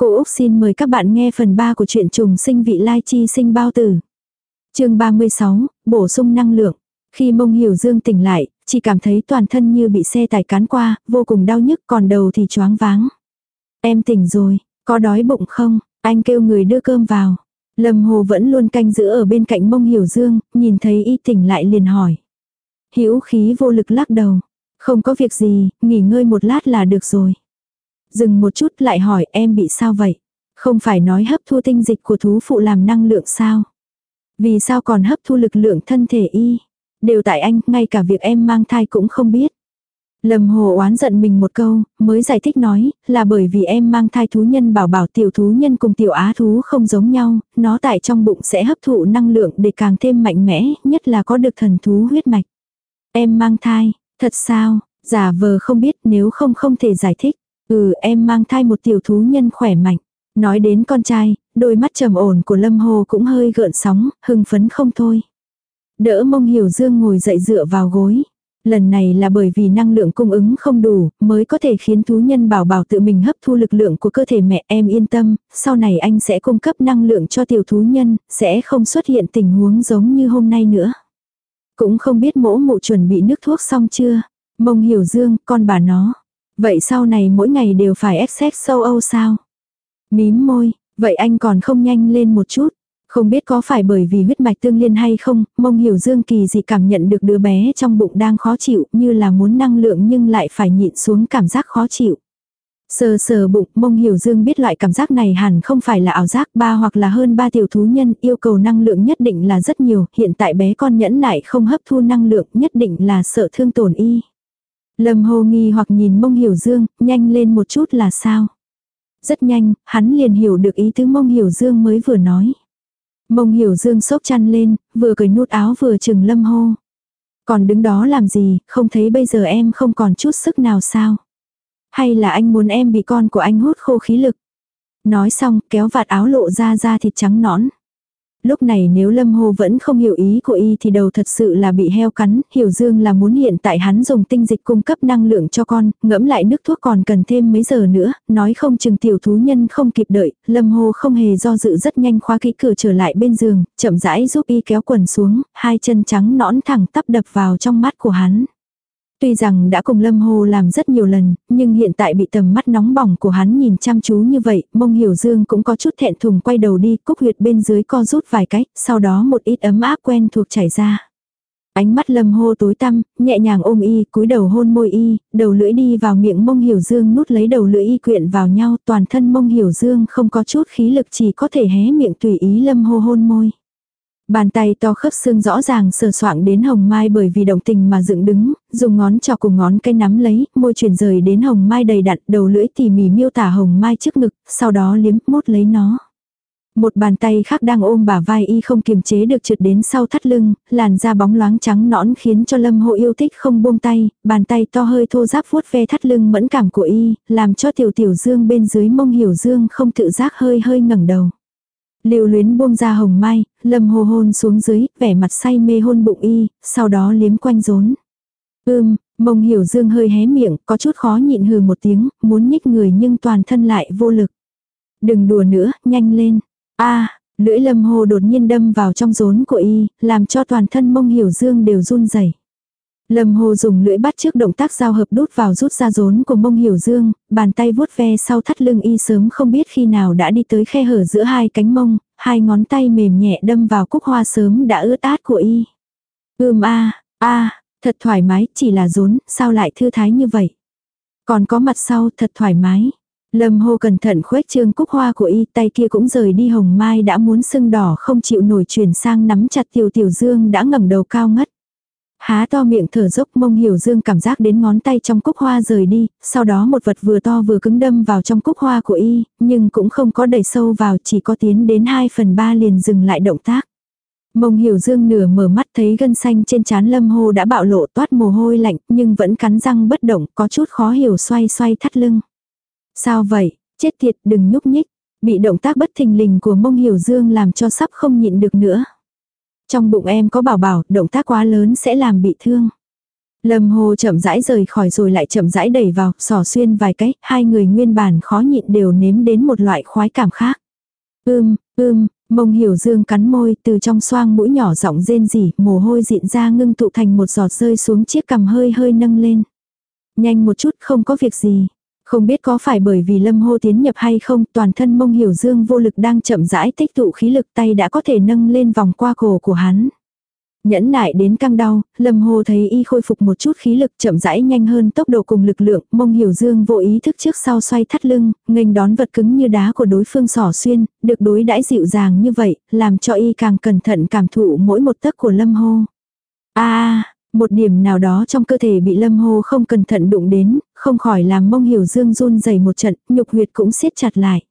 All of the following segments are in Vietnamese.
Cô Úc xin mời các bạn nghe phần 3 của truyện trùng sinh vị lai chi sinh bao tử. chương 36, bổ sung năng lượng. Khi mông hiểu dương tỉnh lại, chỉ cảm thấy toàn thân như bị xe tải cán qua, vô cùng đau nhức còn đầu thì choáng váng. Em tỉnh rồi, có đói bụng không? Anh kêu người đưa cơm vào. Lâm Hồ vẫn luôn canh giữ ở bên cạnh mông hiểu dương, nhìn thấy y tỉnh lại liền hỏi. Hữu khí vô lực lắc đầu. Không có việc gì, nghỉ ngơi một lát là được rồi. Dừng một chút lại hỏi em bị sao vậy? Không phải nói hấp thu tinh dịch của thú phụ làm năng lượng sao? Vì sao còn hấp thu lực lượng thân thể y? Đều tại anh, ngay cả việc em mang thai cũng không biết. Lâm Hồ oán giận mình một câu, mới giải thích nói, là bởi vì em mang thai thú nhân bảo bảo tiểu thú nhân cùng tiểu á thú không giống nhau, nó tại trong bụng sẽ hấp thụ năng lượng để càng thêm mạnh mẽ, nhất là có được thần thú huyết mạch. Em mang thai, thật sao, giả vờ không biết nếu không không thể giải thích. Ừ em mang thai một tiểu thú nhân khỏe mạnh. Nói đến con trai, đôi mắt trầm ổn của Lâm Hồ cũng hơi gợn sóng, hưng phấn không thôi. Đỡ mông hiểu dương ngồi dậy dựa vào gối. Lần này là bởi vì năng lượng cung ứng không đủ, mới có thể khiến thú nhân bảo bảo tự mình hấp thu lực lượng của cơ thể mẹ em yên tâm, sau này anh sẽ cung cấp năng lượng cho tiểu thú nhân, sẽ không xuất hiện tình huống giống như hôm nay nữa. Cũng không biết mỗ mụ chuẩn bị nước thuốc xong chưa. Mông hiểu dương, con bà nó. Vậy sau này mỗi ngày đều phải XX sâu âu sao? Mím môi, vậy anh còn không nhanh lên một chút. Không biết có phải bởi vì huyết mạch tương liên hay không, mông hiểu dương kỳ gì cảm nhận được đứa bé trong bụng đang khó chịu như là muốn năng lượng nhưng lại phải nhịn xuống cảm giác khó chịu. Sờ sờ bụng, mông hiểu dương biết loại cảm giác này hẳn không phải là ảo giác ba hoặc là hơn ba tiểu thú nhân yêu cầu năng lượng nhất định là rất nhiều, hiện tại bé con nhẫn nại không hấp thu năng lượng nhất định là sợ thương tổn y. Lâm Hồ nghi hoặc nhìn mông hiểu dương, nhanh lên một chút là sao? Rất nhanh, hắn liền hiểu được ý tứ mông hiểu dương mới vừa nói. Mông hiểu dương sốc chăn lên, vừa cởi nút áo vừa chừng lâm hô. Còn đứng đó làm gì, không thấy bây giờ em không còn chút sức nào sao? Hay là anh muốn em bị con của anh hút khô khí lực? Nói xong, kéo vạt áo lộ ra da thịt trắng nõn. Lúc này nếu Lâm Hồ vẫn không hiểu ý của y thì đầu thật sự là bị heo cắn, hiểu dương là muốn hiện tại hắn dùng tinh dịch cung cấp năng lượng cho con, ngẫm lại nước thuốc còn cần thêm mấy giờ nữa, nói không chừng tiểu thú nhân không kịp đợi, Lâm Hồ không hề do dự rất nhanh khóa kỹ cửa trở lại bên giường, chậm rãi giúp y kéo quần xuống, hai chân trắng nõn thẳng tắp đập vào trong mắt của hắn. Tuy rằng đã cùng Lâm Hồ làm rất nhiều lần, nhưng hiện tại bị tầm mắt nóng bỏng của hắn nhìn chăm chú như vậy, mông hiểu dương cũng có chút thẹn thùng quay đầu đi, cúc huyệt bên dưới co rút vài cách, sau đó một ít ấm áp quen thuộc chảy ra. Ánh mắt Lâm Hồ tối tăm, nhẹ nhàng ôm y, cúi đầu hôn môi y, đầu lưỡi đi vào miệng mông hiểu dương nút lấy đầu lưỡi y quyện vào nhau, toàn thân mông hiểu dương không có chút khí lực chỉ có thể hé miệng tùy ý Lâm Hồ hôn môi. Bàn tay to khớp xương rõ ràng sờ soạng đến hồng mai bởi vì động tình mà dựng đứng, dùng ngón trò cùng ngón cái nắm lấy, môi chuyển rời đến hồng mai đầy đặn, đầu lưỡi tỉ mỉ miêu tả hồng mai trước ngực, sau đó liếm mốt lấy nó. Một bàn tay khác đang ôm bả vai y không kiềm chế được trượt đến sau thắt lưng, làn da bóng loáng trắng nõn khiến cho lâm hộ yêu thích không buông tay, bàn tay to hơi thô giáp vuốt ve thắt lưng mẫn cảm của y, làm cho tiểu tiểu dương bên dưới mông hiểu dương không tự giác hơi hơi ngẩng đầu. Lưu luyến buông ra hồng mai, lâm hồ hôn xuống dưới, vẻ mặt say mê hôn bụng y, sau đó liếm quanh rốn. Ưm, mông hiểu dương hơi hé miệng, có chút khó nhịn hừ một tiếng, muốn nhích người nhưng toàn thân lại vô lực. Đừng đùa nữa, nhanh lên. a lưỡi lâm hồ đột nhiên đâm vào trong rốn của y, làm cho toàn thân mông hiểu dương đều run rẩy Lâm Hồ dùng lưỡi bắt trước động tác giao hợp đút vào rút ra rốn của mông hiểu dương, bàn tay vuốt ve sau thắt lưng y sớm không biết khi nào đã đi tới khe hở giữa hai cánh mông, hai ngón tay mềm nhẹ đâm vào cúc hoa sớm đã ướt át của y. Ưm a, a, thật thoải mái, chỉ là rốn, sao lại thư thái như vậy? Còn có mặt sau thật thoải mái. Lâm hô cẩn thận khuếch trương cúc hoa của y, tay kia cũng rời đi hồng mai đã muốn sưng đỏ không chịu nổi chuyển sang nắm chặt tiểu tiểu dương đã ngẩng đầu cao ngất. Há to miệng thở dốc mông hiểu dương cảm giác đến ngón tay trong cúc hoa rời đi, sau đó một vật vừa to vừa cứng đâm vào trong cúc hoa của y, nhưng cũng không có đẩy sâu vào chỉ có tiến đến 2 phần 3 liền dừng lại động tác. Mông hiểu dương nửa mở mắt thấy gân xanh trên trán lâm hô đã bạo lộ toát mồ hôi lạnh nhưng vẫn cắn răng bất động có chút khó hiểu xoay xoay thắt lưng. Sao vậy, chết tiệt đừng nhúc nhích, bị động tác bất thình lình của mông hiểu dương làm cho sắp không nhịn được nữa. Trong bụng em có bảo bảo, động tác quá lớn sẽ làm bị thương. Lâm Hồ chậm rãi rời khỏi rồi lại chậm rãi đẩy vào, sỏ xuyên vài cái, hai người nguyên bản khó nhịn đều nếm đến một loại khoái cảm khác. Ưm, ưm, mông hiểu dương cắn môi từ trong xoang mũi nhỏ giọng rên rỉ, mồ hôi dịn ra ngưng tụ thành một giọt rơi xuống chiếc cằm hơi hơi nâng lên. Nhanh một chút không có việc gì. Không biết có phải bởi vì lâm hô tiến nhập hay không, toàn thân mông hiểu dương vô lực đang chậm rãi tích tụ khí lực tay đã có thể nâng lên vòng qua cổ của hắn. Nhẫn nại đến căng đau, Lâm hô thấy y khôi phục một chút khí lực chậm rãi nhanh hơn tốc độ cùng lực lượng, mông hiểu dương vô ý thức trước sau xoay thắt lưng, nghênh đón vật cứng như đá của đối phương sỏ xuyên, được đối đãi dịu dàng như vậy, làm cho y càng cẩn thận cảm thụ mỗi một tấc của Lâm hô a một điểm nào đó trong cơ thể bị Lâm hô không cẩn thận đụng đến, không khỏi làm mông hiểu dương run dày một trận, nhục huyệt cũng siết chặt lại.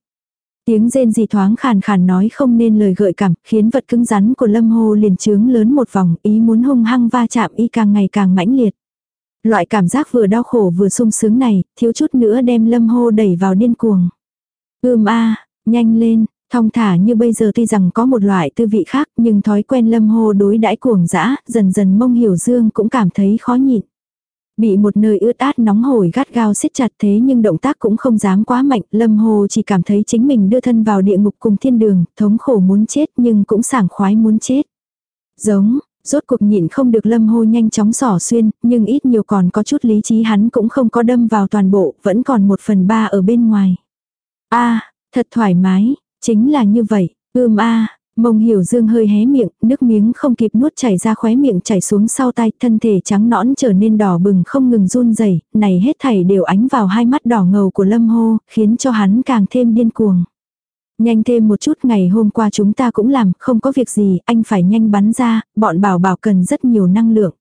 Tiếng rên gì thoáng khàn khàn nói không nên lời gợi cảm, khiến vật cứng rắn của lâm hô liền trướng lớn một vòng, ý muốn hung hăng va chạm y càng ngày càng mãnh liệt. Loại cảm giác vừa đau khổ vừa sung sướng này, thiếu chút nữa đem lâm hô đẩy vào điên cuồng. Ưm a nhanh lên, thong thả như bây giờ tuy rằng có một loại tư vị khác nhưng thói quen lâm hô đối đãi cuồng dã, dần dần mông hiểu dương cũng cảm thấy khó nhịn. Bị một nơi ướt át nóng hổi gắt gao siết chặt thế nhưng động tác cũng không dám quá mạnh, Lâm Hồ chỉ cảm thấy chính mình đưa thân vào địa ngục cùng thiên đường, thống khổ muốn chết nhưng cũng sảng khoái muốn chết. Giống, rốt cuộc nhịn không được Lâm Hồ nhanh chóng xỏ xuyên, nhưng ít nhiều còn có chút lý trí hắn cũng không có đâm vào toàn bộ, vẫn còn một phần ba ở bên ngoài. a thật thoải mái, chính là như vậy, ưm a Mông hiểu dương hơi hé miệng, nước miếng không kịp nuốt chảy ra khóe miệng chảy xuống sau tay, thân thể trắng nõn trở nên đỏ bừng không ngừng run rẩy này hết thảy đều ánh vào hai mắt đỏ ngầu của lâm hô, khiến cho hắn càng thêm điên cuồng. Nhanh thêm một chút ngày hôm qua chúng ta cũng làm, không có việc gì, anh phải nhanh bắn ra, bọn bảo bảo cần rất nhiều năng lượng.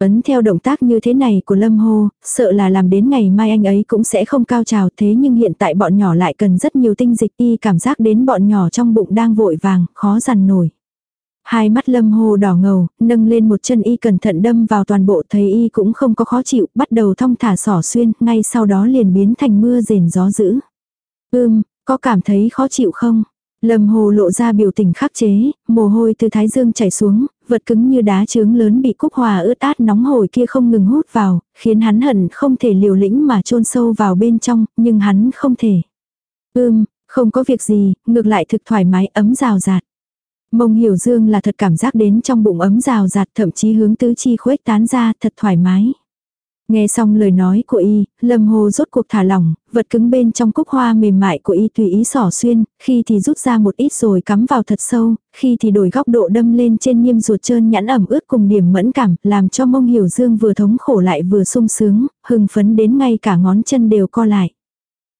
Ấn theo động tác như thế này của Lâm Hô, sợ là làm đến ngày mai anh ấy cũng sẽ không cao trào thế nhưng hiện tại bọn nhỏ lại cần rất nhiều tinh dịch y cảm giác đến bọn nhỏ trong bụng đang vội vàng, khó dằn nổi. Hai mắt Lâm Hô đỏ ngầu, nâng lên một chân y cẩn thận đâm vào toàn bộ thấy y cũng không có khó chịu, bắt đầu thong thả sỏ xuyên, ngay sau đó liền biến thành mưa rền gió dữ. Ưm, có cảm thấy khó chịu không? Lâm Hồ lộ ra biểu tình khắc chế, mồ hôi từ thái dương chảy xuống, vật cứng như đá trướng lớn bị cúc hòa ướt át nóng hổi kia không ngừng hút vào, khiến hắn hận không thể liều lĩnh mà chôn sâu vào bên trong, nhưng hắn không thể. Ưm, không có việc gì, ngược lại thực thoải mái ấm rào rạt. Mông hiểu dương là thật cảm giác đến trong bụng ấm rào rạt thậm chí hướng tứ chi khuếch tán ra thật thoải mái. Nghe xong lời nói của y, lâm hồ rốt cuộc thả lỏng, vật cứng bên trong cúc hoa mềm mại của y tùy ý sỏ xuyên, khi thì rút ra một ít rồi cắm vào thật sâu, khi thì đổi góc độ đâm lên trên niêm ruột trơn nhẵn ẩm ướt cùng điểm mẫn cảm, làm cho mông hiểu dương vừa thống khổ lại vừa sung sướng, hưng phấn đến ngay cả ngón chân đều co lại.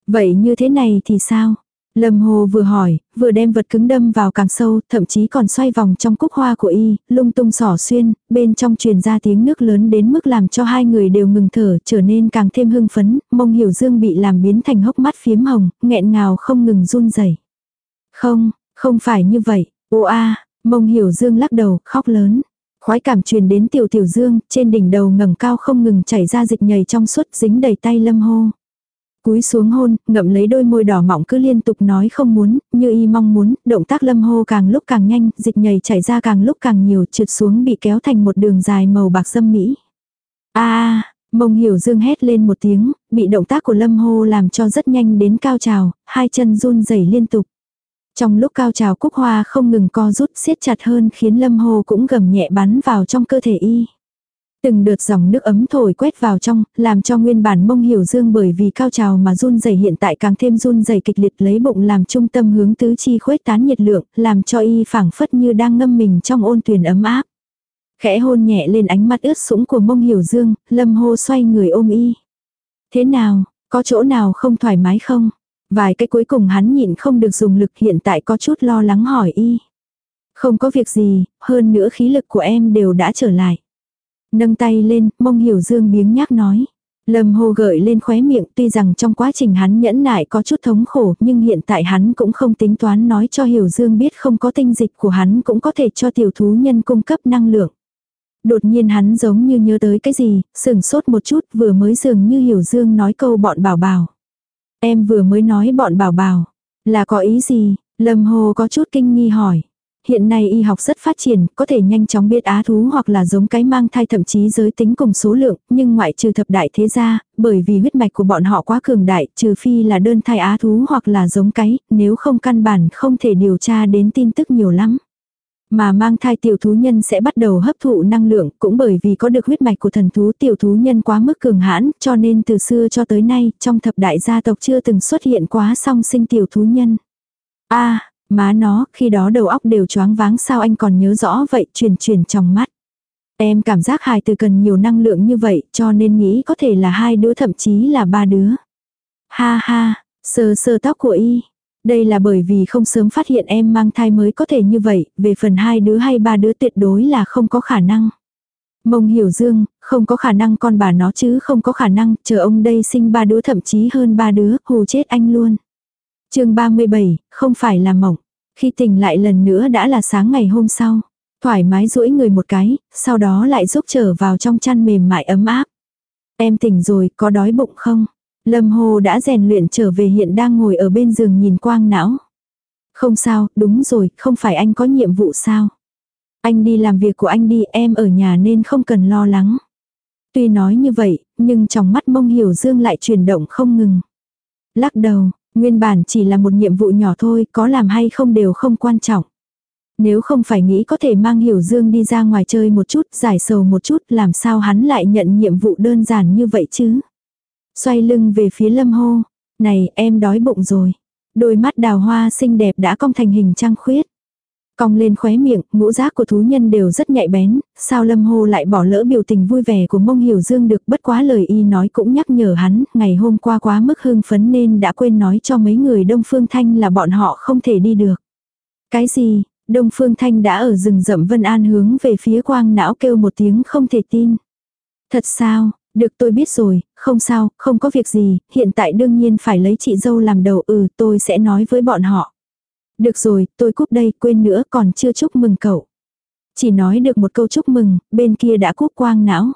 Vậy như thế này thì sao? Lâm Hồ vừa hỏi, vừa đem vật cứng đâm vào càng sâu, thậm chí còn xoay vòng trong cúc hoa của y, lung tung sỏ xuyên, bên trong truyền ra tiếng nước lớn đến mức làm cho hai người đều ngừng thở, trở nên càng thêm hưng phấn, mông hiểu dương bị làm biến thành hốc mắt phiếm hồng, nghẹn ngào không ngừng run rẩy. Không, không phải như vậy, ô a, mông hiểu dương lắc đầu, khóc lớn. Khói cảm truyền đến tiểu tiểu dương, trên đỉnh đầu ngẩng cao không ngừng chảy ra dịch nhầy trong suốt dính đầy tay lâm hô. Cúi xuống hôn, ngậm lấy đôi môi đỏ mọng cứ liên tục nói không muốn, như y mong muốn, động tác lâm hô càng lúc càng nhanh, dịch nhầy chảy ra càng lúc càng nhiều, trượt xuống bị kéo thành một đường dài màu bạc dâm mỹ. a mông hiểu dương hét lên một tiếng, bị động tác của lâm hô làm cho rất nhanh đến cao trào, hai chân run rẩy liên tục. Trong lúc cao trào cúc hoa không ngừng co rút siết chặt hơn khiến lâm hô cũng gầm nhẹ bắn vào trong cơ thể y. Từng đợt dòng nước ấm thổi quét vào trong, làm cho nguyên bản mông hiểu dương bởi vì cao trào mà run rẩy hiện tại càng thêm run rẩy kịch liệt lấy bụng làm trung tâm hướng tứ chi khuếch tán nhiệt lượng, làm cho y phảng phất như đang ngâm mình trong ôn tuyền ấm áp. Khẽ hôn nhẹ lên ánh mắt ướt sũng của mông hiểu dương, lâm hô xoay người ôm y. Thế nào, có chỗ nào không thoải mái không? Vài cái cuối cùng hắn nhịn không được dùng lực hiện tại có chút lo lắng hỏi y. Không có việc gì, hơn nữa khí lực của em đều đã trở lại. Nâng tay lên, mông hiểu dương biếng nhác nói. Lâm hồ gợi lên khóe miệng tuy rằng trong quá trình hắn nhẫn nại có chút thống khổ nhưng hiện tại hắn cũng không tính toán nói cho hiểu dương biết không có tinh dịch của hắn cũng có thể cho tiểu thú nhân cung cấp năng lượng. Đột nhiên hắn giống như nhớ tới cái gì, sừng sốt một chút vừa mới dường như hiểu dương nói câu bọn bảo bảo. Em vừa mới nói bọn bảo bảo, là có ý gì, lâm hồ có chút kinh nghi hỏi hiện nay y học rất phát triển, có thể nhanh chóng biết á thú hoặc là giống cái mang thai thậm chí giới tính cùng số lượng, nhưng ngoại trừ thập đại thế gia, bởi vì huyết mạch của bọn họ quá cường đại, trừ phi là đơn thai á thú hoặc là giống cái, nếu không căn bản không thể điều tra đến tin tức nhiều lắm. Mà mang thai tiểu thú nhân sẽ bắt đầu hấp thụ năng lượng, cũng bởi vì có được huyết mạch của thần thú tiểu thú nhân quá mức cường hãn, cho nên từ xưa cho tới nay, trong thập đại gia tộc chưa từng xuất hiện quá song sinh tiểu thú nhân. a má nó, khi đó đầu óc đều choáng váng sao anh còn nhớ rõ vậy, truyền truyền trong mắt. Em cảm giác hài từ cần nhiều năng lượng như vậy, cho nên nghĩ có thể là hai đứa thậm chí là ba đứa. Ha ha, sờ sờ tóc của y, đây là bởi vì không sớm phát hiện em mang thai mới có thể như vậy, về phần hai đứa hay ba đứa tuyệt đối là không có khả năng. Mông hiểu dương, không có khả năng con bà nó chứ không có khả năng, chờ ông đây sinh ba đứa thậm chí hơn ba đứa, hù chết anh luôn chương 37, không phải là mộng. Khi tỉnh lại lần nữa đã là sáng ngày hôm sau. Thoải mái duỗi người một cái, sau đó lại giúp trở vào trong chăn mềm mại ấm áp. Em tỉnh rồi, có đói bụng không? Lâm Hồ đã rèn luyện trở về hiện đang ngồi ở bên giường nhìn quang não. Không sao, đúng rồi, không phải anh có nhiệm vụ sao. Anh đi làm việc của anh đi, em ở nhà nên không cần lo lắng. Tuy nói như vậy, nhưng trong mắt mông hiểu dương lại chuyển động không ngừng. Lắc đầu, nguyên bản chỉ là một nhiệm vụ nhỏ thôi, có làm hay không đều không quan trọng. Nếu không phải nghĩ có thể mang hiểu dương đi ra ngoài chơi một chút, giải sầu một chút, làm sao hắn lại nhận nhiệm vụ đơn giản như vậy chứ. Xoay lưng về phía lâm hô. Này em đói bụng rồi. Đôi mắt đào hoa xinh đẹp đã cong thành hình trăng khuyết. Cong lên khóe miệng, ngũ giác của thú nhân đều rất nhạy bén, sao lâm hô lại bỏ lỡ biểu tình vui vẻ của mông hiểu dương được bất quá lời y nói cũng nhắc nhở hắn, ngày hôm qua quá mức hưng phấn nên đã quên nói cho mấy người Đông Phương Thanh là bọn họ không thể đi được. Cái gì, Đông Phương Thanh đã ở rừng rậm Vân An hướng về phía quang não kêu một tiếng không thể tin. Thật sao, được tôi biết rồi, không sao, không có việc gì, hiện tại đương nhiên phải lấy chị dâu làm đầu ừ tôi sẽ nói với bọn họ. Được rồi, tôi cúp đây, quên nữa còn chưa chúc mừng cậu. Chỉ nói được một câu chúc mừng, bên kia đã cúp quang não.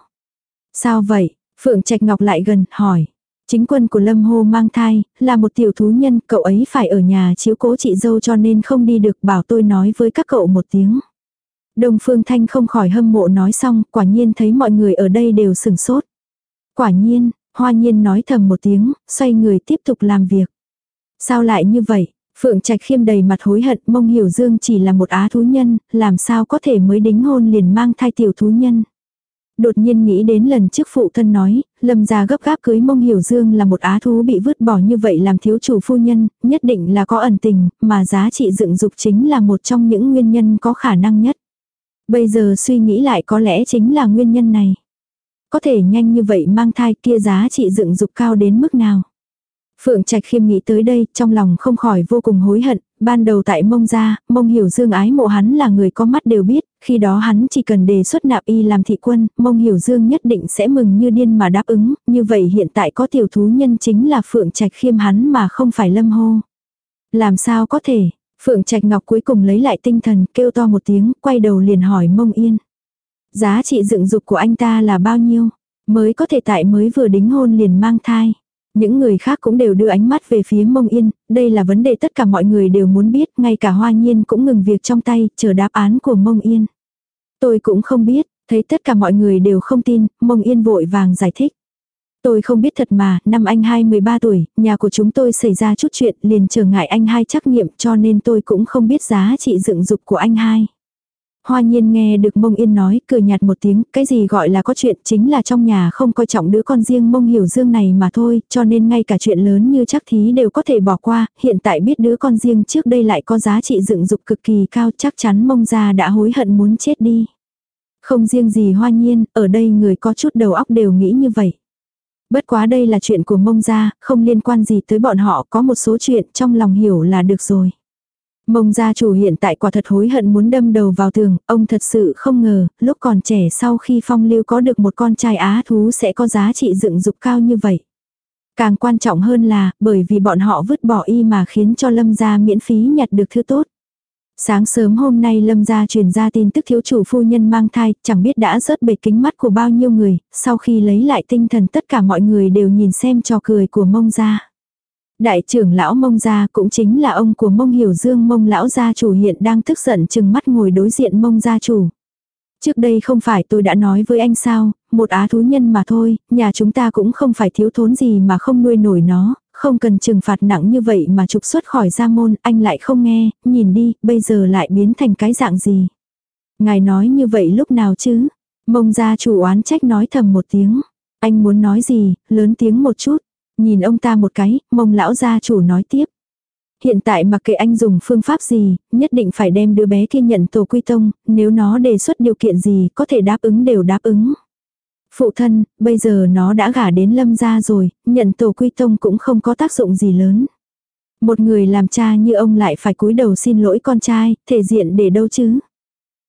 Sao vậy? Phượng Trạch Ngọc lại gần, hỏi. Chính quân của Lâm Hô mang thai, là một tiểu thú nhân, cậu ấy phải ở nhà chiếu cố chị dâu cho nên không đi được bảo tôi nói với các cậu một tiếng. Đông Phương Thanh không khỏi hâm mộ nói xong, quả nhiên thấy mọi người ở đây đều sừng sốt. Quả nhiên, hoa nhiên nói thầm một tiếng, xoay người tiếp tục làm việc. Sao lại như vậy? Phượng Trạch khiêm đầy mặt hối hận mông hiểu dương chỉ là một á thú nhân, làm sao có thể mới đính hôn liền mang thai tiểu thú nhân. Đột nhiên nghĩ đến lần trước phụ thân nói, lâm gia gấp gáp cưới mông hiểu dương là một á thú bị vứt bỏ như vậy làm thiếu chủ phu nhân, nhất định là có ẩn tình, mà giá trị dựng dục chính là một trong những nguyên nhân có khả năng nhất. Bây giờ suy nghĩ lại có lẽ chính là nguyên nhân này. Có thể nhanh như vậy mang thai kia giá trị dựng dục cao đến mức nào. Phượng Trạch khiêm nghĩ tới đây, trong lòng không khỏi vô cùng hối hận, ban đầu tại mông gia, mông hiểu dương ái mộ hắn là người có mắt đều biết, khi đó hắn chỉ cần đề xuất nạp y làm thị quân, mông hiểu dương nhất định sẽ mừng như điên mà đáp ứng, như vậy hiện tại có tiểu thú nhân chính là Phượng Trạch khiêm hắn mà không phải lâm hô. Làm sao có thể, Phượng Trạch Ngọc cuối cùng lấy lại tinh thần, kêu to một tiếng, quay đầu liền hỏi mông yên. Giá trị dựng dục của anh ta là bao nhiêu? Mới có thể tại mới vừa đính hôn liền mang thai. Những người khác cũng đều đưa ánh mắt về phía mông yên, đây là vấn đề tất cả mọi người đều muốn biết, ngay cả hoa nhiên cũng ngừng việc trong tay, chờ đáp án của mông yên. Tôi cũng không biết, thấy tất cả mọi người đều không tin, mông yên vội vàng giải thích. Tôi không biết thật mà, năm anh hai 13 tuổi, nhà của chúng tôi xảy ra chút chuyện liền trở ngại anh hai trắc nghiệm cho nên tôi cũng không biết giá trị dựng dục của anh hai. Hoa nhiên nghe được mông yên nói, cười nhạt một tiếng, cái gì gọi là có chuyện chính là trong nhà không coi trọng đứa con riêng mông hiểu dương này mà thôi, cho nên ngay cả chuyện lớn như chắc thí đều có thể bỏ qua, hiện tại biết đứa con riêng trước đây lại có giá trị dựng dục cực kỳ cao chắc chắn mông gia đã hối hận muốn chết đi. Không riêng gì hoa nhiên, ở đây người có chút đầu óc đều nghĩ như vậy. Bất quá đây là chuyện của mông gia, không liên quan gì tới bọn họ có một số chuyện trong lòng hiểu là được rồi. Mông gia chủ hiện tại quả thật hối hận muốn đâm đầu vào tường, ông thật sự không ngờ, lúc còn trẻ sau khi phong lưu có được một con trai á thú sẽ có giá trị dựng dục cao như vậy. Càng quan trọng hơn là, bởi vì bọn họ vứt bỏ y mà khiến cho lâm gia miễn phí nhặt được thứ tốt. Sáng sớm hôm nay lâm gia truyền ra tin tức thiếu chủ phu nhân mang thai, chẳng biết đã rớt bể kính mắt của bao nhiêu người, sau khi lấy lại tinh thần tất cả mọi người đều nhìn xem trò cười của mông gia. Đại trưởng lão mông gia cũng chính là ông của mông hiểu dương mông lão gia chủ hiện đang tức giận chừng mắt ngồi đối diện mông gia chủ. Trước đây không phải tôi đã nói với anh sao, một á thú nhân mà thôi, nhà chúng ta cũng không phải thiếu thốn gì mà không nuôi nổi nó, không cần trừng phạt nặng như vậy mà trục xuất khỏi gia môn, anh lại không nghe, nhìn đi, bây giờ lại biến thành cái dạng gì. Ngài nói như vậy lúc nào chứ? Mông gia chủ oán trách nói thầm một tiếng. Anh muốn nói gì, lớn tiếng một chút. Nhìn ông ta một cái, mông lão gia chủ nói tiếp. Hiện tại mặc kệ anh dùng phương pháp gì, nhất định phải đem đứa bé kia nhận tổ quy tông, nếu nó đề xuất điều kiện gì có thể đáp ứng đều đáp ứng. Phụ thân, bây giờ nó đã gả đến lâm gia rồi, nhận tổ quy tông cũng không có tác dụng gì lớn. Một người làm cha như ông lại phải cúi đầu xin lỗi con trai, thể diện để đâu chứ?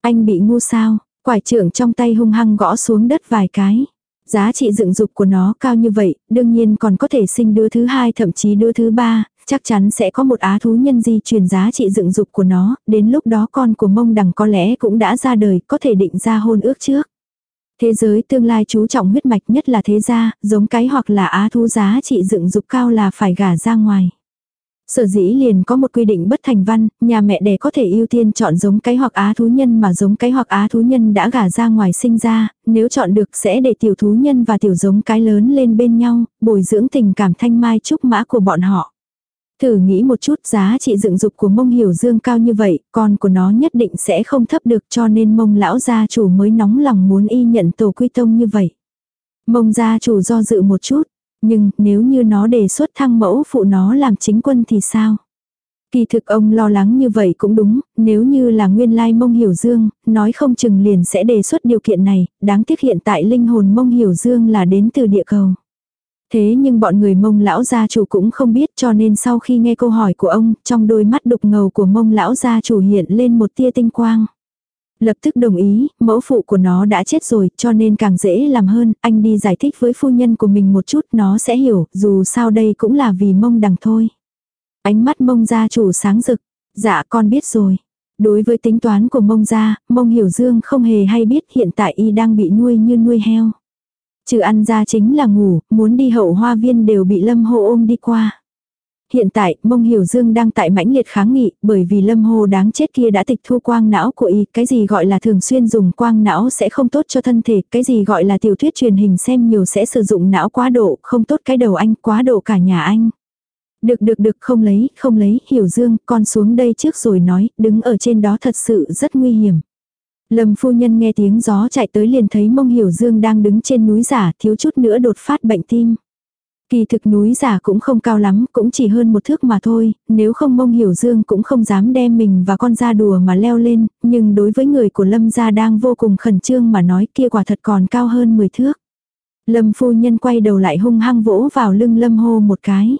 Anh bị ngu sao? Quải trưởng trong tay hung hăng gõ xuống đất vài cái. Giá trị dựng dục của nó cao như vậy, đương nhiên còn có thể sinh đứa thứ hai thậm chí đứa thứ ba, chắc chắn sẽ có một á thú nhân di truyền giá trị dựng dục của nó, đến lúc đó con của mông đằng có lẽ cũng đã ra đời, có thể định ra hôn ước trước. Thế giới tương lai chú trọng huyết mạch nhất là thế gia, giống cái hoặc là á thú giá trị dựng dục cao là phải gả ra ngoài. Sở dĩ liền có một quy định bất thành văn, nhà mẹ đẻ có thể ưu tiên chọn giống cái hoặc á thú nhân mà giống cái hoặc á thú nhân đã gả ra ngoài sinh ra, nếu chọn được sẽ để tiểu thú nhân và tiểu giống cái lớn lên bên nhau, bồi dưỡng tình cảm thanh mai trúc mã của bọn họ. Thử nghĩ một chút giá trị dựng dục của mông hiểu dương cao như vậy, con của nó nhất định sẽ không thấp được cho nên mông lão gia chủ mới nóng lòng muốn y nhận tổ quy tông như vậy. Mông gia chủ do dự một chút, nhưng nếu như nó đề xuất thăng mẫu phụ nó làm chính quân thì sao? Kỳ thực ông lo lắng như vậy cũng đúng, nếu như là nguyên lai mông hiểu dương, nói không chừng liền sẽ đề xuất điều kiện này, đáng tiếc hiện tại linh hồn mông hiểu dương là đến từ địa cầu. Thế nhưng bọn người mông lão gia chủ cũng không biết cho nên sau khi nghe câu hỏi của ông, trong đôi mắt đục ngầu của mông lão gia chủ hiện lên một tia tinh quang. Lập tức đồng ý, mẫu phụ của nó đã chết rồi, cho nên càng dễ làm hơn, anh đi giải thích với phu nhân của mình một chút, nó sẽ hiểu, dù sao đây cũng là vì mông đằng thôi. Ánh mắt mông gia chủ sáng rực, dạ con biết rồi. Đối với tính toán của mông gia, mông hiểu dương không hề hay biết hiện tại y đang bị nuôi như nuôi heo. Trừ ăn ra chính là ngủ, muốn đi hậu hoa viên đều bị lâm hô ôm đi qua. Hiện tại, mông hiểu dương đang tại mãnh liệt kháng nghị, bởi vì lâm hồ đáng chết kia đã tịch thu quang não của y, cái gì gọi là thường xuyên dùng quang não sẽ không tốt cho thân thể, cái gì gọi là tiểu thuyết truyền hình xem nhiều sẽ sử dụng não quá độ, không tốt cái đầu anh, quá độ cả nhà anh. Được được được không lấy, không lấy, hiểu dương, con xuống đây trước rồi nói, đứng ở trên đó thật sự rất nguy hiểm. Lâm phu nhân nghe tiếng gió chạy tới liền thấy mông hiểu dương đang đứng trên núi giả thiếu chút nữa đột phát bệnh tim. Kỳ thực núi giả cũng không cao lắm, cũng chỉ hơn một thước mà thôi, nếu không mông hiểu dương cũng không dám đem mình và con ra đùa mà leo lên, nhưng đối với người của lâm gia đang vô cùng khẩn trương mà nói kia quả thật còn cao hơn 10 thước. Lâm phu nhân quay đầu lại hung hăng vỗ vào lưng lâm hô một cái.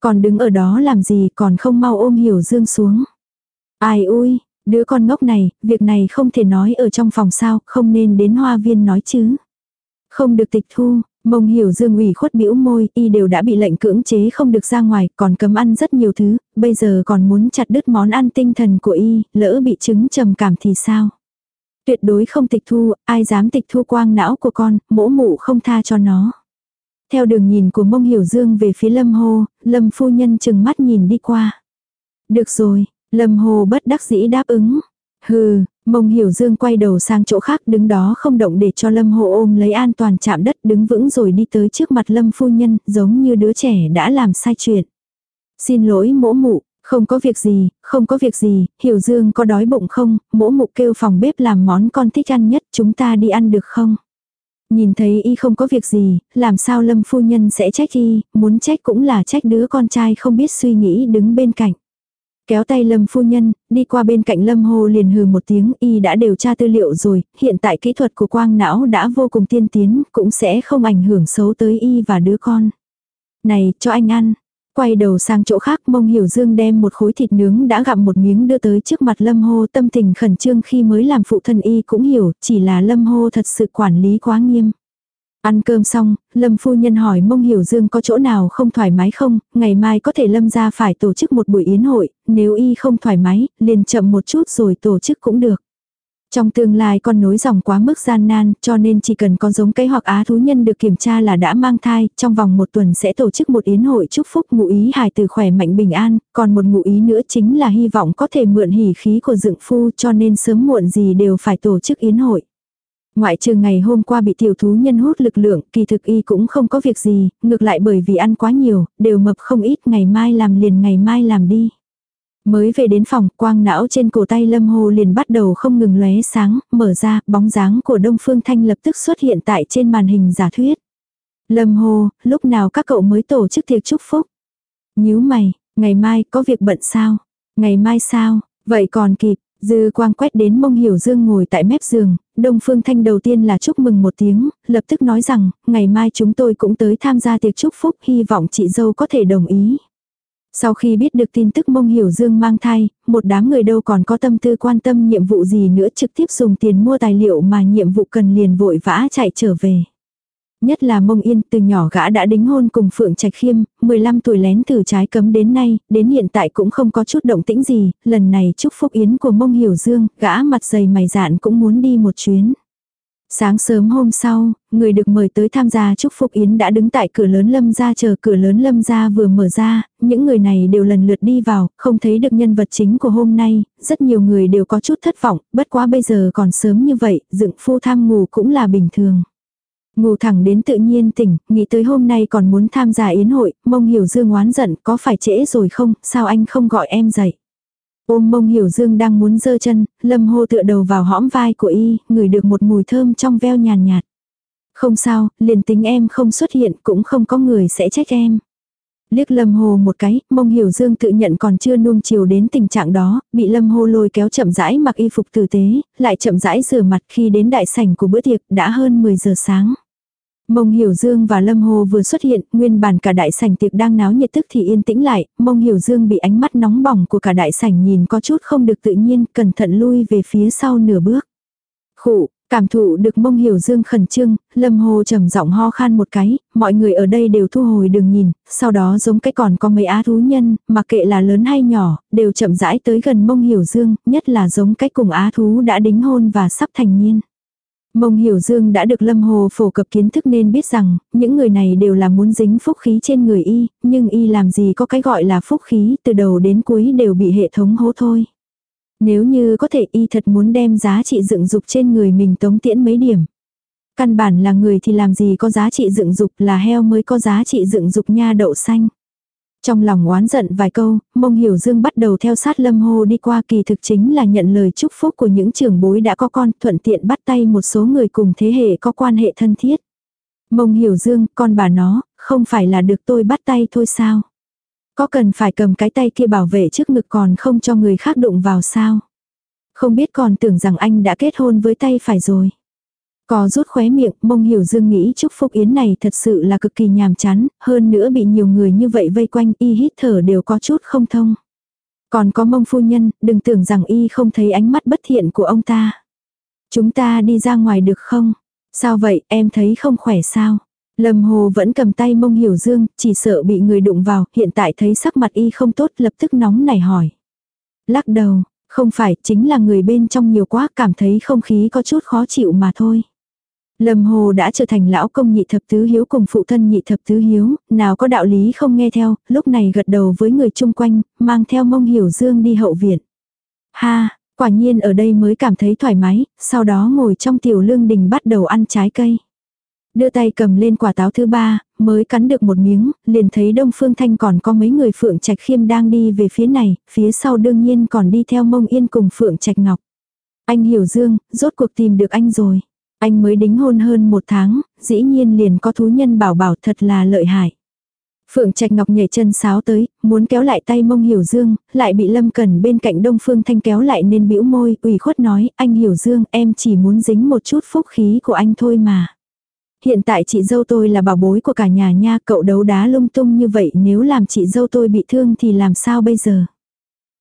Còn đứng ở đó làm gì còn không mau ôm hiểu dương xuống. Ai ui, đứa con ngốc này, việc này không thể nói ở trong phòng sao, không nên đến hoa viên nói chứ. Không được tịch thu, Mông hiểu dương ủy khuất bĩu môi, y đều đã bị lệnh cưỡng chế không được ra ngoài, còn cấm ăn rất nhiều thứ, bây giờ còn muốn chặt đứt món ăn tinh thần của y, lỡ bị chứng trầm cảm thì sao? Tuyệt đối không tịch thu, ai dám tịch thu quang não của con, mỗ mụ không tha cho nó. Theo đường nhìn của mông hiểu dương về phía lâm Hồ, lâm phu nhân chừng mắt nhìn đi qua. Được rồi, lâm hồ bất đắc dĩ đáp ứng. Hừ, Mông hiểu dương quay đầu sang chỗ khác đứng đó không động để cho lâm hộ ôm lấy an toàn chạm đất đứng vững rồi đi tới trước mặt lâm phu nhân giống như đứa trẻ đã làm sai chuyện. Xin lỗi mỗ mụ, không có việc gì, không có việc gì, hiểu dương có đói bụng không, mỗ mụ kêu phòng bếp làm món con thích ăn nhất chúng ta đi ăn được không? Nhìn thấy y không có việc gì, làm sao lâm phu nhân sẽ trách y, muốn trách cũng là trách đứa con trai không biết suy nghĩ đứng bên cạnh. Kéo tay Lâm phu nhân, đi qua bên cạnh Lâm Hồ liền hừ một tiếng y đã điều tra tư liệu rồi, hiện tại kỹ thuật của quang não đã vô cùng tiên tiến, cũng sẽ không ảnh hưởng xấu tới y và đứa con. Này, cho anh ăn. Quay đầu sang chỗ khác mông hiểu dương đem một khối thịt nướng đã gặm một miếng đưa tới trước mặt Lâm Hô tâm tình khẩn trương khi mới làm phụ thân y cũng hiểu, chỉ là Lâm Hô thật sự quản lý quá nghiêm. Ăn cơm xong, Lâm phu nhân hỏi Mông Hiểu Dương có chỗ nào không thoải mái không, ngày mai có thể Lâm ra phải tổ chức một buổi yến hội, nếu y không thoải mái, liền chậm một chút rồi tổ chức cũng được. Trong tương lai con nối dòng quá mức gian nan, cho nên chỉ cần con giống cây hoặc á thú nhân được kiểm tra là đã mang thai, trong vòng một tuần sẽ tổ chức một yến hội chúc phúc ngụ ý hài từ khỏe mạnh bình an, còn một ngụ ý nữa chính là hy vọng có thể mượn hỉ khí của dựng phu cho nên sớm muộn gì đều phải tổ chức yến hội. Ngoại trừ ngày hôm qua bị tiểu thú nhân hút lực lượng, kỳ thực y cũng không có việc gì, ngược lại bởi vì ăn quá nhiều, đều mập không ít, ngày mai làm liền ngày mai làm đi. Mới về đến phòng, quang não trên cổ tay Lâm Hồ liền bắt đầu không ngừng lóe sáng, mở ra, bóng dáng của Đông Phương Thanh lập tức xuất hiện tại trên màn hình giả thuyết. Lâm Hồ, lúc nào các cậu mới tổ chức tiệc chúc phúc? nhíu mày, ngày mai có việc bận sao? Ngày mai sao? Vậy còn kịp, Dư quang quét đến mông hiểu dương ngồi tại mép giường, Đông Phương Thanh đầu tiên là chúc mừng một tiếng, lập tức nói rằng, ngày mai chúng tôi cũng tới tham gia tiệc chúc phúc, hy vọng chị dâu có thể đồng ý. Sau khi biết được tin tức mông hiểu dương mang thai, một đám người đâu còn có tâm tư quan tâm nhiệm vụ gì nữa trực tiếp dùng tiền mua tài liệu mà nhiệm vụ cần liền vội vã chạy trở về. Nhất là mông yên từ nhỏ gã đã đính hôn cùng Phượng Trạch Khiêm, 15 tuổi lén từ trái cấm đến nay, đến hiện tại cũng không có chút động tĩnh gì, lần này chúc phúc yến của mông hiểu dương, gã mặt dày mày dạn cũng muốn đi một chuyến. Sáng sớm hôm sau, người được mời tới tham gia chúc phúc yến đã đứng tại cửa lớn lâm gia chờ cửa lớn lâm gia vừa mở ra, những người này đều lần lượt đi vào, không thấy được nhân vật chính của hôm nay, rất nhiều người đều có chút thất vọng, bất quá bây giờ còn sớm như vậy, dựng phu tham ngủ cũng là bình thường. Ngủ thẳng đến tự nhiên tỉnh, nghĩ tới hôm nay còn muốn tham gia yến hội, mông hiểu dương oán giận, có phải trễ rồi không, sao anh không gọi em dậy. Ôm mông hiểu dương đang muốn dơ chân, lâm hô tựa đầu vào hõm vai của y, ngửi được một mùi thơm trong veo nhàn nhạt. Không sao, liền tính em không xuất hiện cũng không có người sẽ trách em. Liếc lâm hồ một cái, mông hiểu dương tự nhận còn chưa nuông chiều đến tình trạng đó, bị lâm hồ lôi kéo chậm rãi mặc y phục tử tế, lại chậm rãi rửa mặt khi đến đại sảnh của bữa tiệc đã hơn 10 giờ sáng. Mông Hiểu Dương và Lâm Hồ vừa xuất hiện, nguyên bản cả đại sảnh tiệc đang náo nhiệt tức thì yên tĩnh lại, Mông Hiểu Dương bị ánh mắt nóng bỏng của cả đại sảnh nhìn có chút không được tự nhiên, cẩn thận lui về phía sau nửa bước. Khụ, cảm thụ được Mông Hiểu Dương khẩn trương, Lâm Hồ trầm giọng ho khan một cái, mọi người ở đây đều thu hồi đường nhìn, sau đó giống cái còn có mấy á thú nhân, mà kệ là lớn hay nhỏ, đều chậm rãi tới gần Mông Hiểu Dương, nhất là giống cái cùng á thú đã đính hôn và sắp thành niên. Mông Hiểu Dương đã được Lâm Hồ phổ cập kiến thức nên biết rằng, những người này đều là muốn dính phúc khí trên người y, nhưng y làm gì có cái gọi là phúc khí, từ đầu đến cuối đều bị hệ thống hố thôi. Nếu như có thể y thật muốn đem giá trị dựng dục trên người mình tống tiễn mấy điểm. Căn bản là người thì làm gì có giá trị dựng dục là heo mới có giá trị dựng dục nha đậu xanh. Trong lòng oán giận vài câu, mông hiểu dương bắt đầu theo sát lâm hô đi qua kỳ thực chính là nhận lời chúc phúc của những trưởng bối đã có con thuận tiện bắt tay một số người cùng thế hệ có quan hệ thân thiết. Mông hiểu dương, con bà nó, không phải là được tôi bắt tay thôi sao? Có cần phải cầm cái tay kia bảo vệ trước ngực còn không cho người khác đụng vào sao? Không biết còn tưởng rằng anh đã kết hôn với tay phải rồi. Có rút khóe miệng, mông hiểu dương nghĩ chúc phúc yến này thật sự là cực kỳ nhàm chán, hơn nữa bị nhiều người như vậy vây quanh y hít thở đều có chút không thông. Còn có mông phu nhân, đừng tưởng rằng y không thấy ánh mắt bất thiện của ông ta. Chúng ta đi ra ngoài được không? Sao vậy, em thấy không khỏe sao? Lâm Hồ vẫn cầm tay mông hiểu dương, chỉ sợ bị người đụng vào, hiện tại thấy sắc mặt y không tốt lập tức nóng nảy hỏi. Lắc đầu, không phải, chính là người bên trong nhiều quá cảm thấy không khí có chút khó chịu mà thôi. Lâm Hồ đã trở thành lão công nhị thập tứ hiếu cùng phụ thân nhị thập tứ hiếu, nào có đạo lý không nghe theo, lúc này gật đầu với người chung quanh, mang theo mông hiểu dương đi hậu viện. Ha, quả nhiên ở đây mới cảm thấy thoải mái, sau đó ngồi trong tiểu lương đình bắt đầu ăn trái cây. Đưa tay cầm lên quả táo thứ ba, mới cắn được một miếng, liền thấy Đông Phương Thanh còn có mấy người Phượng Trạch Khiêm đang đi về phía này, phía sau đương nhiên còn đi theo mông yên cùng Phượng Trạch Ngọc. Anh hiểu dương, rốt cuộc tìm được anh rồi. Anh mới đính hôn hơn một tháng, dĩ nhiên liền có thú nhân bảo bảo thật là lợi hại. Phượng Trạch Ngọc nhảy chân sáo tới, muốn kéo lại tay mông Hiểu Dương, lại bị Lâm cần bên cạnh Đông Phương Thanh kéo lại nên bĩu môi, ủy khuất nói, anh Hiểu Dương, em chỉ muốn dính một chút phúc khí của anh thôi mà. Hiện tại chị dâu tôi là bảo bối của cả nhà nha, cậu đấu đá lung tung như vậy nếu làm chị dâu tôi bị thương thì làm sao bây giờ?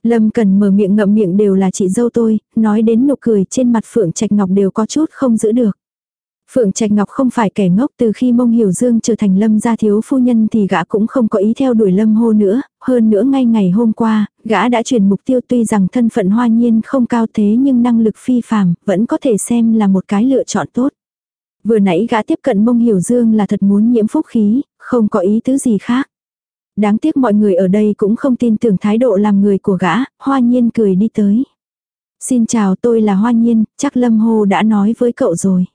Lâm Cần mở miệng ngậm miệng đều là chị dâu tôi, nói đến nụ cười trên mặt Phượng Trạch Ngọc đều có chút không giữ được. Phượng Trạch Ngọc không phải kẻ ngốc từ khi mông hiểu dương trở thành lâm gia thiếu phu nhân thì gã cũng không có ý theo đuổi lâm hô nữa, hơn nữa ngay ngày hôm qua, gã đã chuyển mục tiêu tuy rằng thân phận hoa nhiên không cao thế nhưng năng lực phi phàm vẫn có thể xem là một cái lựa chọn tốt. Vừa nãy gã tiếp cận mông hiểu dương là thật muốn nhiễm phúc khí, không có ý tứ gì khác. Đáng tiếc mọi người ở đây cũng không tin tưởng thái độ làm người của gã, hoa nhiên cười đi tới. Xin chào tôi là Hoa Nhiên, chắc Lâm Hồ đã nói với cậu rồi.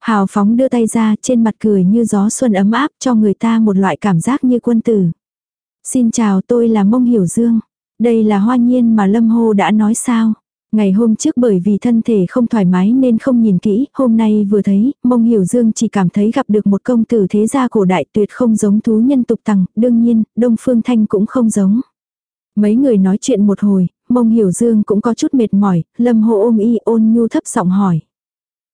Hào phóng đưa tay ra trên mặt cười như gió xuân ấm áp cho người ta một loại cảm giác như quân tử. Xin chào tôi là Mông Hiểu Dương. Đây là Hoa Nhiên mà Lâm Hồ đã nói sao. Ngày hôm trước bởi vì thân thể không thoải mái nên không nhìn kỹ, hôm nay vừa thấy, mông hiểu dương chỉ cảm thấy gặp được một công tử thế gia cổ đại tuyệt không giống thú nhân tục tằng, đương nhiên, Đông Phương Thanh cũng không giống. Mấy người nói chuyện một hồi, mông hiểu dương cũng có chút mệt mỏi, lâm hộ ôm y ôn nhu thấp giọng hỏi.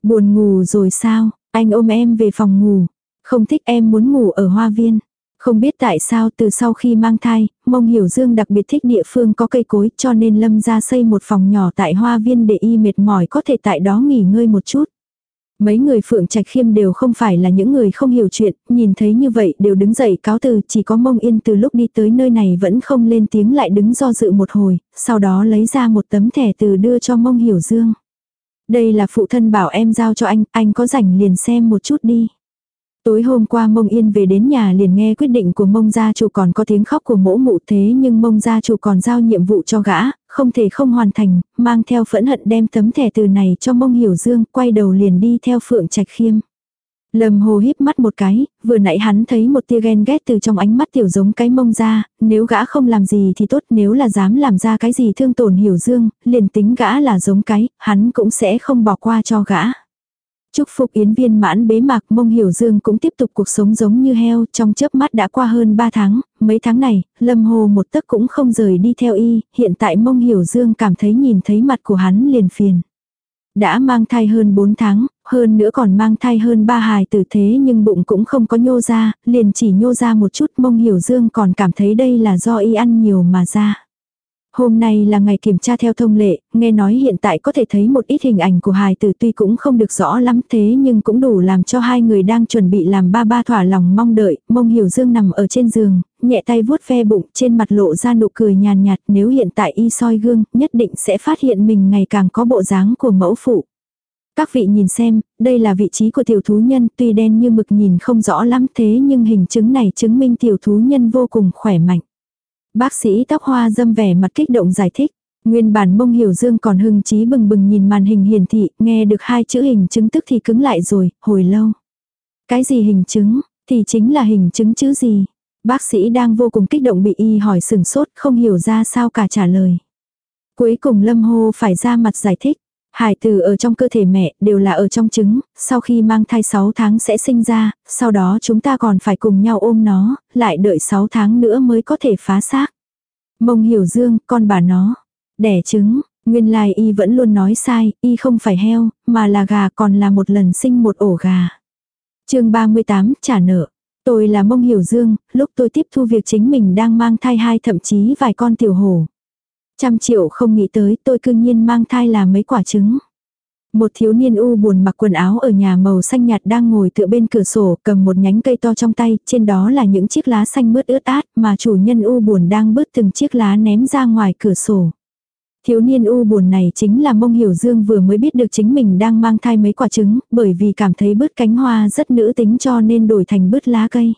Buồn ngủ rồi sao, anh ôm em về phòng ngủ. Không thích em muốn ngủ ở hoa viên. Không biết tại sao từ sau khi mang thai, mông hiểu dương đặc biệt thích địa phương có cây cối cho nên lâm ra xây một phòng nhỏ tại hoa viên để y mệt mỏi có thể tại đó nghỉ ngơi một chút. Mấy người phượng trạch khiêm đều không phải là những người không hiểu chuyện, nhìn thấy như vậy đều đứng dậy cáo từ, chỉ có mông yên từ lúc đi tới nơi này vẫn không lên tiếng lại đứng do dự một hồi, sau đó lấy ra một tấm thẻ từ đưa cho mông hiểu dương. Đây là phụ thân bảo em giao cho anh, anh có rảnh liền xem một chút đi. Tối hôm qua mông yên về đến nhà liền nghe quyết định của mông gia chủ còn có tiếng khóc của mỗ mụ thế nhưng mông gia chủ còn giao nhiệm vụ cho gã, không thể không hoàn thành, mang theo phẫn hận đem tấm thẻ từ này cho mông hiểu dương, quay đầu liền đi theo phượng trạch khiêm. Lâm hồ híp mắt một cái, vừa nãy hắn thấy một tia ghen ghét từ trong ánh mắt tiểu giống cái mông ra, nếu gã không làm gì thì tốt nếu là dám làm ra cái gì thương tổn hiểu dương, liền tính gã là giống cái, hắn cũng sẽ không bỏ qua cho gã. Chúc Phục Yến viên mãn bế mạc mông hiểu dương cũng tiếp tục cuộc sống giống như heo, trong chớp mắt đã qua hơn 3 tháng, mấy tháng này, Lâm Hồ một tấc cũng không rời đi theo y, hiện tại mông hiểu dương cảm thấy nhìn thấy mặt của hắn liền phiền. Đã mang thai hơn 4 tháng, hơn nữa còn mang thai hơn ba hài tử thế nhưng bụng cũng không có nhô ra, liền chỉ nhô ra một chút mông hiểu dương còn cảm thấy đây là do y ăn nhiều mà ra. Hôm nay là ngày kiểm tra theo thông lệ, nghe nói hiện tại có thể thấy một ít hình ảnh của hài tử tuy cũng không được rõ lắm thế nhưng cũng đủ làm cho hai người đang chuẩn bị làm ba ba thỏa lòng mong đợi, mông hiểu dương nằm ở trên giường, nhẹ tay vuốt ve bụng trên mặt lộ ra nụ cười nhàn nhạt nếu hiện tại y soi gương nhất định sẽ phát hiện mình ngày càng có bộ dáng của mẫu phụ. Các vị nhìn xem, đây là vị trí của tiểu thú nhân tuy đen như mực nhìn không rõ lắm thế nhưng hình chứng này chứng minh tiểu thú nhân vô cùng khỏe mạnh. Bác sĩ tóc hoa dâm vẻ mặt kích động giải thích. Nguyên bản mông hiểu dương còn hưng trí bừng bừng nhìn màn hình hiển thị, nghe được hai chữ hình chứng tức thì cứng lại rồi, hồi lâu. Cái gì hình chứng, thì chính là hình chứng chữ gì. Bác sĩ đang vô cùng kích động bị y hỏi sừng sốt, không hiểu ra sao cả trả lời. Cuối cùng Lâm Hô phải ra mặt giải thích. Hải tử ở trong cơ thể mẹ đều là ở trong trứng, sau khi mang thai 6 tháng sẽ sinh ra, sau đó chúng ta còn phải cùng nhau ôm nó, lại đợi 6 tháng nữa mới có thể phá xác. Mông hiểu dương, con bà nó, đẻ trứng, nguyên lai y vẫn luôn nói sai, y không phải heo, mà là gà còn là một lần sinh một ổ gà. chương 38, trả nợ. Tôi là mông hiểu dương, lúc tôi tiếp thu việc chính mình đang mang thai hai thậm chí vài con tiểu hổ. Trăm triệu không nghĩ tới tôi cương nhiên mang thai là mấy quả trứng. Một thiếu niên u buồn mặc quần áo ở nhà màu xanh nhạt đang ngồi tựa bên cửa sổ cầm một nhánh cây to trong tay, trên đó là những chiếc lá xanh mướt ướt át mà chủ nhân u buồn đang bứt từng chiếc lá ném ra ngoài cửa sổ. Thiếu niên u buồn này chính là mông hiểu dương vừa mới biết được chính mình đang mang thai mấy quả trứng, bởi vì cảm thấy bứt cánh hoa rất nữ tính cho nên đổi thành bứt lá cây.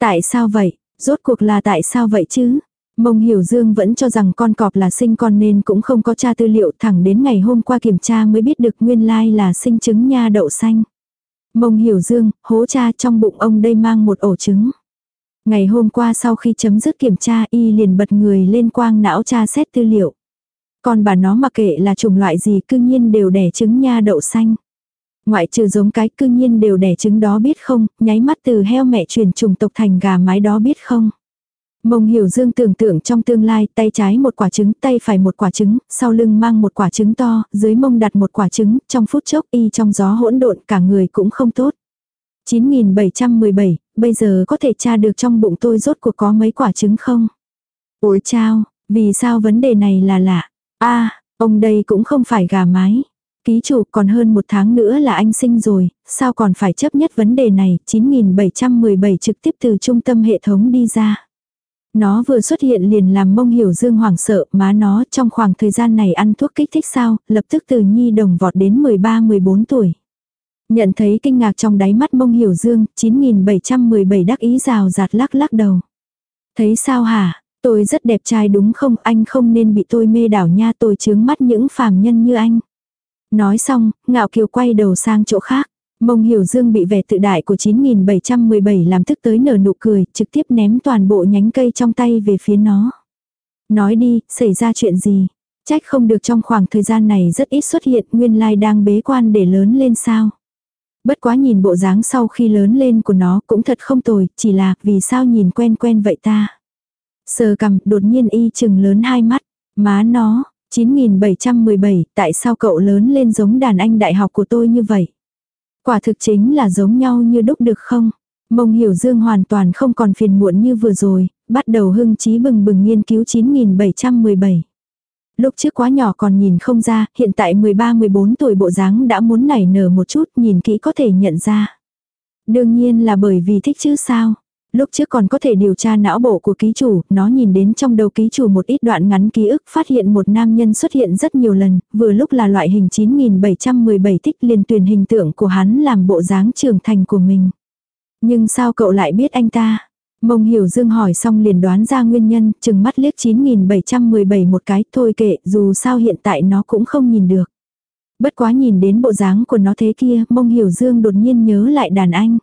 Tại sao vậy? Rốt cuộc là tại sao vậy chứ? Mông Hiểu Dương vẫn cho rằng con cọp là sinh con nên cũng không có tra tư liệu thẳng đến ngày hôm qua kiểm tra mới biết được nguyên lai là sinh trứng nha đậu xanh. Mông Hiểu Dương, hố cha trong bụng ông đây mang một ổ trứng. Ngày hôm qua sau khi chấm dứt kiểm tra y liền bật người lên quang não tra xét tư liệu. Còn bà nó mặc kệ là chủng loại gì cương nhiên đều đẻ trứng nha đậu xanh. Ngoại trừ giống cái cương nhiên đều đẻ trứng đó biết không, nháy mắt từ heo mẹ truyền chủng tộc thành gà mái đó biết không. Mông hiểu dương tưởng tượng trong tương lai tay trái một quả trứng, tay phải một quả trứng, sau lưng mang một quả trứng to, dưới mông đặt một quả trứng, trong phút chốc y trong gió hỗn độn cả người cũng không tốt. 9717, bây giờ có thể tra được trong bụng tôi rốt cuộc có mấy quả trứng không? Ôi chao, vì sao vấn đề này là lạ? a ông đây cũng không phải gà mái. Ký chủ còn hơn một tháng nữa là anh sinh rồi, sao còn phải chấp nhất vấn đề này, 9717 trực tiếp từ trung tâm hệ thống đi ra. Nó vừa xuất hiện liền làm mông hiểu dương hoảng sợ, má nó trong khoảng thời gian này ăn thuốc kích thích sao, lập tức từ nhi đồng vọt đến 13-14 tuổi. Nhận thấy kinh ngạc trong đáy mắt mông hiểu dương, 9717 đắc ý rào rạt lắc lắc đầu. Thấy sao hả, tôi rất đẹp trai đúng không, anh không nên bị tôi mê đảo nha tôi chướng mắt những phàm nhân như anh. Nói xong, ngạo kiều quay đầu sang chỗ khác. Mông Hiểu Dương bị vẻ tự đại của 9717 làm thức tới nở nụ cười, trực tiếp ném toàn bộ nhánh cây trong tay về phía nó. Nói đi, xảy ra chuyện gì? Trách không được trong khoảng thời gian này rất ít xuất hiện, nguyên lai đang bế quan để lớn lên sao. Bất quá nhìn bộ dáng sau khi lớn lên của nó cũng thật không tồi, chỉ là vì sao nhìn quen quen vậy ta. Sờ cầm, đột nhiên y chừng lớn hai mắt, má nó, 9717, tại sao cậu lớn lên giống đàn anh đại học của tôi như vậy? Quả thực chính là giống nhau như đúc được không? Mông Hiểu Dương hoàn toàn không còn phiền muộn như vừa rồi, bắt đầu hưng trí bừng bừng nghiên cứu 9717. Lúc trước quá nhỏ còn nhìn không ra, hiện tại 13-14 tuổi bộ dáng đã muốn nảy nở một chút, nhìn kỹ có thể nhận ra. Đương nhiên là bởi vì thích chứ sao. Lúc trước còn có thể điều tra não bộ của ký chủ, nó nhìn đến trong đầu ký chủ một ít đoạn ngắn ký ức phát hiện một nam nhân xuất hiện rất nhiều lần, vừa lúc là loại hình 9717 thích liền tuyển hình tượng của hắn làm bộ dáng trưởng thành của mình. Nhưng sao cậu lại biết anh ta? Mông Hiểu Dương hỏi xong liền đoán ra nguyên nhân, chừng mắt liếc 9717 một cái, thôi kệ, dù sao hiện tại nó cũng không nhìn được. Bất quá nhìn đến bộ dáng của nó thế kia, Mông Hiểu Dương đột nhiên nhớ lại đàn anh.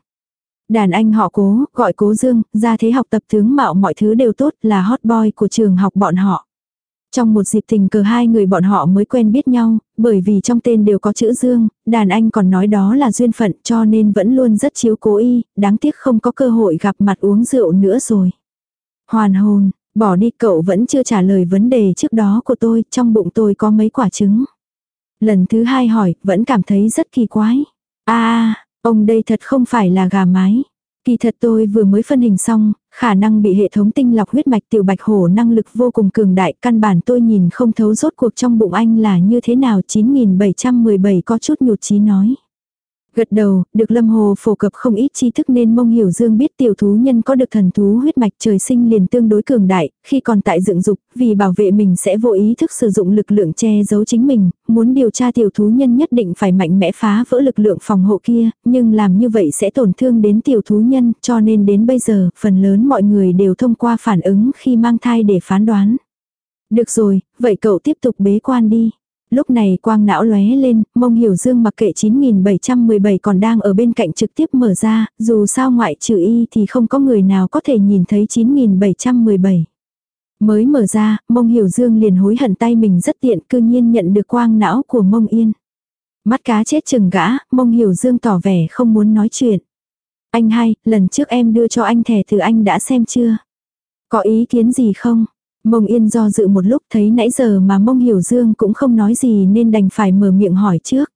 Đàn anh họ cố, gọi cố Dương, ra thế học tập tướng mạo mọi thứ đều tốt là hot boy của trường học bọn họ. Trong một dịp tình cờ hai người bọn họ mới quen biết nhau, bởi vì trong tên đều có chữ Dương, đàn anh còn nói đó là duyên phận cho nên vẫn luôn rất chiếu cố y, đáng tiếc không có cơ hội gặp mặt uống rượu nữa rồi. Hoàn hồn, bỏ đi cậu vẫn chưa trả lời vấn đề trước đó của tôi, trong bụng tôi có mấy quả trứng. Lần thứ hai hỏi, vẫn cảm thấy rất kỳ quái. a Ông đây thật không phải là gà mái. Kỳ thật tôi vừa mới phân hình xong, khả năng bị hệ thống tinh lọc huyết mạch tiểu bạch hổ năng lực vô cùng cường đại, căn bản tôi nhìn không thấu rốt cuộc trong bụng anh là như thế nào 9717 có chút nhụt chí nói. Gật đầu, được Lâm Hồ phổ cập không ít tri thức nên mông hiểu dương biết tiểu thú nhân có được thần thú huyết mạch trời sinh liền tương đối cường đại, khi còn tại dựng dục, vì bảo vệ mình sẽ vô ý thức sử dụng lực lượng che giấu chính mình, muốn điều tra tiểu thú nhân nhất định phải mạnh mẽ phá vỡ lực lượng phòng hộ kia, nhưng làm như vậy sẽ tổn thương đến tiểu thú nhân, cho nên đến bây giờ, phần lớn mọi người đều thông qua phản ứng khi mang thai để phán đoán. Được rồi, vậy cậu tiếp tục bế quan đi. Lúc này quang não lóe lên, mông hiểu dương mặc kệ 9717 còn đang ở bên cạnh trực tiếp mở ra, dù sao ngoại trừ y thì không có người nào có thể nhìn thấy 9717. Mới mở ra, mông hiểu dương liền hối hận tay mình rất tiện cư nhiên nhận được quang não của mông yên. Mắt cá chết chừng gã, mông hiểu dương tỏ vẻ không muốn nói chuyện. Anh hai, lần trước em đưa cho anh thẻ từ anh đã xem chưa? Có ý kiến gì không? Mông Yên do dự một lúc thấy nãy giờ mà Mông Hiểu Dương cũng không nói gì nên đành phải mở miệng hỏi trước.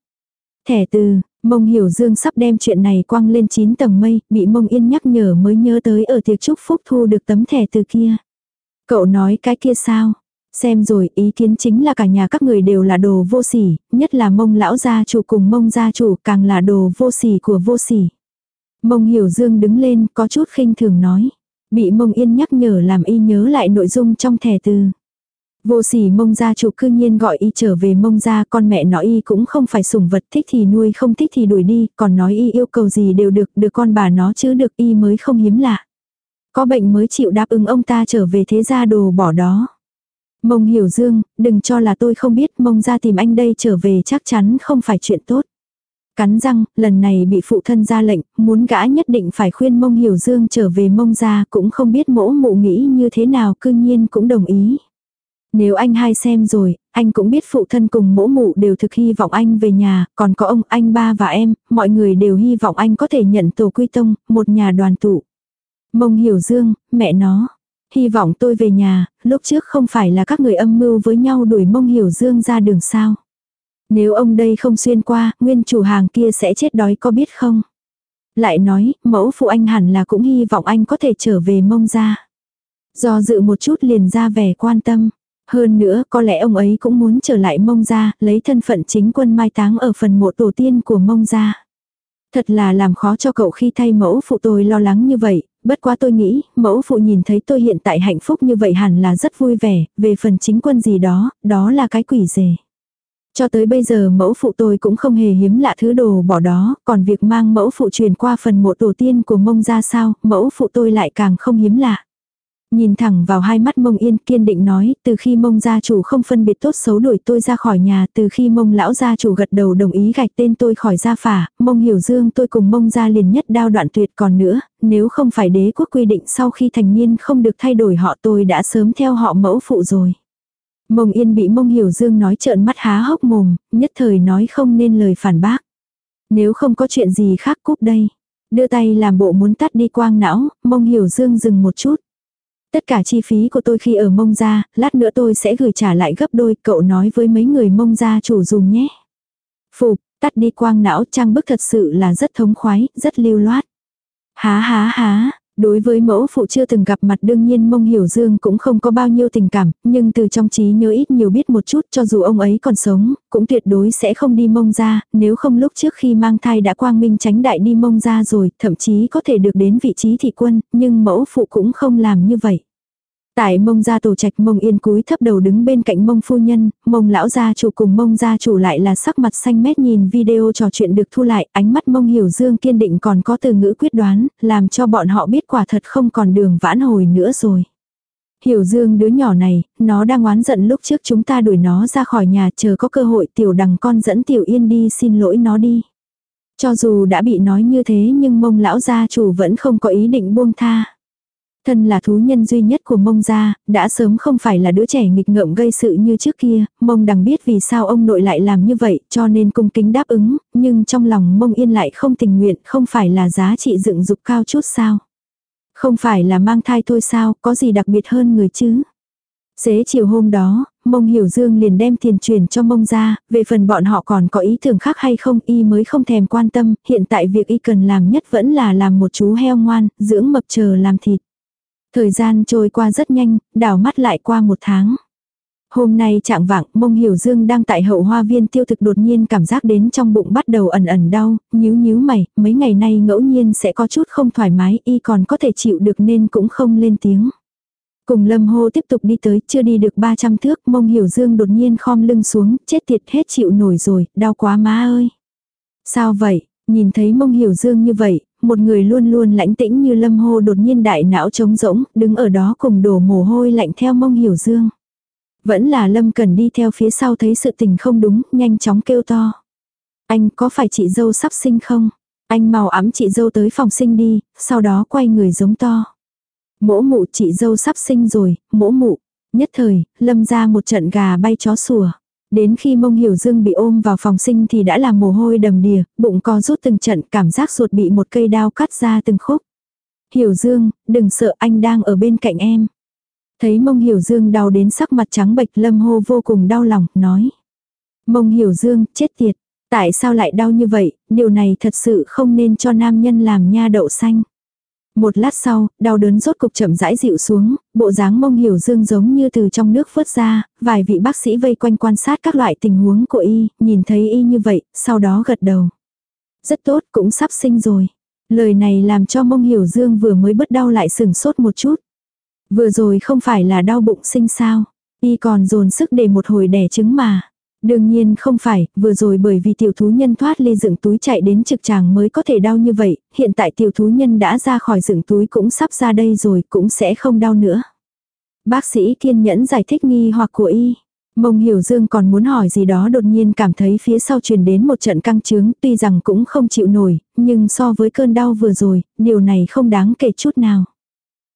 Thẻ từ, Mông Hiểu Dương sắp đem chuyện này quăng lên 9 tầng mây, bị Mông Yên nhắc nhở mới nhớ tới ở tiệc chúc phúc thu được tấm thẻ từ kia. Cậu nói cái kia sao? Xem rồi, ý kiến chính là cả nhà các người đều là đồ vô sỉ, nhất là mông lão gia chủ cùng mông gia chủ càng là đồ vô sỉ của vô sỉ. Mông hiểu dương đứng lên có chút khinh thường nói. Bị mông yên nhắc nhở làm y nhớ lại nội dung trong thẻ từ. Vô sỉ mông gia chủ cư nhiên gọi y trở về mông gia con mẹ nói y cũng không phải sủng vật thích thì nuôi không thích thì đuổi đi, còn nói y yêu cầu gì đều được, được con bà nó chứ được y mới không hiếm lạ. Có bệnh mới chịu đáp ứng ông ta trở về thế gia đồ bỏ đó. Mông hiểu dương, đừng cho là tôi không biết mông gia tìm anh đây trở về chắc chắn không phải chuyện tốt. Cắn răng, lần này bị phụ thân ra lệnh, muốn gã nhất định phải khuyên mông hiểu dương trở về mông ra cũng không biết mỗ mụ nghĩ như thế nào cương nhiên cũng đồng ý. Nếu anh hai xem rồi, anh cũng biết phụ thân cùng mỗ mụ đều thực hy vọng anh về nhà, còn có ông, anh ba và em, mọi người đều hy vọng anh có thể nhận tổ quy tông, một nhà đoàn tụ. Mông hiểu dương, mẹ nó. Hy vọng tôi về nhà, lúc trước không phải là các người âm mưu với nhau đuổi mông hiểu dương ra đường sao. Nếu ông đây không xuyên qua, nguyên chủ hàng kia sẽ chết đói có biết không? Lại nói, mẫu phụ anh hẳn là cũng hy vọng anh có thể trở về mông ra. Do dự một chút liền ra vẻ quan tâm. Hơn nữa, có lẽ ông ấy cũng muốn trở lại mông gia, lấy thân phận chính quân mai táng ở phần mộ tổ tiên của mông gia. Thật là làm khó cho cậu khi thay mẫu phụ tôi lo lắng như vậy, bất quá tôi nghĩ, mẫu phụ nhìn thấy tôi hiện tại hạnh phúc như vậy hẳn là rất vui vẻ, về phần chính quân gì đó, đó là cái quỷ dề. Cho tới bây giờ mẫu phụ tôi cũng không hề hiếm lạ thứ đồ bỏ đó, còn việc mang mẫu phụ truyền qua phần mộ tổ tiên của mông ra sao, mẫu phụ tôi lại càng không hiếm lạ. Nhìn thẳng vào hai mắt mông yên kiên định nói, từ khi mông gia chủ không phân biệt tốt xấu đuổi tôi ra khỏi nhà, từ khi mông lão gia chủ gật đầu đồng ý gạch tên tôi khỏi gia phả, mông hiểu dương tôi cùng mông gia liền nhất đao đoạn tuyệt còn nữa, nếu không phải đế quốc quy định sau khi thành niên không được thay đổi họ tôi đã sớm theo họ mẫu phụ rồi. Mông yên bị mông hiểu dương nói trợn mắt há hốc mồm, nhất thời nói không nên lời phản bác. Nếu không có chuyện gì khác cúp đây. Đưa tay làm bộ muốn tắt đi quang não, mông hiểu dương dừng một chút. Tất cả chi phí của tôi khi ở mông gia, lát nữa tôi sẽ gửi trả lại gấp đôi, cậu nói với mấy người mông gia chủ dùng nhé. Phục, tắt đi quang não trang bức thật sự là rất thống khoái, rất lưu loát. Há há há, Đối với mẫu phụ chưa từng gặp mặt đương nhiên mông hiểu dương cũng không có bao nhiêu tình cảm, nhưng từ trong trí nhớ ít nhiều biết một chút cho dù ông ấy còn sống, cũng tuyệt đối sẽ không đi mông ra, nếu không lúc trước khi mang thai đã quang minh tránh đại đi mông ra rồi, thậm chí có thể được đến vị trí thị quân, nhưng mẫu phụ cũng không làm như vậy. Tại mông gia tổ trạch mông yên cúi thấp đầu đứng bên cạnh mông phu nhân, mông lão gia chủ cùng mông gia chủ lại là sắc mặt xanh mét nhìn video trò chuyện được thu lại, ánh mắt mông hiểu dương kiên định còn có từ ngữ quyết đoán, làm cho bọn họ biết quả thật không còn đường vãn hồi nữa rồi. Hiểu dương đứa nhỏ này, nó đang oán giận lúc trước chúng ta đuổi nó ra khỏi nhà chờ có cơ hội tiểu đằng con dẫn tiểu yên đi xin lỗi nó đi. Cho dù đã bị nói như thế nhưng mông lão gia chủ vẫn không có ý định buông tha. Thân là thú nhân duy nhất của mông gia, đã sớm không phải là đứa trẻ nghịch ngợm gây sự như trước kia, mông đằng biết vì sao ông nội lại làm như vậy, cho nên cung kính đáp ứng, nhưng trong lòng mông yên lại không tình nguyện, không phải là giá trị dựng dục cao chút sao. Không phải là mang thai thôi sao, có gì đặc biệt hơn người chứ. Xế chiều hôm đó, mông hiểu dương liền đem tiền truyền cho mông ra, về phần bọn họ còn có ý tưởng khác hay không y mới không thèm quan tâm, hiện tại việc y cần làm nhất vẫn là làm một chú heo ngoan, dưỡng mập chờ làm thịt. Thời gian trôi qua rất nhanh, đảo mắt lại qua một tháng. Hôm nay trạng vạng, mông hiểu dương đang tại hậu hoa viên tiêu thực đột nhiên cảm giác đến trong bụng bắt đầu ẩn ẩn đau, nhíu nhíu mày, mấy ngày nay ngẫu nhiên sẽ có chút không thoải mái, y còn có thể chịu được nên cũng không lên tiếng. Cùng lâm hô tiếp tục đi tới, chưa đi được 300 thước, mông hiểu dương đột nhiên khom lưng xuống, chết tiệt hết chịu nổi rồi, đau quá má ơi. Sao vậy, nhìn thấy mông hiểu dương như vậy, một người luôn luôn lãnh tĩnh như lâm hô đột nhiên đại não trống rỗng, đứng ở đó cùng đổ mồ hôi lạnh theo mông hiểu dương. Vẫn là lâm cần đi theo phía sau thấy sự tình không đúng, nhanh chóng kêu to. Anh có phải chị dâu sắp sinh không? Anh mau ấm chị dâu tới phòng sinh đi, sau đó quay người giống to. Mỗ mụ chị dâu sắp sinh rồi, mỗ mụ. Nhất thời, lâm ra một trận gà bay chó sủa. Đến khi mông hiểu dương bị ôm vào phòng sinh thì đã là mồ hôi đầm đìa, bụng co rút từng trận cảm giác ruột bị một cây đao cắt ra từng khúc. Hiểu dương, đừng sợ anh đang ở bên cạnh em. Thấy mông hiểu dương đau đến sắc mặt trắng bệch lâm hô vô cùng đau lòng, nói. Mông hiểu dương, chết tiệt. Tại sao lại đau như vậy, điều này thật sự không nên cho nam nhân làm nha đậu xanh. Một lát sau, đau đớn rốt cục chậm rãi dịu xuống, bộ dáng mông hiểu dương giống như từ trong nước vớt ra, vài vị bác sĩ vây quanh quan sát các loại tình huống của y, nhìn thấy y như vậy, sau đó gật đầu. Rất tốt, cũng sắp sinh rồi. Lời này làm cho mông hiểu dương vừa mới bất đau lại sừng sốt một chút. Vừa rồi không phải là đau bụng sinh sao. Y còn dồn sức để một hồi đẻ trứng mà. Đương nhiên không phải, vừa rồi bởi vì tiểu thú nhân thoát ly dựng túi chạy đến trực tràng mới có thể đau như vậy, hiện tại tiểu thú nhân đã ra khỏi dựng túi cũng sắp ra đây rồi cũng sẽ không đau nữa. Bác sĩ kiên nhẫn giải thích nghi hoặc của y. Mông Hiểu Dương còn muốn hỏi gì đó đột nhiên cảm thấy phía sau truyền đến một trận căng trướng tuy rằng cũng không chịu nổi, nhưng so với cơn đau vừa rồi, điều này không đáng kể chút nào.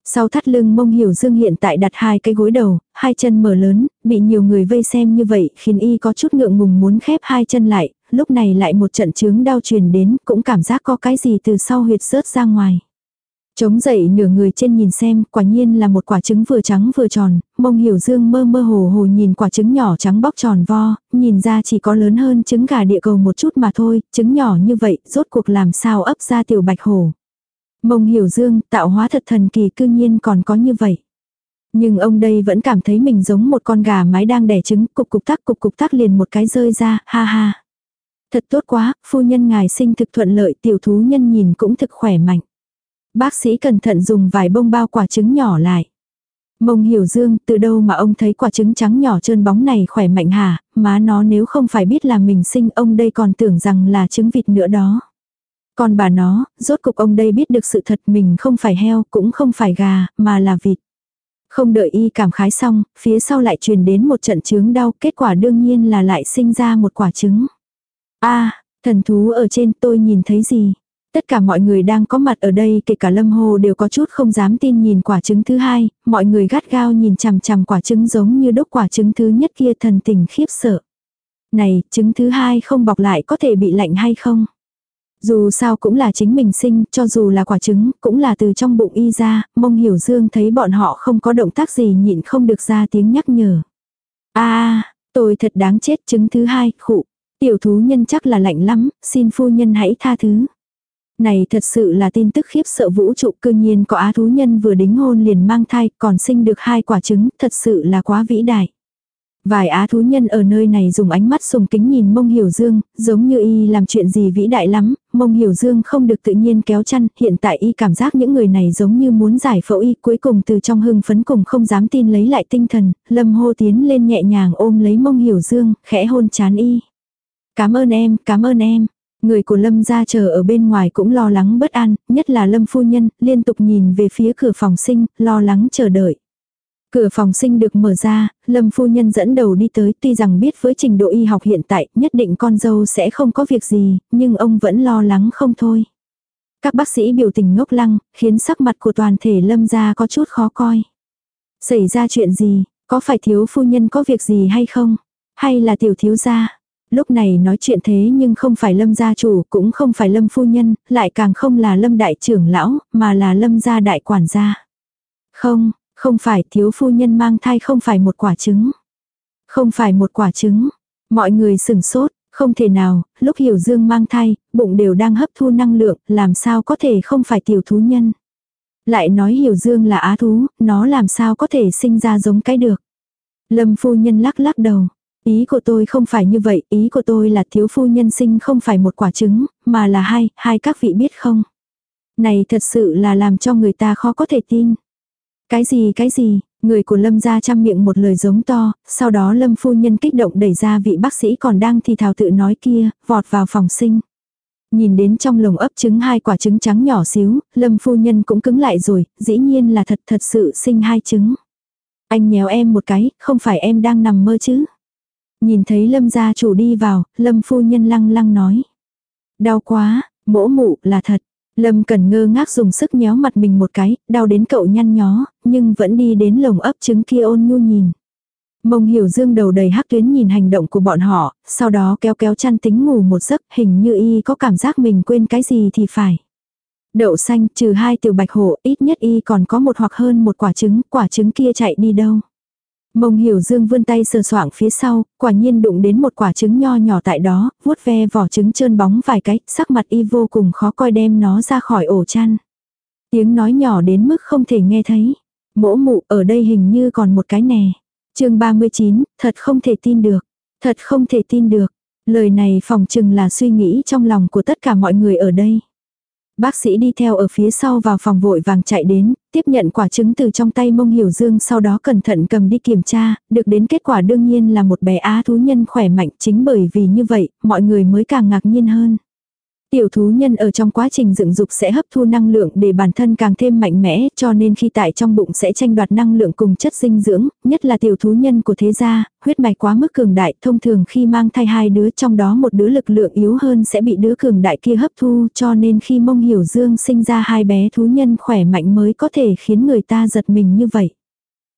Sau thắt lưng mông hiểu dương hiện tại đặt hai cái gối đầu, hai chân mở lớn, bị nhiều người vây xem như vậy khiến y có chút ngượng ngùng muốn khép hai chân lại, lúc này lại một trận chướng đau truyền đến cũng cảm giác có cái gì từ sau huyệt rớt ra ngoài. Chống dậy nửa người trên nhìn xem, quả nhiên là một quả trứng vừa trắng vừa tròn, mông hiểu dương mơ mơ hồ hồ nhìn quả trứng nhỏ trắng bóc tròn vo, nhìn ra chỉ có lớn hơn trứng gà địa cầu một chút mà thôi, trứng nhỏ như vậy, rốt cuộc làm sao ấp ra tiểu bạch hổ. Mông hiểu dương, tạo hóa thật thần kỳ cư nhiên còn có như vậy. Nhưng ông đây vẫn cảm thấy mình giống một con gà mái đang đẻ trứng, cục cục tắc cục cục tắc liền một cái rơi ra, ha ha. Thật tốt quá, phu nhân ngài sinh thực thuận lợi tiểu thú nhân nhìn cũng thực khỏe mạnh. Bác sĩ cẩn thận dùng vài bông bao quả trứng nhỏ lại. Mông hiểu dương, từ đâu mà ông thấy quả trứng trắng nhỏ trơn bóng này khỏe mạnh hả, má nó nếu không phải biết là mình sinh ông đây còn tưởng rằng là trứng vịt nữa đó. Còn bà nó, rốt cục ông đây biết được sự thật mình không phải heo, cũng không phải gà, mà là vịt. Không đợi y cảm khái xong, phía sau lại truyền đến một trận trứng đau, kết quả đương nhiên là lại sinh ra một quả trứng. a thần thú ở trên tôi nhìn thấy gì? Tất cả mọi người đang có mặt ở đây kể cả Lâm Hồ đều có chút không dám tin nhìn quả trứng thứ hai, mọi người gắt gao nhìn chằm chằm quả trứng giống như đúc quả trứng thứ nhất kia thần tình khiếp sợ. Này, trứng thứ hai không bọc lại có thể bị lạnh hay không? Dù sao cũng là chính mình sinh, cho dù là quả trứng, cũng là từ trong bụng y ra, mông hiểu dương thấy bọn họ không có động tác gì nhịn không được ra tiếng nhắc nhở. a tôi thật đáng chết trứng thứ hai, khụ. Tiểu thú nhân chắc là lạnh lắm, xin phu nhân hãy tha thứ. Này thật sự là tin tức khiếp sợ vũ trụ cư nhiên có á thú nhân vừa đính hôn liền mang thai còn sinh được hai quả trứng, thật sự là quá vĩ đại. Vài á thú nhân ở nơi này dùng ánh mắt sùng kính nhìn mông hiểu dương, giống như y làm chuyện gì vĩ đại lắm, mông hiểu dương không được tự nhiên kéo chăn, hiện tại y cảm giác những người này giống như muốn giải phẫu y, cuối cùng từ trong hưng phấn cùng không dám tin lấy lại tinh thần, lâm hô tiến lên nhẹ nhàng ôm lấy mông hiểu dương, khẽ hôn chán y. Cảm ơn em, cảm ơn em. Người của Lâm gia chờ ở bên ngoài cũng lo lắng bất an, nhất là Lâm phu nhân, liên tục nhìn về phía cửa phòng sinh, lo lắng chờ đợi. Cửa phòng sinh được mở ra, Lâm phu nhân dẫn đầu đi tới tuy rằng biết với trình độ y học hiện tại nhất định con dâu sẽ không có việc gì, nhưng ông vẫn lo lắng không thôi. Các bác sĩ biểu tình ngốc lăng, khiến sắc mặt của toàn thể Lâm gia có chút khó coi. Xảy ra chuyện gì, có phải thiếu phu nhân có việc gì hay không? Hay là tiểu thiếu gia? Lúc này nói chuyện thế nhưng không phải lâm gia chủ, cũng không phải lâm phu nhân, lại càng không là lâm đại trưởng lão, mà là lâm gia đại quản gia. Không, không phải thiếu phu nhân mang thai không phải một quả trứng. Không phải một quả trứng. Mọi người sửng sốt, không thể nào, lúc hiểu dương mang thai, bụng đều đang hấp thu năng lượng, làm sao có thể không phải tiểu thú nhân. Lại nói hiểu dương là á thú, nó làm sao có thể sinh ra giống cái được. Lâm phu nhân lắc lắc đầu. Ý của tôi không phải như vậy, ý của tôi là thiếu phu nhân sinh không phải một quả trứng, mà là hai, hai các vị biết không. Này thật sự là làm cho người ta khó có thể tin. Cái gì cái gì, người của lâm gia chăm miệng một lời giống to, sau đó lâm phu nhân kích động đẩy ra vị bác sĩ còn đang thì thào tự nói kia, vọt vào phòng sinh. Nhìn đến trong lồng ấp trứng hai quả trứng trắng nhỏ xíu, lâm phu nhân cũng cứng lại rồi, dĩ nhiên là thật thật sự sinh hai trứng. Anh nhéo em một cái, không phải em đang nằm mơ chứ. Nhìn thấy lâm gia chủ đi vào, lâm phu nhân lăng lăng nói. Đau quá, mỗ mụ là thật. Lâm cần ngơ ngác dùng sức nhéo mặt mình một cái, đau đến cậu nhăn nhó, nhưng vẫn đi đến lồng ấp trứng kia ôn nhu nhìn. Mông hiểu dương đầu đầy hắc tuyến nhìn hành động của bọn họ, sau đó kéo kéo chăn tính ngủ một giấc, hình như y có cảm giác mình quên cái gì thì phải. Đậu xanh trừ hai tiểu bạch hổ, ít nhất y còn có một hoặc hơn một quả trứng, quả trứng kia chạy đi đâu. Mông hiểu dương vươn tay sờ soạng phía sau, quả nhiên đụng đến một quả trứng nho nhỏ tại đó, vuốt ve vỏ trứng trơn bóng vài cái, sắc mặt y vô cùng khó coi đem nó ra khỏi ổ chăn. Tiếng nói nhỏ đến mức không thể nghe thấy. Mỗ mụ ở đây hình như còn một cái nè. chương 39, thật không thể tin được. Thật không thể tin được. Lời này phòng chừng là suy nghĩ trong lòng của tất cả mọi người ở đây. Bác sĩ đi theo ở phía sau vào phòng vội vàng chạy đến, tiếp nhận quả trứng từ trong tay mông hiểu dương sau đó cẩn thận cầm đi kiểm tra, được đến kết quả đương nhiên là một bé á thú nhân khỏe mạnh chính bởi vì như vậy, mọi người mới càng ngạc nhiên hơn. Tiểu thú nhân ở trong quá trình dựng dục sẽ hấp thu năng lượng để bản thân càng thêm mạnh mẽ, cho nên khi tại trong bụng sẽ tranh đoạt năng lượng cùng chất dinh dưỡng, nhất là tiểu thú nhân của thế gia, huyết mạch quá mức cường đại, thông thường khi mang thai hai đứa trong đó một đứa lực lượng yếu hơn sẽ bị đứa cường đại kia hấp thu, cho nên khi mông hiểu dương sinh ra hai bé thú nhân khỏe mạnh mới có thể khiến người ta giật mình như vậy.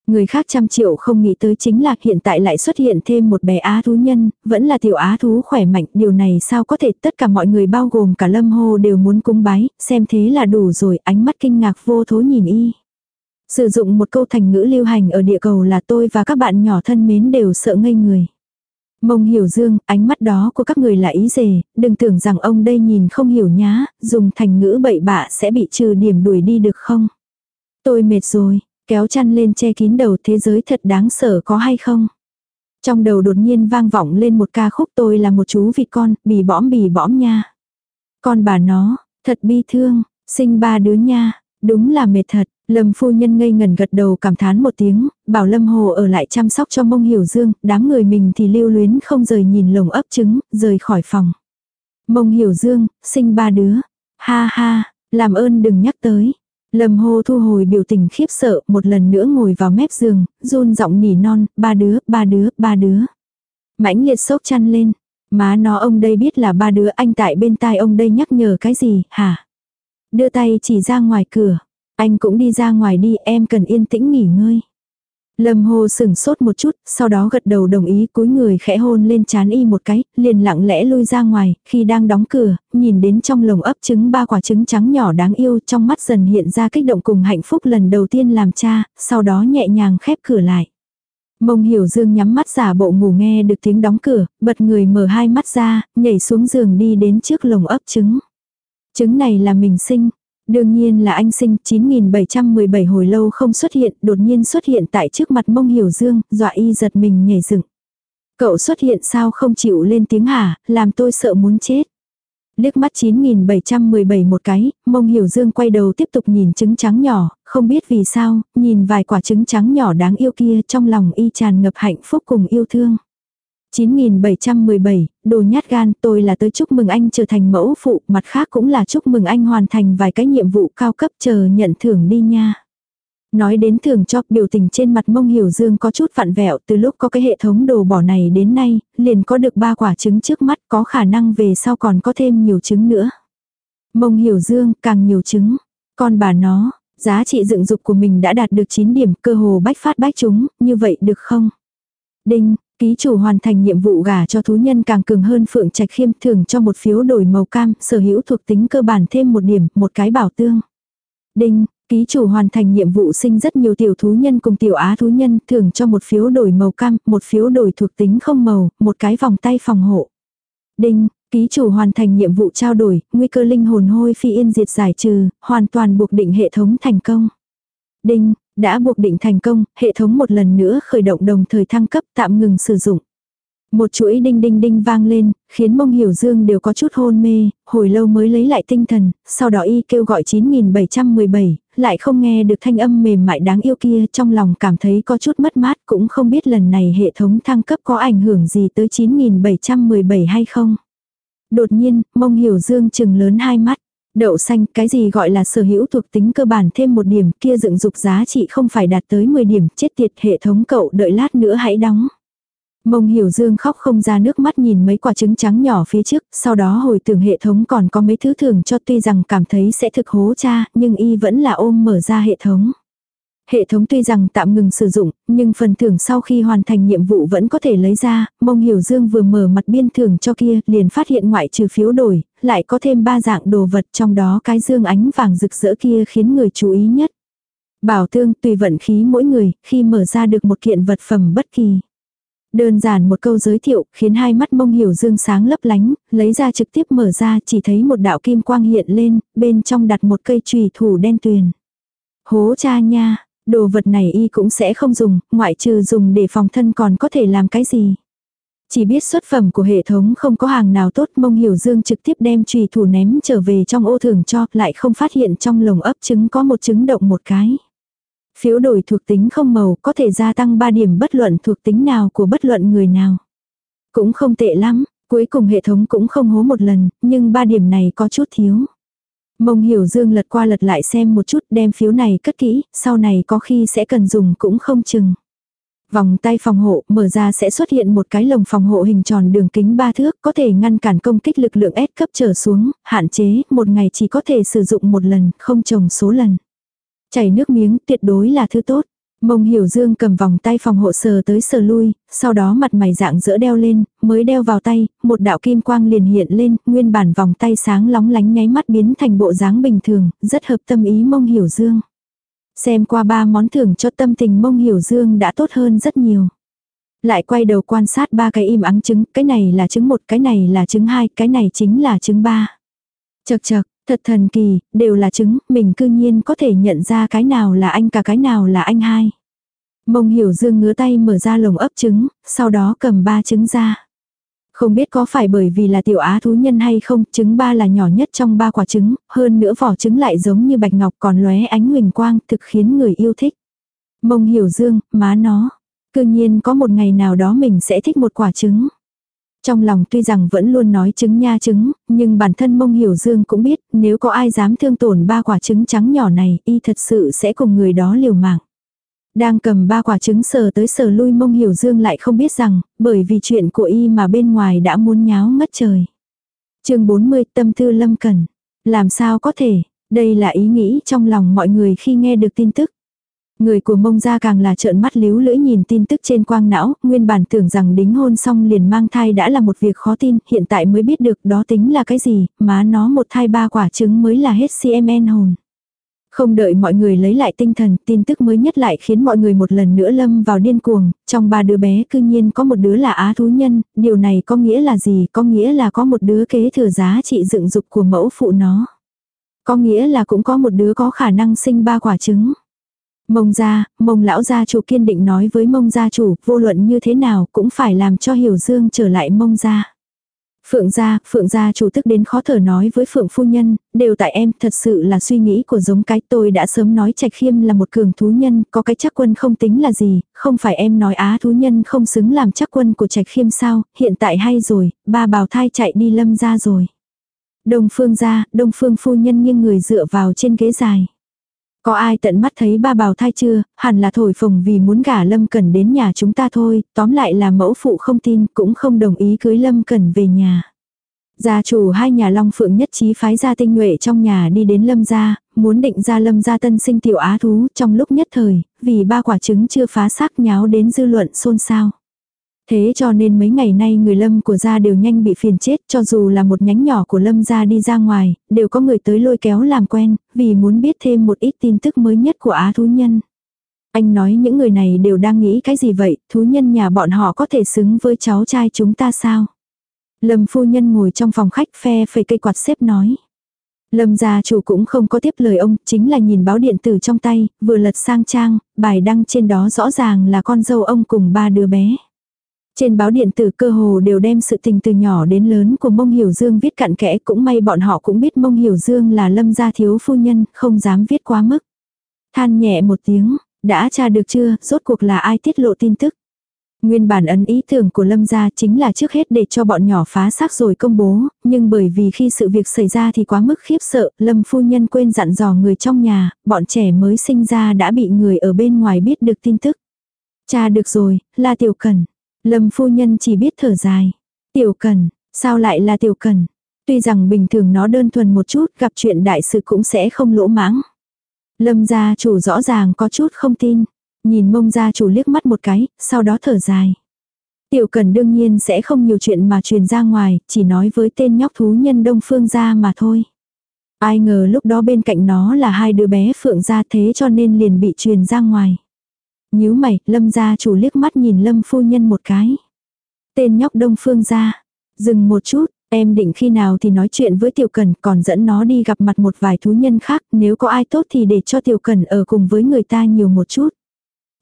Người khác trăm triệu không nghĩ tới chính là hiện tại lại xuất hiện thêm một bé á thú nhân, vẫn là tiểu á thú khỏe mạnh, điều này sao có thể tất cả mọi người bao gồm cả lâm hồ đều muốn cung bái, xem thế là đủ rồi, ánh mắt kinh ngạc vô thố nhìn y. Sử dụng một câu thành ngữ lưu hành ở địa cầu là tôi và các bạn nhỏ thân mến đều sợ ngây người. Mông hiểu dương, ánh mắt đó của các người là ý gì đừng tưởng rằng ông đây nhìn không hiểu nhá, dùng thành ngữ bậy bạ sẽ bị trừ điểm đuổi đi được không. Tôi mệt rồi, Kéo chăn lên che kín đầu thế giới thật đáng sợ có hay không? Trong đầu đột nhiên vang vọng lên một ca khúc tôi là một chú vịt con, bì bõm bì bõm nha. Con bà nó, thật bi thương, sinh ba đứa nha, đúng là mệt thật. Lâm phu nhân ngây ngần gật đầu cảm thán một tiếng, bảo Lâm Hồ ở lại chăm sóc cho mông hiểu dương, đám người mình thì lưu luyến không rời nhìn lồng ấp trứng, rời khỏi phòng. Mông hiểu dương, sinh ba đứa. Ha ha, làm ơn đừng nhắc tới. Lâm hô thu hồi biểu tình khiếp sợ, một lần nữa ngồi vào mép giường, run giọng nỉ non, ba đứa, ba đứa, ba đứa. Mãnh liệt sốc chăn lên. Má nó ông đây biết là ba đứa anh tại bên tai ông đây nhắc nhở cái gì, hả? Đưa tay chỉ ra ngoài cửa. Anh cũng đi ra ngoài đi, em cần yên tĩnh nghỉ ngơi. Lâm Hồ sừng sốt một chút, sau đó gật đầu đồng ý cúi người khẽ hôn lên chán y một cái, liền lặng lẽ lui ra ngoài, khi đang đóng cửa, nhìn đến trong lồng ấp trứng ba quả trứng trắng nhỏ đáng yêu trong mắt dần hiện ra kích động cùng hạnh phúc lần đầu tiên làm cha, sau đó nhẹ nhàng khép cửa lại. Mông hiểu dương nhắm mắt giả bộ ngủ nghe được tiếng đóng cửa, bật người mở hai mắt ra, nhảy xuống giường đi đến trước lồng ấp trứng. Trứng này là mình sinh, Đương nhiên là anh sinh 9717 hồi lâu không xuất hiện, đột nhiên xuất hiện tại trước mặt mông hiểu dương, dọa y giật mình nhảy dựng. Cậu xuất hiện sao không chịu lên tiếng hả, làm tôi sợ muốn chết. Liếc mắt 9717 một cái, mông hiểu dương quay đầu tiếp tục nhìn trứng trắng nhỏ, không biết vì sao, nhìn vài quả trứng trắng nhỏ đáng yêu kia trong lòng y tràn ngập hạnh phúc cùng yêu thương. 9717, đồ nhát gan, tôi là tới chúc mừng anh trở thành mẫu phụ, mặt khác cũng là chúc mừng anh hoàn thành vài cái nhiệm vụ cao cấp chờ nhận thưởng đi nha. Nói đến thưởng cho biểu tình trên mặt mông hiểu dương có chút vặn vẹo từ lúc có cái hệ thống đồ bỏ này đến nay, liền có được ba quả trứng trước mắt có khả năng về sau còn có thêm nhiều trứng nữa. Mông hiểu dương càng nhiều trứng, con bà nó, giá trị dựng dục của mình đã đạt được 9 điểm cơ hồ bách phát bách chúng, như vậy được không? Đinh, Ký chủ hoàn thành nhiệm vụ gả cho thú nhân càng cường hơn phượng trạch khiêm thưởng cho một phiếu đổi màu cam, sở hữu thuộc tính cơ bản thêm một điểm, một cái bảo tương. Đinh, ký chủ hoàn thành nhiệm vụ sinh rất nhiều tiểu thú nhân cùng tiểu á thú nhân, thưởng cho một phiếu đổi màu cam, một phiếu đổi thuộc tính không màu, một cái vòng tay phòng hộ. Đinh, ký chủ hoàn thành nhiệm vụ trao đổi, nguy cơ linh hồn hôi phi yên diệt giải trừ, hoàn toàn buộc định hệ thống thành công. Đinh, đã buộc định thành công, hệ thống một lần nữa khởi động đồng thời thăng cấp tạm ngừng sử dụng. Một chuỗi đinh đinh đinh vang lên, khiến mông hiểu dương đều có chút hôn mê, hồi lâu mới lấy lại tinh thần, sau đó y kêu gọi 9717, lại không nghe được thanh âm mềm mại đáng yêu kia trong lòng cảm thấy có chút mất mát cũng không biết lần này hệ thống thăng cấp có ảnh hưởng gì tới 9717 hay không. Đột nhiên, mông hiểu dương chừng lớn hai mắt. Đậu xanh, cái gì gọi là sở hữu thuộc tính cơ bản thêm một điểm kia dựng dục giá trị không phải đạt tới 10 điểm, chết tiệt hệ thống cậu đợi lát nữa hãy đóng. Mông hiểu dương khóc không ra nước mắt nhìn mấy quả trứng trắng nhỏ phía trước, sau đó hồi tưởng hệ thống còn có mấy thứ thưởng cho tuy rằng cảm thấy sẽ thực hố cha, nhưng y vẫn là ôm mở ra hệ thống. Hệ thống tuy rằng tạm ngừng sử dụng, nhưng phần thưởng sau khi hoàn thành nhiệm vụ vẫn có thể lấy ra, mông hiểu dương vừa mở mặt biên thưởng cho kia, liền phát hiện ngoại trừ phiếu đổi, lại có thêm ba dạng đồ vật trong đó cái dương ánh vàng rực rỡ kia khiến người chú ý nhất. Bảo thương tùy vận khí mỗi người, khi mở ra được một kiện vật phẩm bất kỳ. Đơn giản một câu giới thiệu, khiến hai mắt mông hiểu dương sáng lấp lánh, lấy ra trực tiếp mở ra chỉ thấy một đạo kim quang hiện lên, bên trong đặt một cây chùy thủ đen tuyền. Hố cha nha, Đồ vật này y cũng sẽ không dùng, ngoại trừ dùng để phòng thân còn có thể làm cái gì. Chỉ biết xuất phẩm của hệ thống không có hàng nào tốt mông hiểu dương trực tiếp đem trùy thủ ném trở về trong ô thường cho lại không phát hiện trong lồng ấp trứng có một trứng động một cái. Phiếu đổi thuộc tính không màu có thể gia tăng 3 điểm bất luận thuộc tính nào của bất luận người nào. Cũng không tệ lắm, cuối cùng hệ thống cũng không hố một lần, nhưng 3 điểm này có chút thiếu. Mông hiểu dương lật qua lật lại xem một chút đem phiếu này cất kỹ, sau này có khi sẽ cần dùng cũng không chừng. Vòng tay phòng hộ mở ra sẽ xuất hiện một cái lồng phòng hộ hình tròn đường kính ba thước có thể ngăn cản công kích lực lượng S cấp trở xuống, hạn chế, một ngày chỉ có thể sử dụng một lần, không trồng số lần. Chảy nước miếng tuyệt đối là thứ tốt. Mông hiểu dương cầm vòng tay phòng hộ sờ tới sờ lui, sau đó mặt mày dạng dỡ đeo lên, mới đeo vào tay, một đạo kim quang liền hiện lên, nguyên bản vòng tay sáng lóng lánh nháy mắt biến thành bộ dáng bình thường, rất hợp tâm ý mông hiểu dương. Xem qua ba món thưởng cho tâm tình mông hiểu dương đã tốt hơn rất nhiều. Lại quay đầu quan sát ba cái im ắng trứng, cái này là trứng một, cái này là trứng hai, cái này chính là trứng ba. Chật chật, Thật thần kỳ, đều là trứng, mình cư nhiên có thể nhận ra cái nào là anh cả cái nào là anh hai. Mông hiểu dương ngứa tay mở ra lồng ấp trứng, sau đó cầm ba trứng ra. Không biết có phải bởi vì là tiểu á thú nhân hay không, trứng ba là nhỏ nhất trong ba quả trứng, hơn nữa vỏ trứng lại giống như bạch ngọc còn lóe ánh huỳnh quang, thực khiến người yêu thích. Mông hiểu dương, má nó. Cư nhiên có một ngày nào đó mình sẽ thích một quả trứng. Trong lòng tuy rằng vẫn luôn nói trứng nha trứng, nhưng bản thân mông hiểu dương cũng biết nếu có ai dám thương tổn ba quả trứng trắng nhỏ này y thật sự sẽ cùng người đó liều mạng. Đang cầm ba quả trứng sờ tới sờ lui mông hiểu dương lại không biết rằng, bởi vì chuyện của y mà bên ngoài đã muốn nháo ngất trời. chương 40 tâm tư lâm cần. Làm sao có thể, đây là ý nghĩ trong lòng mọi người khi nghe được tin tức. Người của mông ra càng là trợn mắt líu lưỡi nhìn tin tức trên quang não, nguyên bản tưởng rằng đính hôn xong liền mang thai đã là một việc khó tin, hiện tại mới biết được đó tính là cái gì, má nó một thai ba quả trứng mới là hết CMN hồn. Không đợi mọi người lấy lại tinh thần, tin tức mới nhất lại khiến mọi người một lần nữa lâm vào điên cuồng, trong ba đứa bé cư nhiên có một đứa là á thú nhân, điều này có nghĩa là gì? Có nghĩa là có một đứa kế thừa giá trị dựng dục của mẫu phụ nó. Có nghĩa là cũng có một đứa có khả năng sinh ba quả trứng. Mông gia, mông lão gia chủ kiên định nói với mông gia chủ, vô luận như thế nào cũng phải làm cho hiểu dương trở lại mông gia. Phượng gia, Phượng gia chủ tức đến khó thở nói với Phượng phu nhân, đều tại em, thật sự là suy nghĩ của giống cái tôi đã sớm nói Trạch Khiêm là một cường thú nhân, có cái chắc quân không tính là gì, không phải em nói á thú nhân không xứng làm chắc quân của Trạch Khiêm sao, hiện tại hay rồi, ba bào thai chạy đi lâm ra rồi. Đông phương gia, đông phương phu nhân nghiêng người dựa vào trên ghế dài. Có ai tận mắt thấy ba bào thai chưa, hẳn là thổi phồng vì muốn gả Lâm cần đến nhà chúng ta thôi, tóm lại là mẫu phụ không tin, cũng không đồng ý cưới Lâm cần về nhà. Gia chủ hai nhà Long Phượng nhất trí phái gia tinh nhuệ trong nhà đi đến Lâm gia, muốn định ra Lâm gia tân sinh tiểu á thú trong lúc nhất thời, vì ba quả trứng chưa phá xác nháo đến dư luận xôn xao. Thế cho nên mấy ngày nay người lâm của gia đều nhanh bị phiền chết cho dù là một nhánh nhỏ của lâm gia đi ra ngoài, đều có người tới lôi kéo làm quen, vì muốn biết thêm một ít tin tức mới nhất của á thú nhân. Anh nói những người này đều đang nghĩ cái gì vậy, thú nhân nhà bọn họ có thể xứng với cháu trai chúng ta sao? Lâm phu nhân ngồi trong phòng khách phe phẩy cây quạt xếp nói. Lâm gia chủ cũng không có tiếp lời ông, chính là nhìn báo điện tử trong tay, vừa lật sang trang, bài đăng trên đó rõ ràng là con dâu ông cùng ba đứa bé. Trên báo điện tử cơ hồ đều đem sự tình từ nhỏ đến lớn của Mông Hiểu Dương viết cặn kẽ cũng may bọn họ cũng biết Mông Hiểu Dương là lâm gia thiếu phu nhân, không dám viết quá mức. Than nhẹ một tiếng, đã tra được chưa, rốt cuộc là ai tiết lộ tin tức. Nguyên bản ấn ý tưởng của Lâm gia chính là trước hết để cho bọn nhỏ phá xác rồi công bố, nhưng bởi vì khi sự việc xảy ra thì quá mức khiếp sợ, Lâm phu nhân quên dặn dò người trong nhà, bọn trẻ mới sinh ra đã bị người ở bên ngoài biết được tin tức. Cha được rồi, là tiểu cần. Lâm phu nhân chỉ biết thở dài. Tiểu cần, sao lại là tiểu cần? Tuy rằng bình thường nó đơn thuần một chút, gặp chuyện đại sự cũng sẽ không lỗ mãng. Lâm gia chủ rõ ràng có chút không tin. Nhìn mông gia chủ liếc mắt một cái, sau đó thở dài. Tiểu cần đương nhiên sẽ không nhiều chuyện mà truyền ra ngoài, chỉ nói với tên nhóc thú nhân đông phương gia mà thôi. Ai ngờ lúc đó bên cạnh nó là hai đứa bé phượng gia thế cho nên liền bị truyền ra ngoài nhíu mày, lâm gia chủ liếc mắt nhìn lâm phu nhân một cái. Tên nhóc đông phương gia. Dừng một chút, em định khi nào thì nói chuyện với tiểu cần còn dẫn nó đi gặp mặt một vài thú nhân khác, nếu có ai tốt thì để cho tiểu cần ở cùng với người ta nhiều một chút.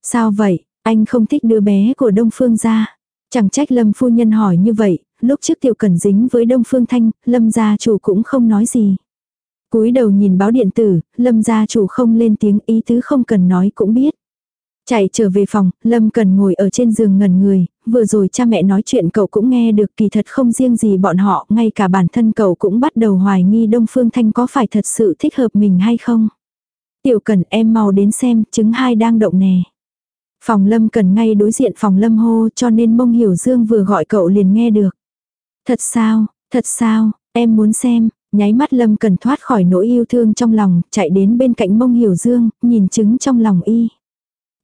Sao vậy, anh không thích đứa bé của đông phương gia. Chẳng trách lâm phu nhân hỏi như vậy, lúc trước tiểu cần dính với đông phương thanh, lâm gia chủ cũng không nói gì. cúi đầu nhìn báo điện tử, lâm gia chủ không lên tiếng ý tứ không cần nói cũng biết. Chạy trở về phòng, Lâm Cần ngồi ở trên giường ngần người, vừa rồi cha mẹ nói chuyện cậu cũng nghe được kỳ thật không riêng gì bọn họ, ngay cả bản thân cậu cũng bắt đầu hoài nghi Đông Phương Thanh có phải thật sự thích hợp mình hay không. Tiểu Cần em mau đến xem, chứng hai đang động nè. Phòng Lâm Cần ngay đối diện phòng Lâm hô cho nên mông hiểu dương vừa gọi cậu liền nghe được. Thật sao, thật sao, em muốn xem, nháy mắt Lâm Cần thoát khỏi nỗi yêu thương trong lòng, chạy đến bên cạnh mông hiểu dương, nhìn chứng trong lòng y.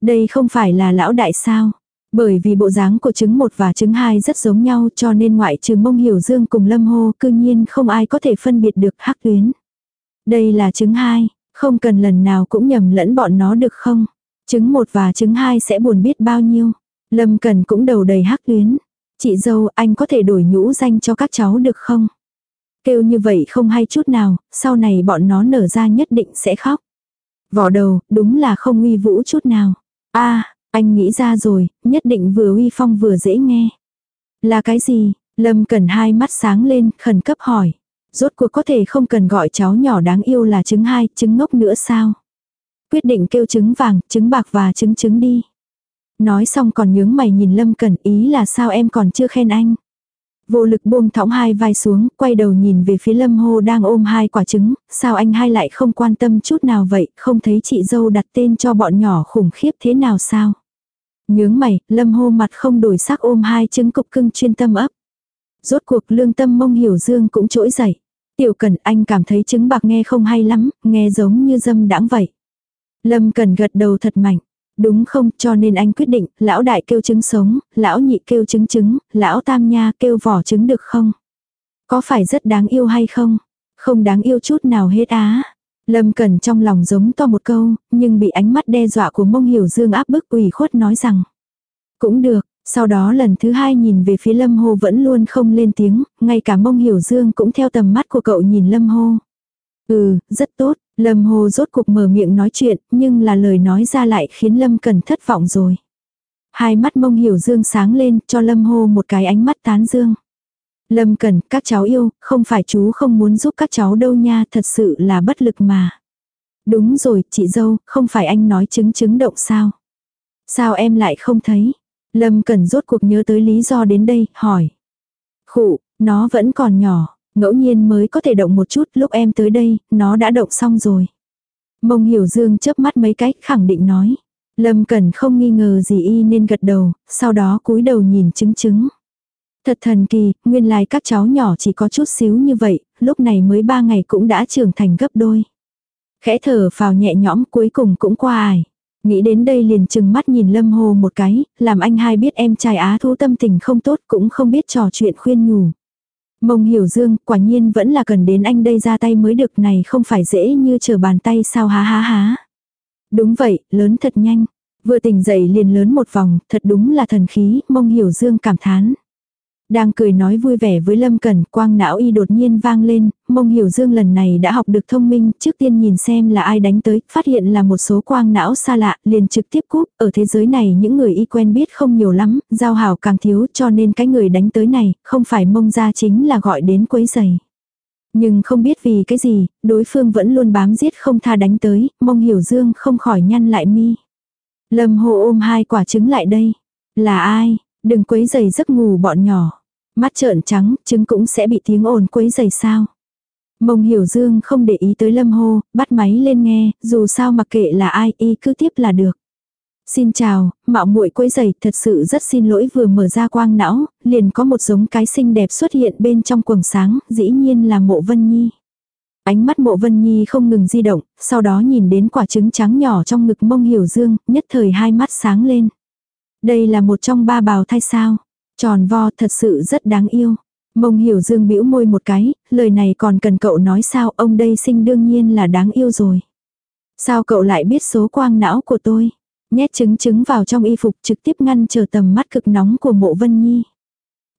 Đây không phải là lão đại sao. Bởi vì bộ dáng của trứng 1 và trứng 2 rất giống nhau cho nên ngoại trừ mông hiểu dương cùng lâm hô cư nhiên không ai có thể phân biệt được hắc tuyến. Đây là trứng 2, không cần lần nào cũng nhầm lẫn bọn nó được không? Trứng 1 và trứng 2 sẽ buồn biết bao nhiêu. Lâm cần cũng đầu đầy hắc tuyến. Chị dâu anh có thể đổi nhũ danh cho các cháu được không? Kêu như vậy không hay chút nào, sau này bọn nó nở ra nhất định sẽ khóc. Vỏ đầu, đúng là không uy vũ chút nào a anh nghĩ ra rồi, nhất định vừa uy phong vừa dễ nghe. Là cái gì? Lâm cần hai mắt sáng lên, khẩn cấp hỏi. Rốt cuộc có thể không cần gọi cháu nhỏ đáng yêu là trứng hai, trứng ngốc nữa sao? Quyết định kêu trứng vàng, trứng bạc và trứng trứng đi. Nói xong còn nhướng mày nhìn Lâm Cẩn ý là sao em còn chưa khen anh. Vô lực buông thõng hai vai xuống, quay đầu nhìn về phía Lâm Hô đang ôm hai quả trứng, sao anh hai lại không quan tâm chút nào vậy, không thấy chị dâu đặt tên cho bọn nhỏ khủng khiếp thế nào sao. Nhướng mày, Lâm Hô mặt không đổi sắc ôm hai trứng cục cưng chuyên tâm ấp. Rốt cuộc lương tâm mông hiểu dương cũng trỗi dậy. Tiểu Cần anh cảm thấy trứng bạc nghe không hay lắm, nghe giống như dâm đãng vậy. Lâm Cần gật đầu thật mạnh. Đúng không, cho nên anh quyết định, lão đại kêu trứng sống, lão nhị kêu trứng trứng, lão tam nha kêu vỏ trứng được không? Có phải rất đáng yêu hay không? Không đáng yêu chút nào hết á. Lâm Cẩn trong lòng giống to một câu, nhưng bị ánh mắt đe dọa của mông hiểu dương áp bức ủy khuất nói rằng. Cũng được, sau đó lần thứ hai nhìn về phía Lâm Hô vẫn luôn không lên tiếng, ngay cả mông hiểu dương cũng theo tầm mắt của cậu nhìn Lâm Hô. Ừ, rất tốt, Lâm Hồ rốt cuộc mở miệng nói chuyện, nhưng là lời nói ra lại khiến Lâm Cần thất vọng rồi. Hai mắt mông hiểu dương sáng lên, cho Lâm Hồ một cái ánh mắt tán dương. Lâm Cần, các cháu yêu, không phải chú không muốn giúp các cháu đâu nha, thật sự là bất lực mà. Đúng rồi, chị dâu, không phải anh nói chứng chứng động sao? Sao em lại không thấy? Lâm Cần rốt cuộc nhớ tới lý do đến đây, hỏi. Khụ, nó vẫn còn nhỏ. Ngẫu nhiên mới có thể động một chút, lúc em tới đây, nó đã động xong rồi. Mông hiểu dương chớp mắt mấy cách khẳng định nói. Lâm Cẩn không nghi ngờ gì y nên gật đầu, sau đó cúi đầu nhìn chứng chứng. Thật thần kỳ, nguyên lai các cháu nhỏ chỉ có chút xíu như vậy, lúc này mới ba ngày cũng đã trưởng thành gấp đôi. Khẽ thở vào nhẹ nhõm cuối cùng cũng qua ải. Nghĩ đến đây liền chừng mắt nhìn Lâm Hồ một cái, làm anh hai biết em trai á thú tâm tình không tốt cũng không biết trò chuyện khuyên nhủ. Mông hiểu dương, quả nhiên vẫn là cần đến anh đây ra tay mới được này không phải dễ như chờ bàn tay sao há há há. Đúng vậy, lớn thật nhanh. Vừa tỉnh dậy liền lớn một vòng, thật đúng là thần khí, mông hiểu dương cảm thán. Đang cười nói vui vẻ với Lâm Cẩn, quang não y đột nhiên vang lên, mông hiểu dương lần này đã học được thông minh, trước tiên nhìn xem là ai đánh tới, phát hiện là một số quang não xa lạ, liền trực tiếp cúp, ở thế giới này những người y quen biết không nhiều lắm, giao hảo càng thiếu cho nên cái người đánh tới này, không phải mông ra chính là gọi đến quấy giày. Nhưng không biết vì cái gì, đối phương vẫn luôn bám giết không tha đánh tới, mông hiểu dương không khỏi nhăn lại mi. Lâm hồ ôm hai quả trứng lại đây. Là ai? Đừng quấy giày giấc ngủ bọn nhỏ. Mắt trợn trắng, trứng cũng sẽ bị tiếng ồn quấy giày sao. Mông hiểu dương không để ý tới lâm hô, bắt máy lên nghe, dù sao mặc kệ là ai y cứ tiếp là được. Xin chào, mạo muội quấy giày, thật sự rất xin lỗi vừa mở ra quang não, liền có một giống cái xinh đẹp xuất hiện bên trong quầng sáng, dĩ nhiên là mộ vân nhi. Ánh mắt mộ vân nhi không ngừng di động, sau đó nhìn đến quả trứng trắng nhỏ trong ngực mông hiểu dương, nhất thời hai mắt sáng lên. Đây là một trong ba bào thai sao. Tròn vo thật sự rất đáng yêu. Mông hiểu dương bĩu môi một cái, lời này còn cần cậu nói sao ông đây sinh đương nhiên là đáng yêu rồi. Sao cậu lại biết số quang não của tôi? Nhét trứng trứng vào trong y phục trực tiếp ngăn chờ tầm mắt cực nóng của mộ vân nhi.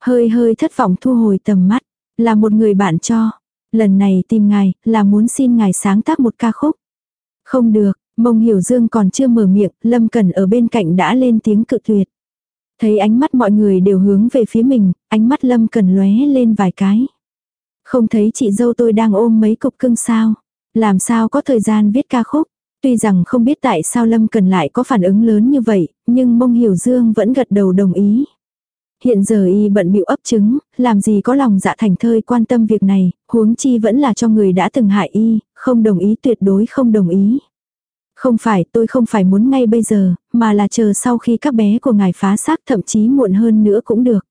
Hơi hơi thất vọng thu hồi tầm mắt, là một người bạn cho. Lần này tìm ngài, là muốn xin ngài sáng tác một ca khúc. Không được, mông hiểu dương còn chưa mở miệng, lâm cần ở bên cạnh đã lên tiếng cự tuyệt. Thấy ánh mắt mọi người đều hướng về phía mình, ánh mắt Lâm Cần lóe lên vài cái. Không thấy chị dâu tôi đang ôm mấy cục cưng sao. Làm sao có thời gian viết ca khúc. Tuy rằng không biết tại sao Lâm Cần lại có phản ứng lớn như vậy, nhưng mông hiểu dương vẫn gật đầu đồng ý. Hiện giờ y bận bịu ấp trứng, làm gì có lòng dạ thành thơi quan tâm việc này, huống chi vẫn là cho người đã từng hại y, không đồng ý tuyệt đối không đồng ý. Không phải, tôi không phải muốn ngay bây giờ, mà là chờ sau khi các bé của ngài phá xác thậm chí muộn hơn nữa cũng được.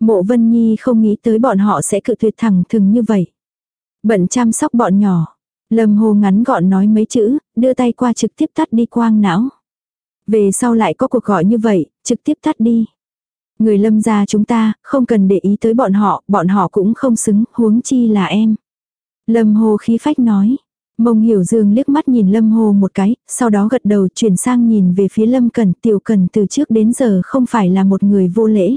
Mộ Vân Nhi không nghĩ tới bọn họ sẽ cự tuyệt thẳng thừng như vậy. Bận chăm sóc bọn nhỏ. Lâm Hồ ngắn gọn nói mấy chữ, đưa tay qua trực tiếp tắt đi quang não. Về sau lại có cuộc gọi như vậy, trực tiếp tắt đi. Người lâm gia chúng ta, không cần để ý tới bọn họ, bọn họ cũng không xứng, huống chi là em. Lâm Hồ khí phách nói. Mông hiểu dương liếc mắt nhìn Lâm Hồ một cái, sau đó gật đầu chuyển sang nhìn về phía Lâm cần Tiểu cần từ trước đến giờ không phải là một người vô lễ.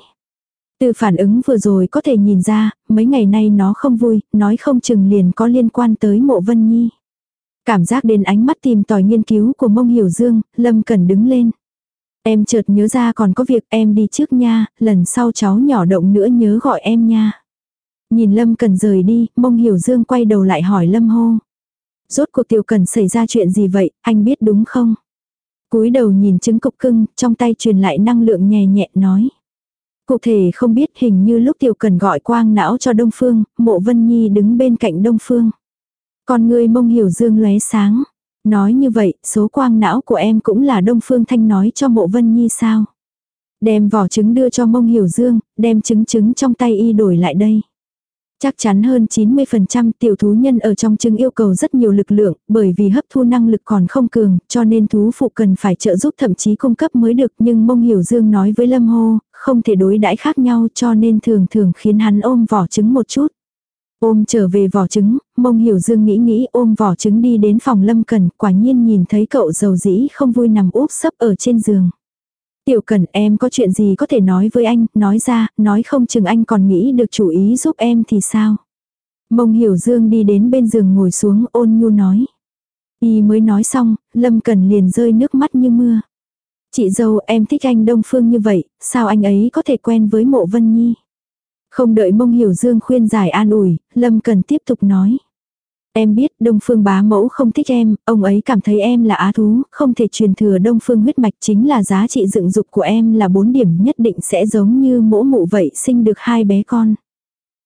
Từ phản ứng vừa rồi có thể nhìn ra, mấy ngày nay nó không vui, nói không chừng liền có liên quan tới mộ vân nhi. Cảm giác đến ánh mắt tìm tòi nghiên cứu của mông hiểu dương, Lâm Cần đứng lên. Em chợt nhớ ra còn có việc em đi trước nha, lần sau cháu nhỏ động nữa nhớ gọi em nha. Nhìn Lâm Cần rời đi, mông hiểu dương quay đầu lại hỏi Lâm hô. Rốt cuộc tiểu cần xảy ra chuyện gì vậy, anh biết đúng không? cúi đầu nhìn trứng cục cưng, trong tay truyền lại năng lượng nhẹ nhẹ nói. Cụ thể không biết hình như lúc tiểu cần gọi quang não cho Đông Phương, mộ Vân Nhi đứng bên cạnh Đông Phương. Con người mông hiểu dương lóe sáng. Nói như vậy, số quang não của em cũng là Đông Phương Thanh nói cho mộ Vân Nhi sao? Đem vỏ trứng đưa cho mông hiểu dương, đem trứng trứng trong tay y đổi lại đây. Chắc chắn hơn 90% tiểu thú nhân ở trong trứng yêu cầu rất nhiều lực lượng, bởi vì hấp thu năng lực còn không cường, cho nên thú phụ cần phải trợ giúp thậm chí cung cấp mới được. Nhưng mông hiểu dương nói với Lâm Hô, không thể đối đãi khác nhau cho nên thường thường khiến hắn ôm vỏ trứng một chút. Ôm trở về vỏ trứng, mông hiểu dương nghĩ nghĩ ôm vỏ trứng đi đến phòng Lâm Cần, quả nhiên nhìn thấy cậu giàu dĩ không vui nằm úp sấp ở trên giường. Tiểu Cần em có chuyện gì có thể nói với anh, nói ra, nói không chừng anh còn nghĩ được chủ ý giúp em thì sao. Mông Hiểu Dương đi đến bên giường ngồi xuống ôn nhu nói. Y mới nói xong, Lâm Cần liền rơi nước mắt như mưa. Chị dâu em thích anh Đông Phương như vậy, sao anh ấy có thể quen với mộ Vân Nhi. Không đợi mông Hiểu Dương khuyên giải an ủi, Lâm Cần tiếp tục nói. Em biết Đông Phương bá mẫu không thích em, ông ấy cảm thấy em là á thú, không thể truyền thừa Đông Phương huyết mạch chính là giá trị dựng dục của em là bốn điểm nhất định sẽ giống như mỗ mụ vậy sinh được hai bé con.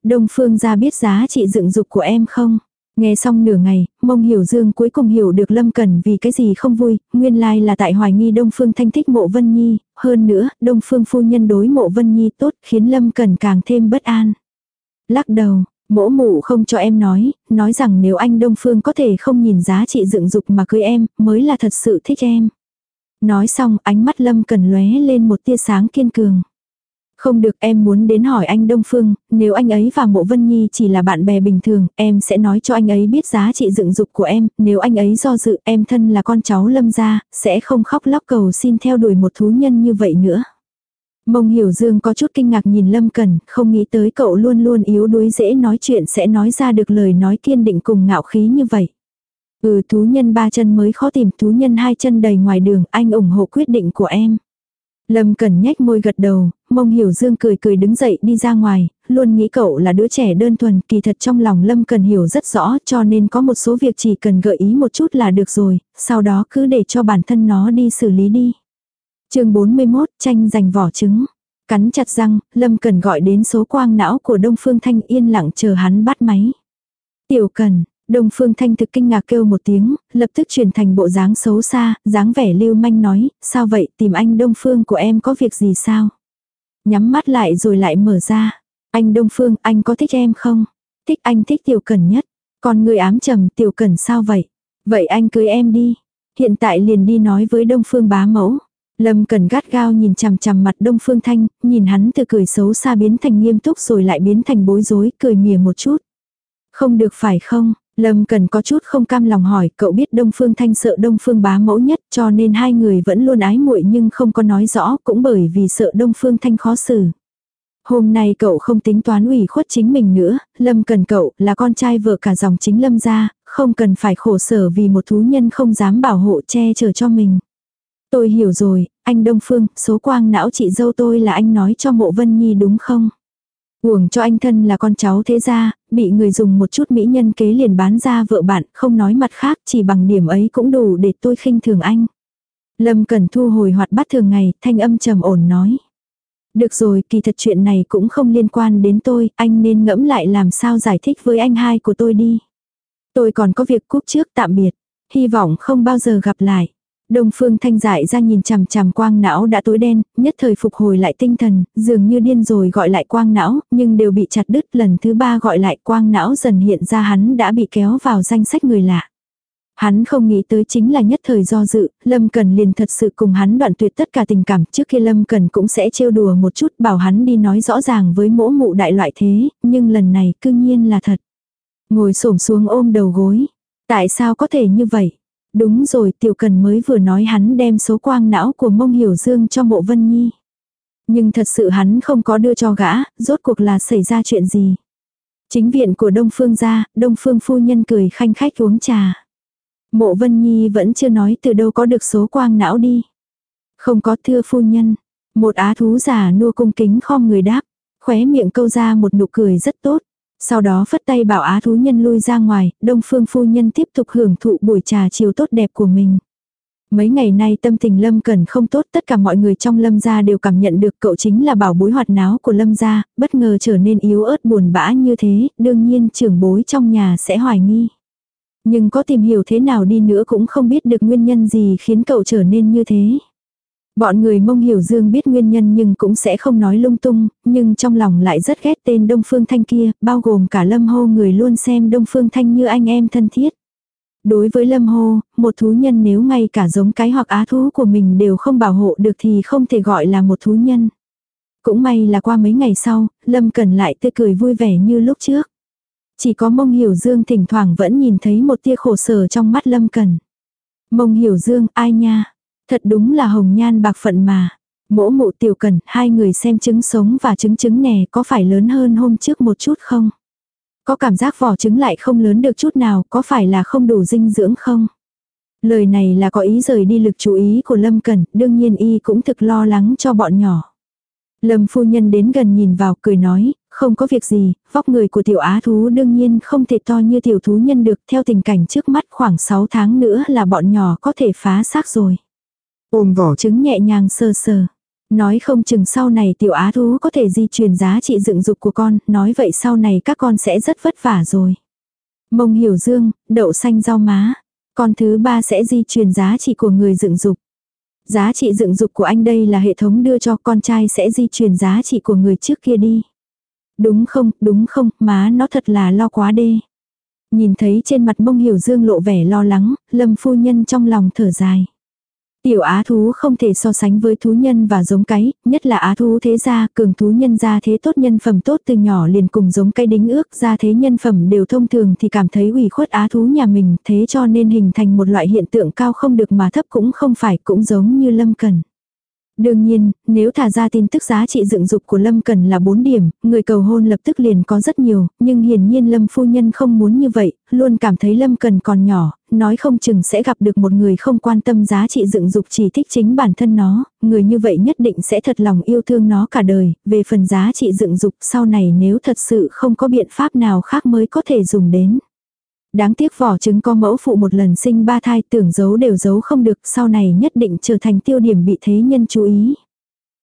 Đông Phương ra biết giá trị dựng dục của em không? Nghe xong nửa ngày, mông hiểu dương cuối cùng hiểu được Lâm Cần vì cái gì không vui, nguyên lai là tại hoài nghi Đông Phương thanh thích mộ Vân Nhi, hơn nữa, Đông Phương phu nhân đối mộ Vân Nhi tốt khiến Lâm Cần càng thêm bất an. Lắc đầu, Mỗ mụ không cho em nói, nói rằng nếu anh Đông Phương có thể không nhìn giá trị dựng dục mà cưới em, mới là thật sự thích em. Nói xong ánh mắt Lâm Cần lóe lên một tia sáng kiên cường. Không được em muốn đến hỏi anh Đông Phương, nếu anh ấy và Mộ Vân Nhi chỉ là bạn bè bình thường, em sẽ nói cho anh ấy biết giá trị dựng dục của em, nếu anh ấy do dự em thân là con cháu Lâm gia, sẽ không khóc lóc cầu xin theo đuổi một thú nhân như vậy nữa. Mông Hiểu Dương có chút kinh ngạc nhìn Lâm Cần, không nghĩ tới cậu luôn luôn yếu đuối dễ nói chuyện sẽ nói ra được lời nói kiên định cùng ngạo khí như vậy. Ừ thú nhân ba chân mới khó tìm, thú nhân hai chân đầy ngoài đường, anh ủng hộ quyết định của em. Lâm Cần nhếch môi gật đầu, Mông Hiểu Dương cười cười đứng dậy đi ra ngoài, luôn nghĩ cậu là đứa trẻ đơn thuần, kỳ thật trong lòng Lâm Cần hiểu rất rõ cho nên có một số việc chỉ cần gợi ý một chút là được rồi, sau đó cứ để cho bản thân nó đi xử lý đi chương 41, tranh giành vỏ trứng. Cắn chặt răng, Lâm Cần gọi đến số quang não của Đông Phương Thanh yên lặng chờ hắn bắt máy. Tiểu Cần, Đông Phương Thanh thực kinh ngạc kêu một tiếng, lập tức chuyển thành bộ dáng xấu xa, dáng vẻ lưu manh nói, sao vậy tìm anh Đông Phương của em có việc gì sao? Nhắm mắt lại rồi lại mở ra. Anh Đông Phương, anh có thích em không? Thích anh thích Tiểu Cần nhất. Còn người ám trầm Tiểu Cần sao vậy? Vậy anh cưới em đi. Hiện tại liền đi nói với Đông Phương bá mẫu. Lâm cần gắt gao nhìn chằm chằm mặt Đông Phương Thanh, nhìn hắn từ cười xấu xa biến thành nghiêm túc rồi lại biến thành bối rối, cười mỉa một chút. Không được phải không? Lâm cần có chút không cam lòng hỏi, cậu biết Đông Phương Thanh sợ Đông Phương bá mẫu nhất cho nên hai người vẫn luôn ái muội nhưng không có nói rõ cũng bởi vì sợ Đông Phương Thanh khó xử. Hôm nay cậu không tính toán ủy khuất chính mình nữa, Lâm cần cậu là con trai vợ cả dòng chính Lâm gia, không cần phải khổ sở vì một thú nhân không dám bảo hộ che chở cho mình. Tôi hiểu rồi, anh Đông Phương, số quang não chị dâu tôi là anh nói cho mộ Vân Nhi đúng không? Uổng cho anh thân là con cháu thế gia bị người dùng một chút mỹ nhân kế liền bán ra vợ bạn, không nói mặt khác, chỉ bằng điểm ấy cũng đủ để tôi khinh thường anh. Lâm Cẩn thu hồi hoạt bát thường ngày, thanh âm trầm ổn nói. Được rồi, kỳ thật chuyện này cũng không liên quan đến tôi, anh nên ngẫm lại làm sao giải thích với anh hai của tôi đi. Tôi còn có việc cúp trước tạm biệt, hy vọng không bao giờ gặp lại. Đông Phương Thanh dại ra nhìn chằm chằm quang não đã tối đen, nhất thời phục hồi lại tinh thần, dường như điên rồi gọi lại quang não, nhưng đều bị chặt đứt lần thứ ba gọi lại quang não dần hiện ra hắn đã bị kéo vào danh sách người lạ. Hắn không nghĩ tới chính là nhất thời do dự, Lâm Cần liền thật sự cùng hắn đoạn tuyệt tất cả tình cảm trước kia Lâm Cần cũng sẽ trêu đùa một chút bảo hắn đi nói rõ ràng với mỗ mụ đại loại thế, nhưng lần này cư nhiên là thật. Ngồi xổm xuống ôm đầu gối. Tại sao có thể như vậy? Đúng rồi tiểu cần mới vừa nói hắn đem số quang não của mông hiểu dương cho mộ vân nhi. Nhưng thật sự hắn không có đưa cho gã, rốt cuộc là xảy ra chuyện gì. Chính viện của Đông Phương gia, Đông Phương phu nhân cười khanh khách uống trà. Mộ Vân Nhi vẫn chưa nói từ đâu có được số quang não đi. Không có thưa phu nhân. Một á thú giả nua cung kính khom người đáp. Khóe miệng câu ra một nụ cười rất tốt. Sau đó phất tay bảo á thú nhân lui ra ngoài, đông phương phu nhân tiếp tục hưởng thụ buổi trà chiều tốt đẹp của mình. Mấy ngày nay tâm tình Lâm Cẩn không tốt, tất cả mọi người trong Lâm gia đều cảm nhận được cậu chính là bảo bối hoạt náo của Lâm gia, bất ngờ trở nên yếu ớt buồn bã như thế, đương nhiên trưởng bối trong nhà sẽ hoài nghi. Nhưng có tìm hiểu thế nào đi nữa cũng không biết được nguyên nhân gì khiến cậu trở nên như thế. Bọn người mông hiểu dương biết nguyên nhân nhưng cũng sẽ không nói lung tung, nhưng trong lòng lại rất ghét tên Đông Phương Thanh kia, bao gồm cả Lâm Hô người luôn xem Đông Phương Thanh như anh em thân thiết. Đối với Lâm Hô, một thú nhân nếu ngay cả giống cái hoặc á thú của mình đều không bảo hộ được thì không thể gọi là một thú nhân. Cũng may là qua mấy ngày sau, Lâm Cần lại tươi cười vui vẻ như lúc trước. Chỉ có mông hiểu dương thỉnh thoảng vẫn nhìn thấy một tia khổ sở trong mắt Lâm Cần. Mông hiểu dương, ai nha? Thật đúng là hồng nhan bạc phận mà. Mỗ mụ tiểu cần, hai người xem trứng sống và trứng trứng nè có phải lớn hơn hôm trước một chút không? Có cảm giác vỏ trứng lại không lớn được chút nào, có phải là không đủ dinh dưỡng không? Lời này là có ý rời đi lực chú ý của Lâm Cần, đương nhiên y cũng thực lo lắng cho bọn nhỏ. Lâm phu nhân đến gần nhìn vào cười nói, không có việc gì, vóc người của tiểu á thú đương nhiên không thể to như tiểu thú nhân được theo tình cảnh trước mắt khoảng 6 tháng nữa là bọn nhỏ có thể phá xác rồi. Ôm vỏ trứng nhẹ nhàng sơ sờ. Nói không chừng sau này tiểu á thú có thể di truyền giá trị dựng dục của con, nói vậy sau này các con sẽ rất vất vả rồi. Mông hiểu dương, đậu xanh rau má. Con thứ ba sẽ di truyền giá trị của người dựng dục. Giá trị dựng dục của anh đây là hệ thống đưa cho con trai sẽ di truyền giá trị của người trước kia đi. Đúng không, đúng không, má nó thật là lo quá đê. Nhìn thấy trên mặt mông hiểu dương lộ vẻ lo lắng, lâm phu nhân trong lòng thở dài. Tiểu á thú không thể so sánh với thú nhân và giống cái, nhất là á thú thế gia, cường thú nhân gia thế tốt nhân phẩm tốt từ nhỏ liền cùng giống cái đính ước gia thế nhân phẩm đều thông thường thì cảm thấy ủy khuất á thú nhà mình thế cho nên hình thành một loại hiện tượng cao không được mà thấp cũng không phải cũng giống như lâm cần. Đương nhiên, nếu thả ra tin tức giá trị dựng dục của Lâm Cần là 4 điểm, người cầu hôn lập tức liền có rất nhiều, nhưng hiển nhiên Lâm phu nhân không muốn như vậy, luôn cảm thấy Lâm Cần còn nhỏ, nói không chừng sẽ gặp được một người không quan tâm giá trị dựng dục chỉ thích chính bản thân nó, người như vậy nhất định sẽ thật lòng yêu thương nó cả đời, về phần giá trị dựng dục sau này nếu thật sự không có biện pháp nào khác mới có thể dùng đến. Đáng tiếc vỏ trứng có mẫu phụ một lần sinh ba thai, tưởng giấu đều giấu không được, sau này nhất định trở thành tiêu điểm bị thế nhân chú ý.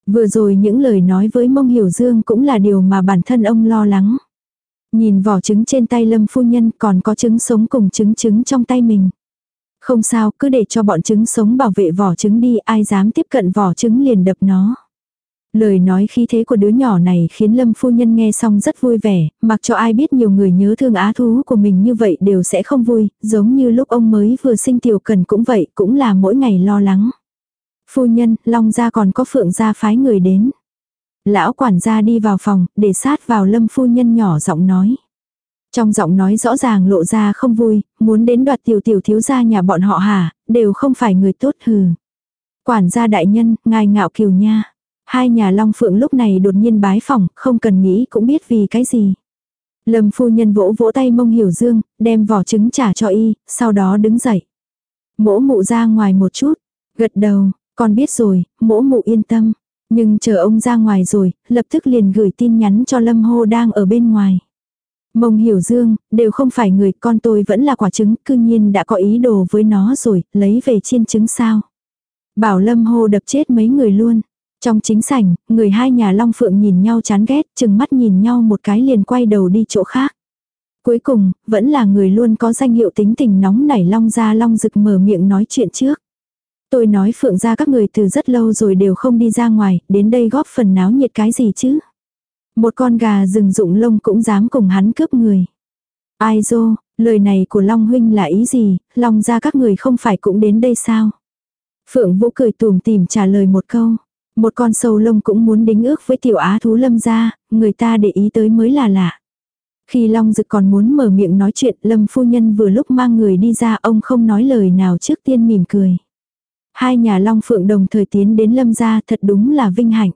Vừa rồi những lời nói với mông hiểu dương cũng là điều mà bản thân ông lo lắng. Nhìn vỏ trứng trên tay lâm phu nhân còn có trứng sống cùng trứng trứng trong tay mình. Không sao, cứ để cho bọn trứng sống bảo vệ vỏ trứng đi, ai dám tiếp cận vỏ trứng liền đập nó. Lời nói khí thế của đứa nhỏ này khiến Lâm phu nhân nghe xong rất vui vẻ, mặc cho ai biết nhiều người nhớ thương á thú của mình như vậy đều sẽ không vui, giống như lúc ông mới vừa sinh tiểu cần cũng vậy, cũng là mỗi ngày lo lắng. Phu nhân, Long gia còn có phượng gia phái người đến. Lão quản gia đi vào phòng, để sát vào Lâm phu nhân nhỏ giọng nói. Trong giọng nói rõ ràng lộ ra không vui, muốn đến đoạt tiểu tiểu thiếu gia nhà bọn họ hả, đều không phải người tốt hừ. Quản gia đại nhân, ngài ngạo kiều nha. Hai nhà Long Phượng lúc này đột nhiên bái phỏng, không cần nghĩ cũng biết vì cái gì. Lâm phu nhân vỗ vỗ tay mông hiểu dương, đem vỏ trứng trả cho y, sau đó đứng dậy. Mỗ mụ ra ngoài một chút, gật đầu, con biết rồi, mỗ mụ yên tâm. Nhưng chờ ông ra ngoài rồi, lập tức liền gửi tin nhắn cho Lâm hô đang ở bên ngoài. Mông hiểu dương, đều không phải người con tôi vẫn là quả trứng, cư nhiên đã có ý đồ với nó rồi, lấy về chiên trứng sao. Bảo Lâm hô đập chết mấy người luôn. Trong chính sảnh, người hai nhà Long Phượng nhìn nhau chán ghét, chừng mắt nhìn nhau một cái liền quay đầu đi chỗ khác. Cuối cùng, vẫn là người luôn có danh hiệu tính tình nóng nảy Long ra Long rực mở miệng nói chuyện trước. Tôi nói Phượng ra các người từ rất lâu rồi đều không đi ra ngoài, đến đây góp phần náo nhiệt cái gì chứ. Một con gà rừng rụng lông cũng dám cùng hắn cướp người. Ai dô, lời này của Long huynh là ý gì, Long ra các người không phải cũng đến đây sao? Phượng Vũ cười tùm tìm trả lời một câu. Một con sâu lông cũng muốn đính ước với tiểu á thú lâm ra, người ta để ý tới mới là lạ. Khi Long Dực còn muốn mở miệng nói chuyện, Lâm phu nhân vừa lúc mang người đi ra, ông không nói lời nào trước tiên mỉm cười. Hai nhà Long Phượng đồng thời tiến đến Lâm gia thật đúng là vinh hạnh.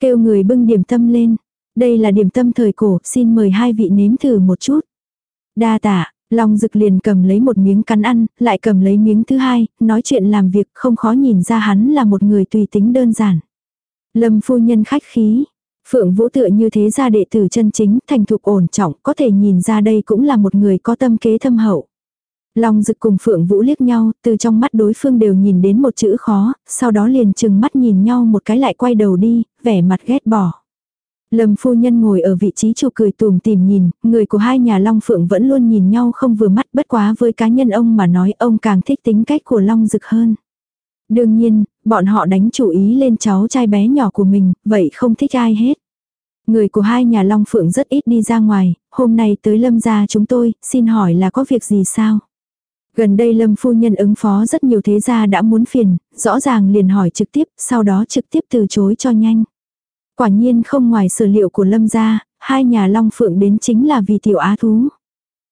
Kêu người bưng điểm tâm lên. Đây là điểm tâm thời cổ, xin mời hai vị nếm thử một chút. Đa tạ, Long Dực liền cầm lấy một miếng cắn ăn, lại cầm lấy miếng thứ hai, nói chuyện làm việc không khó nhìn ra hắn là một người tùy tính đơn giản. Lâm phu nhân khách khí. Phượng Vũ tựa như thế ra đệ tử chân chính, thành thục ổn trọng, có thể nhìn ra đây cũng là một người có tâm kế thâm hậu. Long Dực cùng Phượng Vũ liếc nhau, từ trong mắt đối phương đều nhìn đến một chữ khó, sau đó liền chừng mắt nhìn nhau một cái lại quay đầu đi, vẻ mặt ghét bỏ. Lâm phu nhân ngồi ở vị trí chủ cười tùm tìm nhìn, người của hai nhà Long Phượng vẫn luôn nhìn nhau không vừa mắt bất quá với cá nhân ông mà nói ông càng thích tính cách của Long Dực hơn. Đương nhiên, bọn họ đánh chủ ý lên cháu trai bé nhỏ của mình, vậy không thích ai hết. Người của hai nhà Long Phượng rất ít đi ra ngoài, hôm nay tới Lâm gia chúng tôi, xin hỏi là có việc gì sao? Gần đây Lâm phu nhân ứng phó rất nhiều thế gia đã muốn phiền, rõ ràng liền hỏi trực tiếp, sau đó trực tiếp từ chối cho nhanh. Quả nhiên không ngoài sở liệu của Lâm gia, hai nhà Long Phượng đến chính là vì tiểu á thú.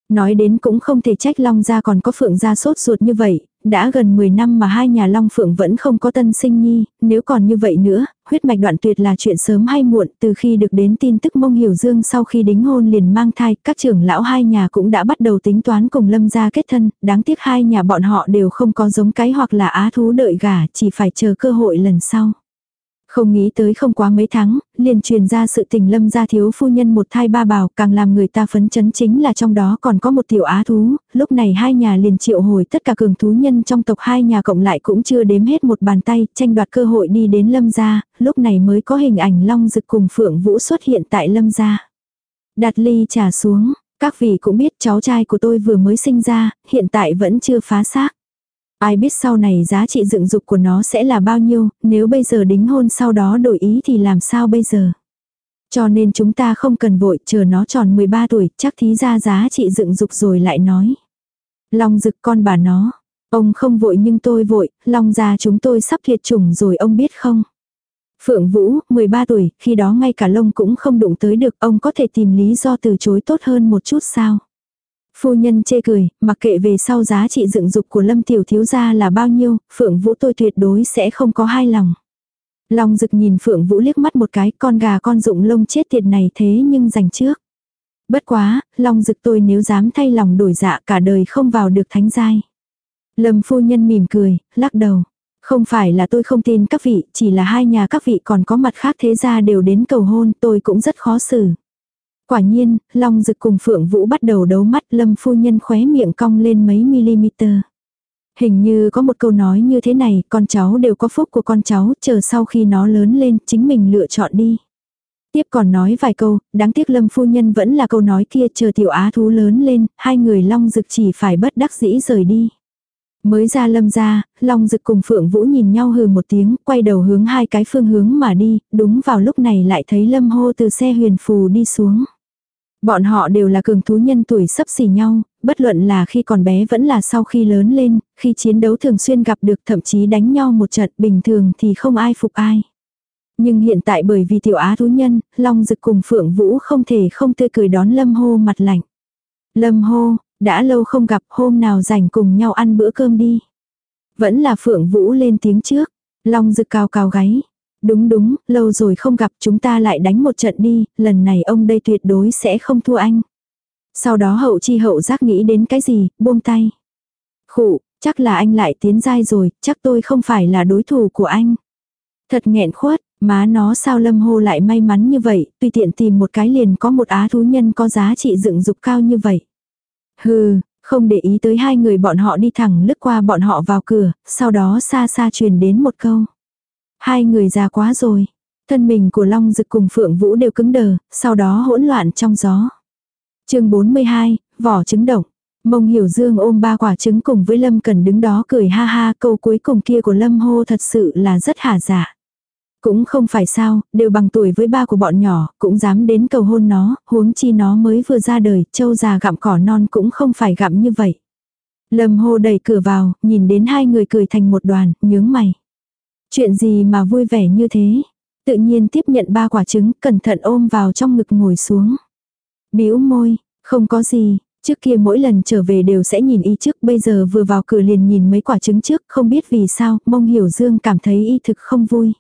Nói đến cũng không thể trách Long gia còn có Phượng gia sốt ruột như vậy, đã gần 10 năm mà hai nhà Long Phượng vẫn không có tân sinh nhi, nếu còn như vậy nữa, huyết mạch đoạn tuyệt là chuyện sớm hay muộn, từ khi được đến tin tức mông hiểu dương sau khi đính hôn liền mang thai, các trưởng lão hai nhà cũng đã bắt đầu tính toán cùng lâm gia kết thân, đáng tiếc hai nhà bọn họ đều không có giống cái hoặc là á thú đợi gả, chỉ phải chờ cơ hội lần sau. Không nghĩ tới không quá mấy tháng, liền truyền ra sự tình lâm gia thiếu phu nhân một thai ba bào, càng làm người ta phấn chấn chính là trong đó còn có một tiểu á thú, lúc này hai nhà liền triệu hồi tất cả cường thú nhân trong tộc hai nhà cộng lại cũng chưa đếm hết một bàn tay, tranh đoạt cơ hội đi đến lâm gia, lúc này mới có hình ảnh long rực cùng phượng vũ xuất hiện tại lâm gia. Đặt ly trà xuống, các vị cũng biết cháu trai của tôi vừa mới sinh ra, hiện tại vẫn chưa phá xác. Ai biết sau này giá trị dựng dục của nó sẽ là bao nhiêu, nếu bây giờ đính hôn sau đó đổi ý thì làm sao bây giờ. Cho nên chúng ta không cần vội, chờ nó tròn 13 tuổi, chắc thí ra giá trị dựng dục rồi lại nói. Long dực con bà nó. Ông không vội nhưng tôi vội, long già chúng tôi sắp thiệt chủng rồi ông biết không. Phượng Vũ, 13 tuổi, khi đó ngay cả lông cũng không đụng tới được, ông có thể tìm lý do từ chối tốt hơn một chút sao. Phu nhân chê cười, mặc kệ về sau giá trị dựng dục của lâm tiểu thiếu gia là bao nhiêu, Phượng Vũ tôi tuyệt đối sẽ không có hai lòng. Long rực nhìn Phượng Vũ liếc mắt một cái, con gà con dụng lông chết tiệt này thế nhưng dành trước. Bất quá, Long rực tôi nếu dám thay lòng đổi dạ cả đời không vào được thánh giai. Lâm phu nhân mỉm cười, lắc đầu. Không phải là tôi không tin các vị, chỉ là hai nhà các vị còn có mặt khác thế gia đều đến cầu hôn, tôi cũng rất khó xử. Quả nhiên, Long Dực cùng Phượng Vũ bắt đầu đấu mắt Lâm phu nhân khóe miệng cong lên mấy mm. Hình như có một câu nói như thế này, con cháu đều có phúc của con cháu, chờ sau khi nó lớn lên, chính mình lựa chọn đi. Tiếp còn nói vài câu, đáng tiếc Lâm phu nhân vẫn là câu nói kia chờ tiểu á thú lớn lên, hai người Long Dực chỉ phải bất đắc dĩ rời đi. Mới ra lâm ra, Long Dực cùng Phượng Vũ nhìn nhau hừ một tiếng, quay đầu hướng hai cái phương hướng mà đi, đúng vào lúc này lại thấy Lâm hô từ xe huyền phù đi xuống. Bọn họ đều là cường thú nhân tuổi sấp xỉ nhau, bất luận là khi còn bé vẫn là sau khi lớn lên, khi chiến đấu thường xuyên gặp được thậm chí đánh nhau một trận bình thường thì không ai phục ai. Nhưng hiện tại bởi vì tiểu á thú nhân, Long Dực cùng Phượng Vũ không thể không tươi cười đón Lâm hô mặt lạnh. Lâm hô, đã lâu không gặp hôm nào rảnh cùng nhau ăn bữa cơm đi. Vẫn là Phượng Vũ lên tiếng trước. Long Dực cao cao gáy. Đúng đúng, lâu rồi không gặp chúng ta lại đánh một trận đi, lần này ông đây tuyệt đối sẽ không thua anh. Sau đó hậu chi hậu giác nghĩ đến cái gì, buông tay. Khụ, chắc là anh lại tiến dai rồi, chắc tôi không phải là đối thủ của anh. Thật nghẹn khuất, má nó sao lâm hô lại may mắn như vậy, tùy tiện tìm một cái liền có một á thú nhân có giá trị dựng dục cao như vậy. Hừ, không để ý tới hai người bọn họ đi thẳng lướt qua bọn họ vào cửa, sau đó xa xa truyền đến một câu. Hai người già quá rồi. Thân mình của Long Dực cùng Phượng Vũ đều cứng đờ, sau đó hỗn loạn trong gió. chương 42, vỏ trứng động. Mông Hiểu Dương ôm ba quả trứng cùng với Lâm Cần đứng đó cười ha ha câu cuối cùng kia của Lâm hô thật sự là rất hà giả Cũng không phải sao, đều bằng tuổi với ba của bọn nhỏ, cũng dám đến cầu hôn nó, huống chi nó mới vừa ra đời, châu già gặm cỏ non cũng không phải gặm như vậy. Lâm hô đẩy cửa vào, nhìn đến hai người cười thành một đoàn, nhướng mày. Chuyện gì mà vui vẻ như thế? Tự nhiên tiếp nhận ba quả trứng, cẩn thận ôm vào trong ngực ngồi xuống. Bĩu môi, không có gì, trước kia mỗi lần trở về đều sẽ nhìn y trước, bây giờ vừa vào cửa liền nhìn mấy quả trứng trước, không biết vì sao, mông hiểu dương cảm thấy y thực không vui.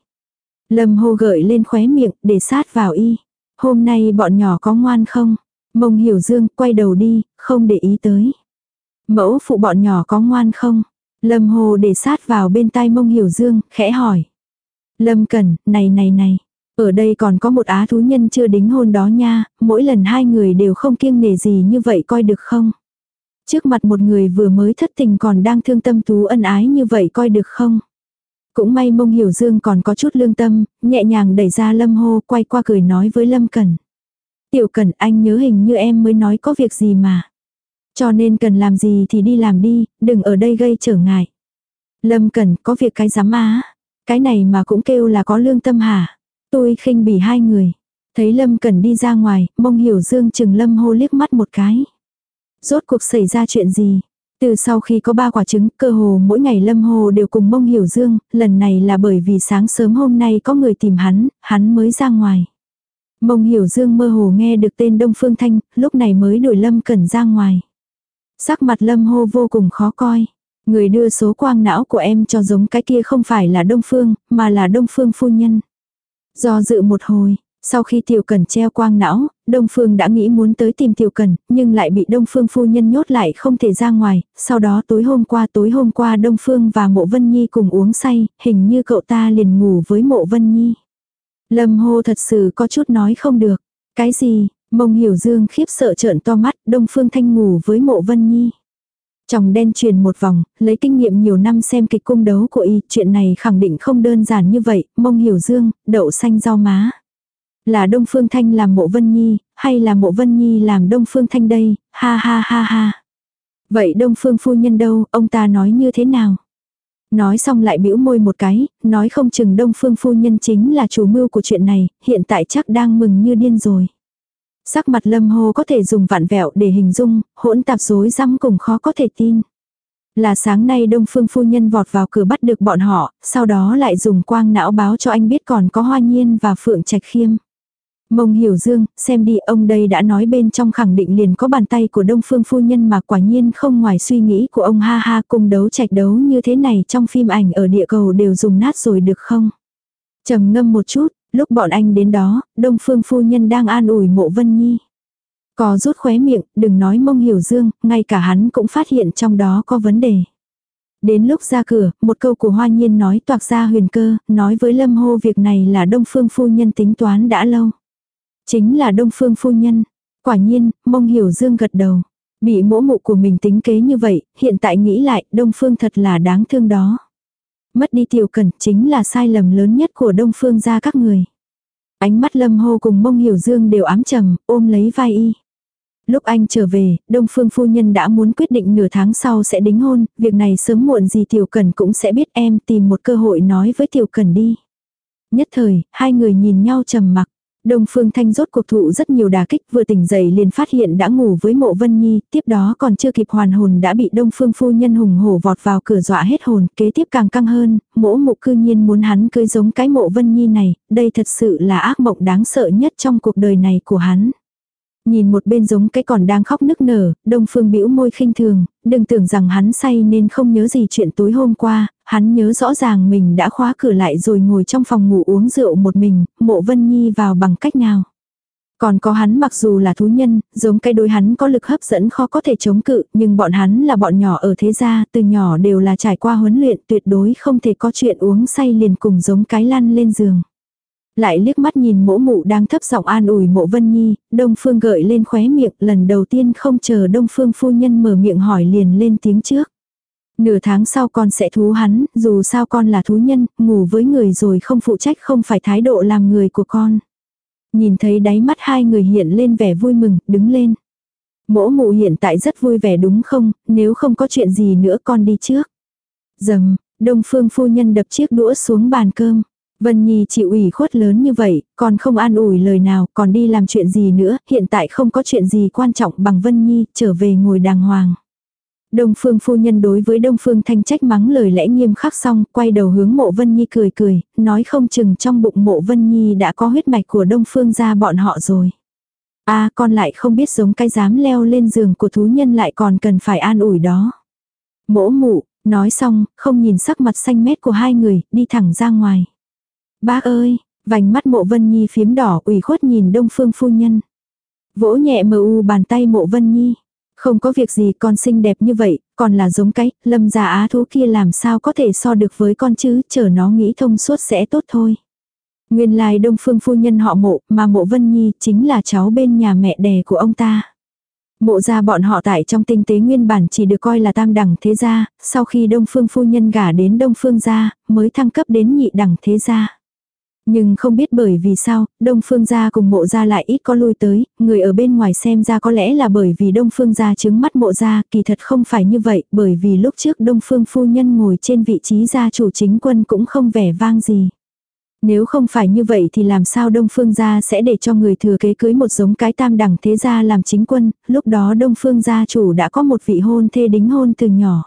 Lâm hô gợi lên khóe miệng để sát vào y. Hôm nay bọn nhỏ có ngoan không? Mông hiểu dương quay đầu đi, không để ý tới. Mẫu phụ bọn nhỏ có ngoan không? Lâm hồ để sát vào bên tai mông hiểu dương, khẽ hỏi. Lâm cẩn, này này này. Ở đây còn có một á thú nhân chưa đính hôn đó nha, mỗi lần hai người đều không kiêng nể gì như vậy coi được không? Trước mặt một người vừa mới thất tình còn đang thương tâm tú ân ái như vậy coi được không? Cũng may mông hiểu dương còn có chút lương tâm, nhẹ nhàng đẩy ra lâm hô quay qua cười nói với lâm cẩn. Tiểu cẩn anh nhớ hình như em mới nói có việc gì mà. Cho nên cần làm gì thì đi làm đi, đừng ở đây gây trở ngại. Lâm Cần có việc cái giám á. Cái này mà cũng kêu là có lương tâm hả? Tôi khinh bỉ hai người. Thấy Lâm Cần đi ra ngoài, mông hiểu dương chừng Lâm hô liếc mắt một cái. Rốt cuộc xảy ra chuyện gì? Từ sau khi có ba quả trứng, cơ hồ mỗi ngày Lâm Hồ đều cùng mông hiểu dương, lần này là bởi vì sáng sớm hôm nay có người tìm hắn, hắn mới ra ngoài. Mông hiểu dương mơ hồ nghe được tên Đông Phương Thanh, lúc này mới đuổi Lâm Cẩn ra ngoài. Sắc mặt Lâm Hô vô cùng khó coi. Người đưa số quang não của em cho giống cái kia không phải là Đông Phương, mà là Đông Phương phu nhân. Do dự một hồi, sau khi Tiểu Cần treo quang não, Đông Phương đã nghĩ muốn tới tìm Tiểu Cần, nhưng lại bị Đông Phương phu nhân nhốt lại không thể ra ngoài, sau đó tối hôm qua tối hôm qua Đông Phương và Mộ Vân Nhi cùng uống say, hình như cậu ta liền ngủ với Mộ Vân Nhi. Lâm Hô thật sự có chút nói không được. Cái gì, mông hiểu dương khiếp sợ trợn to mắt, Đông Phương Thanh ngủ với Mộ Vân Nhi. Chồng đen truyền một vòng, lấy kinh nghiệm nhiều năm xem kịch cung đấu của y, chuyện này khẳng định không đơn giản như vậy, mông hiểu dương, đậu xanh rau má. Là Đông Phương Thanh làm mộ Vân Nhi, hay là mộ Vân Nhi làm Đông Phương Thanh đây, ha ha ha ha. Vậy Đông Phương phu nhân đâu, ông ta nói như thế nào? Nói xong lại bĩu môi một cái, nói không chừng Đông Phương phu nhân chính là chủ mưu của chuyện này, hiện tại chắc đang mừng như điên rồi. Sắc mặt lâm hô có thể dùng vạn vẹo để hình dung, hỗn tạp rối rắm cùng khó có thể tin. Là sáng nay Đông Phương phu nhân vọt vào cửa bắt được bọn họ, sau đó lại dùng quang não báo cho anh biết còn có Hoa Nhiên và Phượng Trạch Khiêm. Mông hiểu dương, xem đi ông đây đã nói bên trong khẳng định liền có bàn tay của đông phương phu nhân mà quả nhiên không ngoài suy nghĩ của ông ha ha cùng đấu trạch đấu như thế này trong phim ảnh ở địa cầu đều dùng nát rồi được không? trầm ngâm một chút, lúc bọn anh đến đó, đông phương phu nhân đang an ủi mộ vân nhi. Có rút khóe miệng, đừng nói mông hiểu dương, ngay cả hắn cũng phát hiện trong đó có vấn đề. Đến lúc ra cửa, một câu của hoa nhiên nói toạc ra huyền cơ, nói với lâm hô việc này là đông phương phu nhân tính toán đã lâu. Chính là đông phương phu nhân. Quả nhiên, mông hiểu dương gật đầu. Bị mỗ mụ của mình tính kế như vậy, hiện tại nghĩ lại, đông phương thật là đáng thương đó. Mất đi tiểu cẩn chính là sai lầm lớn nhất của đông phương gia các người. Ánh mắt lâm hô cùng mông hiểu dương đều ám trầm, ôm lấy vai y. Lúc anh trở về, Đông Phương Phu Nhân đã muốn quyết định nửa tháng sau sẽ đính hôn, việc này sớm muộn gì Tiểu Cần cũng sẽ biết em tìm một cơ hội nói với Tiểu Cần đi. Nhất thời, hai người nhìn nhau trầm mặc. Đông Phương Thanh rốt cuộc thụ rất nhiều đả kích vừa tỉnh dậy liền phát hiện đã ngủ với mộ Vân Nhi, tiếp đó còn chưa kịp hoàn hồn đã bị Đông Phương phu nhân hùng hổ vọt vào cửa dọa hết hồn, kế tiếp càng căng hơn, mỗ mộ cư nhiên muốn hắn cưới giống cái mộ Vân Nhi này, đây thật sự là ác mộng đáng sợ nhất trong cuộc đời này của hắn. Nhìn một bên giống cái còn đang khóc nức nở, Đông Phương bĩu môi khinh thường, đừng tưởng rằng hắn say nên không nhớ gì chuyện tối hôm qua, hắn nhớ rõ ràng mình đã khóa cửa lại rồi ngồi trong phòng ngủ uống rượu một mình, mộ Vân Nhi vào bằng cách nào. Còn có hắn mặc dù là thú nhân, giống cái đôi hắn có lực hấp dẫn khó có thể chống cự, nhưng bọn hắn là bọn nhỏ ở thế gia, từ nhỏ đều là trải qua huấn luyện tuyệt đối không thể có chuyện uống say liền cùng giống cái lăn lên giường. Lại liếc mắt nhìn mỗ mụ đang thấp giọng an ủi mộ vân nhi, đông phương gợi lên khóe miệng lần đầu tiên không chờ đông phương phu nhân mở miệng hỏi liền lên tiếng trước. Nửa tháng sau con sẽ thú hắn, dù sao con là thú nhân, ngủ với người rồi không phụ trách không phải thái độ làm người của con. Nhìn thấy đáy mắt hai người hiện lên vẻ vui mừng, đứng lên. Mỗ mụ hiện tại rất vui vẻ đúng không, nếu không có chuyện gì nữa con đi trước. Dầm, đông phương phu nhân đập chiếc đũa xuống bàn cơm. Vân Nhi chịu ủy khuất lớn như vậy, còn không an ủi lời nào, còn đi làm chuyện gì nữa, hiện tại không có chuyện gì quan trọng bằng Vân Nhi, trở về ngồi đàng hoàng. Đông Phương phu nhân đối với Đông Phương Thanh trách mắng lời lẽ nghiêm khắc xong, quay đầu hướng mộ Vân Nhi cười cười, nói không chừng trong bụng mộ Vân Nhi đã có huyết mạch của Đông Phương ra bọn họ rồi. a con lại không biết giống cái dám leo lên giường của thú nhân lại còn cần phải an ủi đó. Mỗ mụ, nói xong, không nhìn sắc mặt xanh mét của hai người, đi thẳng ra ngoài. Bác ơi, vành mắt mộ vân nhi phiếm đỏ ủy khuất nhìn đông phương phu nhân. Vỗ nhẹ mờ u bàn tay mộ vân nhi. Không có việc gì con xinh đẹp như vậy, còn là giống cái, lâm già á thú kia làm sao có thể so được với con chứ, chờ nó nghĩ thông suốt sẽ tốt thôi. Nguyên lai đông phương phu nhân họ mộ, mà mộ vân nhi chính là cháu bên nhà mẹ đẻ của ông ta. Mộ gia bọn họ tại trong tinh tế nguyên bản chỉ được coi là tam đẳng thế gia, sau khi đông phương phu nhân gả đến đông phương gia, mới thăng cấp đến nhị đẳng thế gia. Nhưng không biết bởi vì sao, Đông Phương gia cùng mộ gia lại ít có lui tới, người ở bên ngoài xem ra có lẽ là bởi vì Đông Phương gia chứng mắt mộ gia, kỳ thật không phải như vậy, bởi vì lúc trước Đông Phương phu nhân ngồi trên vị trí gia chủ chính quân cũng không vẻ vang gì. Nếu không phải như vậy thì làm sao Đông Phương gia sẽ để cho người thừa kế cưới một giống cái tam đẳng thế gia làm chính quân, lúc đó Đông Phương gia chủ đã có một vị hôn thê đính hôn từ nhỏ.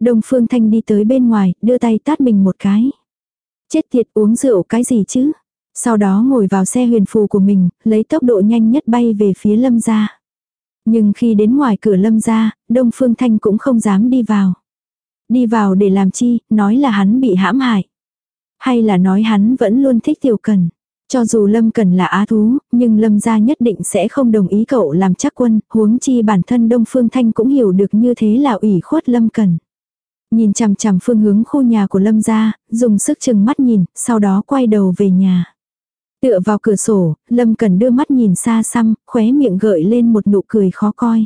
Đông Phương Thanh đi tới bên ngoài, đưa tay tát mình một cái. Chết tiệt uống rượu cái gì chứ? Sau đó ngồi vào xe huyền phù của mình, lấy tốc độ nhanh nhất bay về phía lâm gia. Nhưng khi đến ngoài cửa lâm gia, Đông Phương Thanh cũng không dám đi vào. Đi vào để làm chi, nói là hắn bị hãm hại. Hay là nói hắn vẫn luôn thích tiểu cần. Cho dù Lâm Cần là á thú, nhưng Lâm gia nhất định sẽ không đồng ý cậu làm chắc quân, huống chi bản thân Đông Phương Thanh cũng hiểu được như thế là ủy khuất Lâm Cần. Nhìn chằm chằm phương hướng khu nhà của Lâm gia, dùng sức chừng mắt nhìn, sau đó quay đầu về nhà. Tựa vào cửa sổ, Lâm Cần đưa mắt nhìn xa xăm, khóe miệng gợi lên một nụ cười khó coi.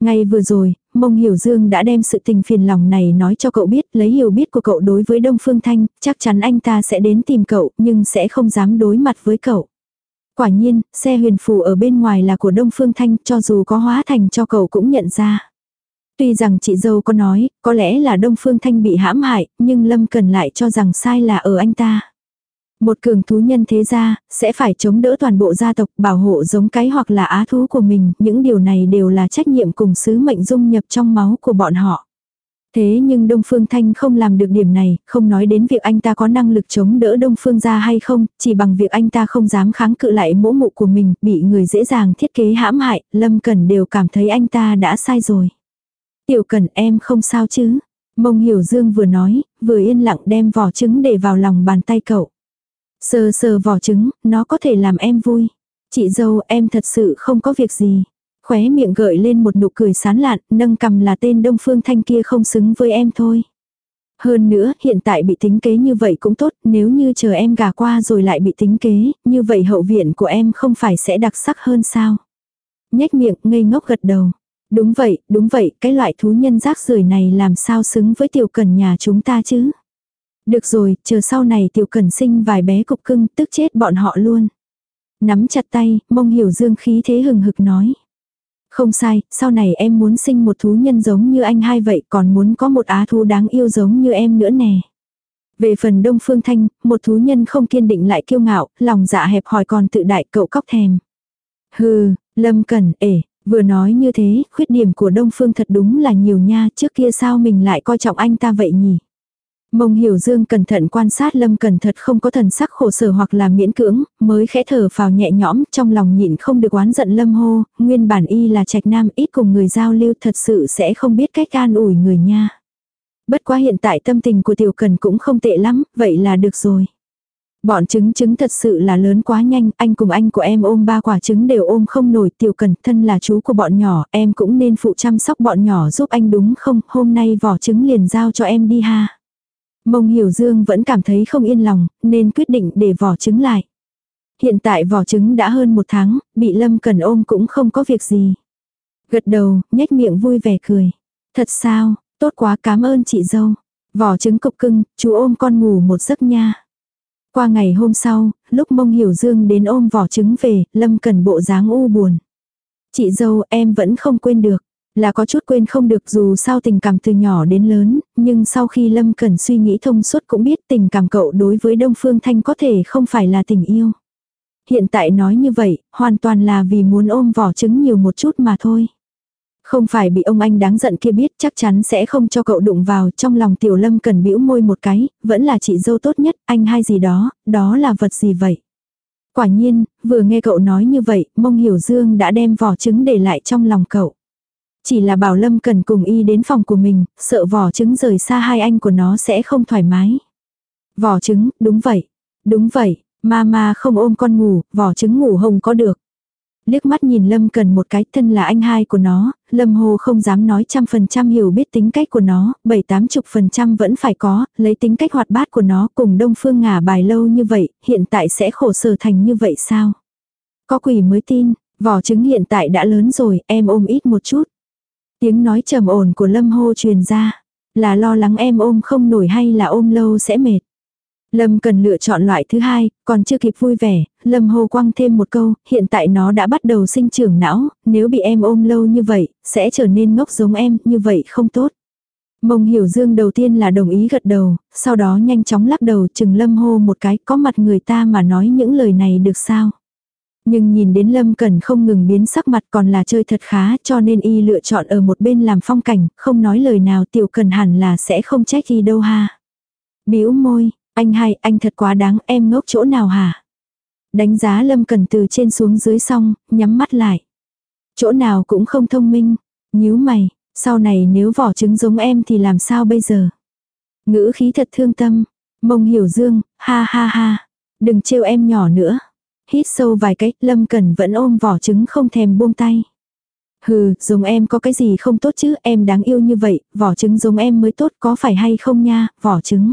Ngay vừa rồi, Mông Hiểu Dương đã đem sự tình phiền lòng này nói cho cậu biết, lấy hiểu biết của cậu đối với Đông Phương Thanh, chắc chắn anh ta sẽ đến tìm cậu, nhưng sẽ không dám đối mặt với cậu. Quả nhiên, xe huyền phù ở bên ngoài là của Đông Phương Thanh, cho dù có hóa thành cho cậu cũng nhận ra. Tuy rằng chị dâu có nói, có lẽ là Đông Phương Thanh bị hãm hại, nhưng Lâm Cần lại cho rằng sai là ở anh ta. Một cường thú nhân thế gia, sẽ phải chống đỡ toàn bộ gia tộc, bảo hộ giống cái hoặc là á thú của mình, những điều này đều là trách nhiệm cùng sứ mệnh dung nhập trong máu của bọn họ. Thế nhưng Đông Phương Thanh không làm được điểm này, không nói đến việc anh ta có năng lực chống đỡ Đông Phương gia hay không, chỉ bằng việc anh ta không dám kháng cự lại mỗ mụ của mình, bị người dễ dàng thiết kế hãm hại, Lâm cần đều cảm thấy anh ta đã sai rồi. Tiểu cần em không sao chứ? Mông Hiểu Dương vừa nói, vừa yên lặng đem vỏ trứng để vào lòng bàn tay cậu. Sờ sờ vỏ trứng, nó có thể làm em vui. Chị dâu em thật sự không có việc gì. Khóe miệng gợi lên một nụ cười sán lạn, nâng cầm là tên Đông Phương Thanh kia không xứng với em thôi. Hơn nữa, hiện tại bị tính kế như vậy cũng tốt, nếu như chờ em gà qua rồi lại bị tính kế, như vậy hậu viện của em không phải sẽ đặc sắc hơn sao. Nhếch miệng, ngây ngốc gật đầu. Đúng vậy, đúng vậy, cái loại thú nhân rác rưởi này làm sao xứng với tiểu cần nhà chúng ta chứ. Được rồi, chờ sau này tiểu cần sinh vài bé cục cưng, tức chết bọn họ luôn. Nắm chặt tay, mông hiểu dương khí thế hừng hực nói. Không sai, sau này em muốn sinh một thú nhân giống như anh hai vậy còn muốn có một á thú đáng yêu giống như em nữa nè. Về phần Đông Phương Thanh, một thú nhân không kiên định lại kiêu ngạo, lòng dạ hẹp hòi còn tự đại cậu cóc thèm. Hừ, Lâm Cẩn, ể, vừa nói như thế, khuyết điểm của Đông Phương thật đúng là nhiều nha, trước kia sao mình lại coi trọng anh ta vậy nhỉ? Mông Hiểu Dương cẩn thận quan sát Lâm Cẩn thật không có thần sắc khổ sở hoặc là miễn cưỡng, mới khẽ thở vào nhẹ nhõm, trong lòng nhịn không được oán giận Lâm hô, nguyên bản y là trạch nam ít cùng người giao lưu thật sự sẽ không biết cách an ủi người nha. Bất quá hiện tại tâm tình của Tiểu Cần cũng không tệ lắm, vậy là được rồi. Bọn trứng trứng thật sự là lớn quá nhanh, anh cùng anh của em ôm ba quả trứng đều ôm không nổi, tiểu cần thân là chú của bọn nhỏ, em cũng nên phụ chăm sóc bọn nhỏ giúp anh đúng không, hôm nay vỏ trứng liền giao cho em đi ha. Mông Hiểu Dương vẫn cảm thấy không yên lòng, nên quyết định để vỏ trứng lại. Hiện tại vỏ trứng đã hơn một tháng, bị Lâm Cần ôm cũng không có việc gì. Gật đầu, nhếch miệng vui vẻ cười. Thật sao, tốt quá cảm ơn chị dâu. Vỏ trứng cục cưng, chú ôm con ngủ một giấc nha. Qua ngày hôm sau, lúc mông hiểu dương đến ôm vỏ trứng về, Lâm Cần bộ dáng u buồn. Chị dâu em vẫn không quên được. Là có chút quên không được dù sao tình cảm từ nhỏ đến lớn, nhưng sau khi Lâm Cẩn suy nghĩ thông suốt cũng biết tình cảm cậu đối với Đông Phương Thanh có thể không phải là tình yêu. Hiện tại nói như vậy, hoàn toàn là vì muốn ôm vỏ trứng nhiều một chút mà thôi. Không phải bị ông anh đáng giận kia biết chắc chắn sẽ không cho cậu đụng vào trong lòng tiểu lâm cần bĩu môi một cái, vẫn là chị dâu tốt nhất, anh hay gì đó, đó là vật gì vậy? Quả nhiên, vừa nghe cậu nói như vậy, mông hiểu dương đã đem vỏ trứng để lại trong lòng cậu. Chỉ là bảo Lâm cần cùng y đến phòng của mình, sợ vỏ trứng rời xa hai anh của nó sẽ không thoải mái. Vỏ trứng, đúng vậy. Đúng vậy, mama không ôm con ngủ, vỏ trứng ngủ hồng có được. Liếc mắt nhìn Lâm Cần một cái thân là anh hai của nó, Lâm Hồ không dám nói trăm phần trăm hiểu biết tính cách của nó, bảy tám chục phần trăm vẫn phải có, lấy tính cách hoạt bát của nó cùng Đông Phương ngả bài lâu như vậy, hiện tại sẽ khổ sở thành như vậy sao? Có quỷ mới tin, vỏ trứng hiện tại đã lớn rồi, em ôm ít một chút. Tiếng nói trầm ổn của Lâm Hô truyền ra, là lo lắng em ôm không nổi hay là ôm lâu sẽ mệt. Lâm cần lựa chọn loại thứ hai, còn chưa kịp vui vẻ, Lâm hô quăng thêm một câu, hiện tại nó đã bắt đầu sinh trưởng não, nếu bị em ôm lâu như vậy, sẽ trở nên ngốc giống em, như vậy không tốt. Mông hiểu dương đầu tiên là đồng ý gật đầu, sau đó nhanh chóng lắc đầu chừng lâm hô một cái có mặt người ta mà nói những lời này được sao. Nhưng nhìn đến lâm cần không ngừng biến sắc mặt còn là chơi thật khá cho nên y lựa chọn ở một bên làm phong cảnh, không nói lời nào tiểu cần hẳn là sẽ không trách y đâu ha. bĩu môi, anh hai, anh thật quá đáng, em ngốc chỗ nào hả? Đánh giá Lâm Cần từ trên xuống dưới xong, nhắm mắt lại. Chỗ nào cũng không thông minh. nhíu mày, sau này nếu vỏ trứng giống em thì làm sao bây giờ? Ngữ khí thật thương tâm. Mông hiểu dương, ha ha ha. Đừng trêu em nhỏ nữa. Hít sâu vài cái, Lâm Cần vẫn ôm vỏ trứng không thèm buông tay. Hừ, giống em có cái gì không tốt chứ, em đáng yêu như vậy, vỏ trứng giống em mới tốt có phải hay không nha, vỏ trứng.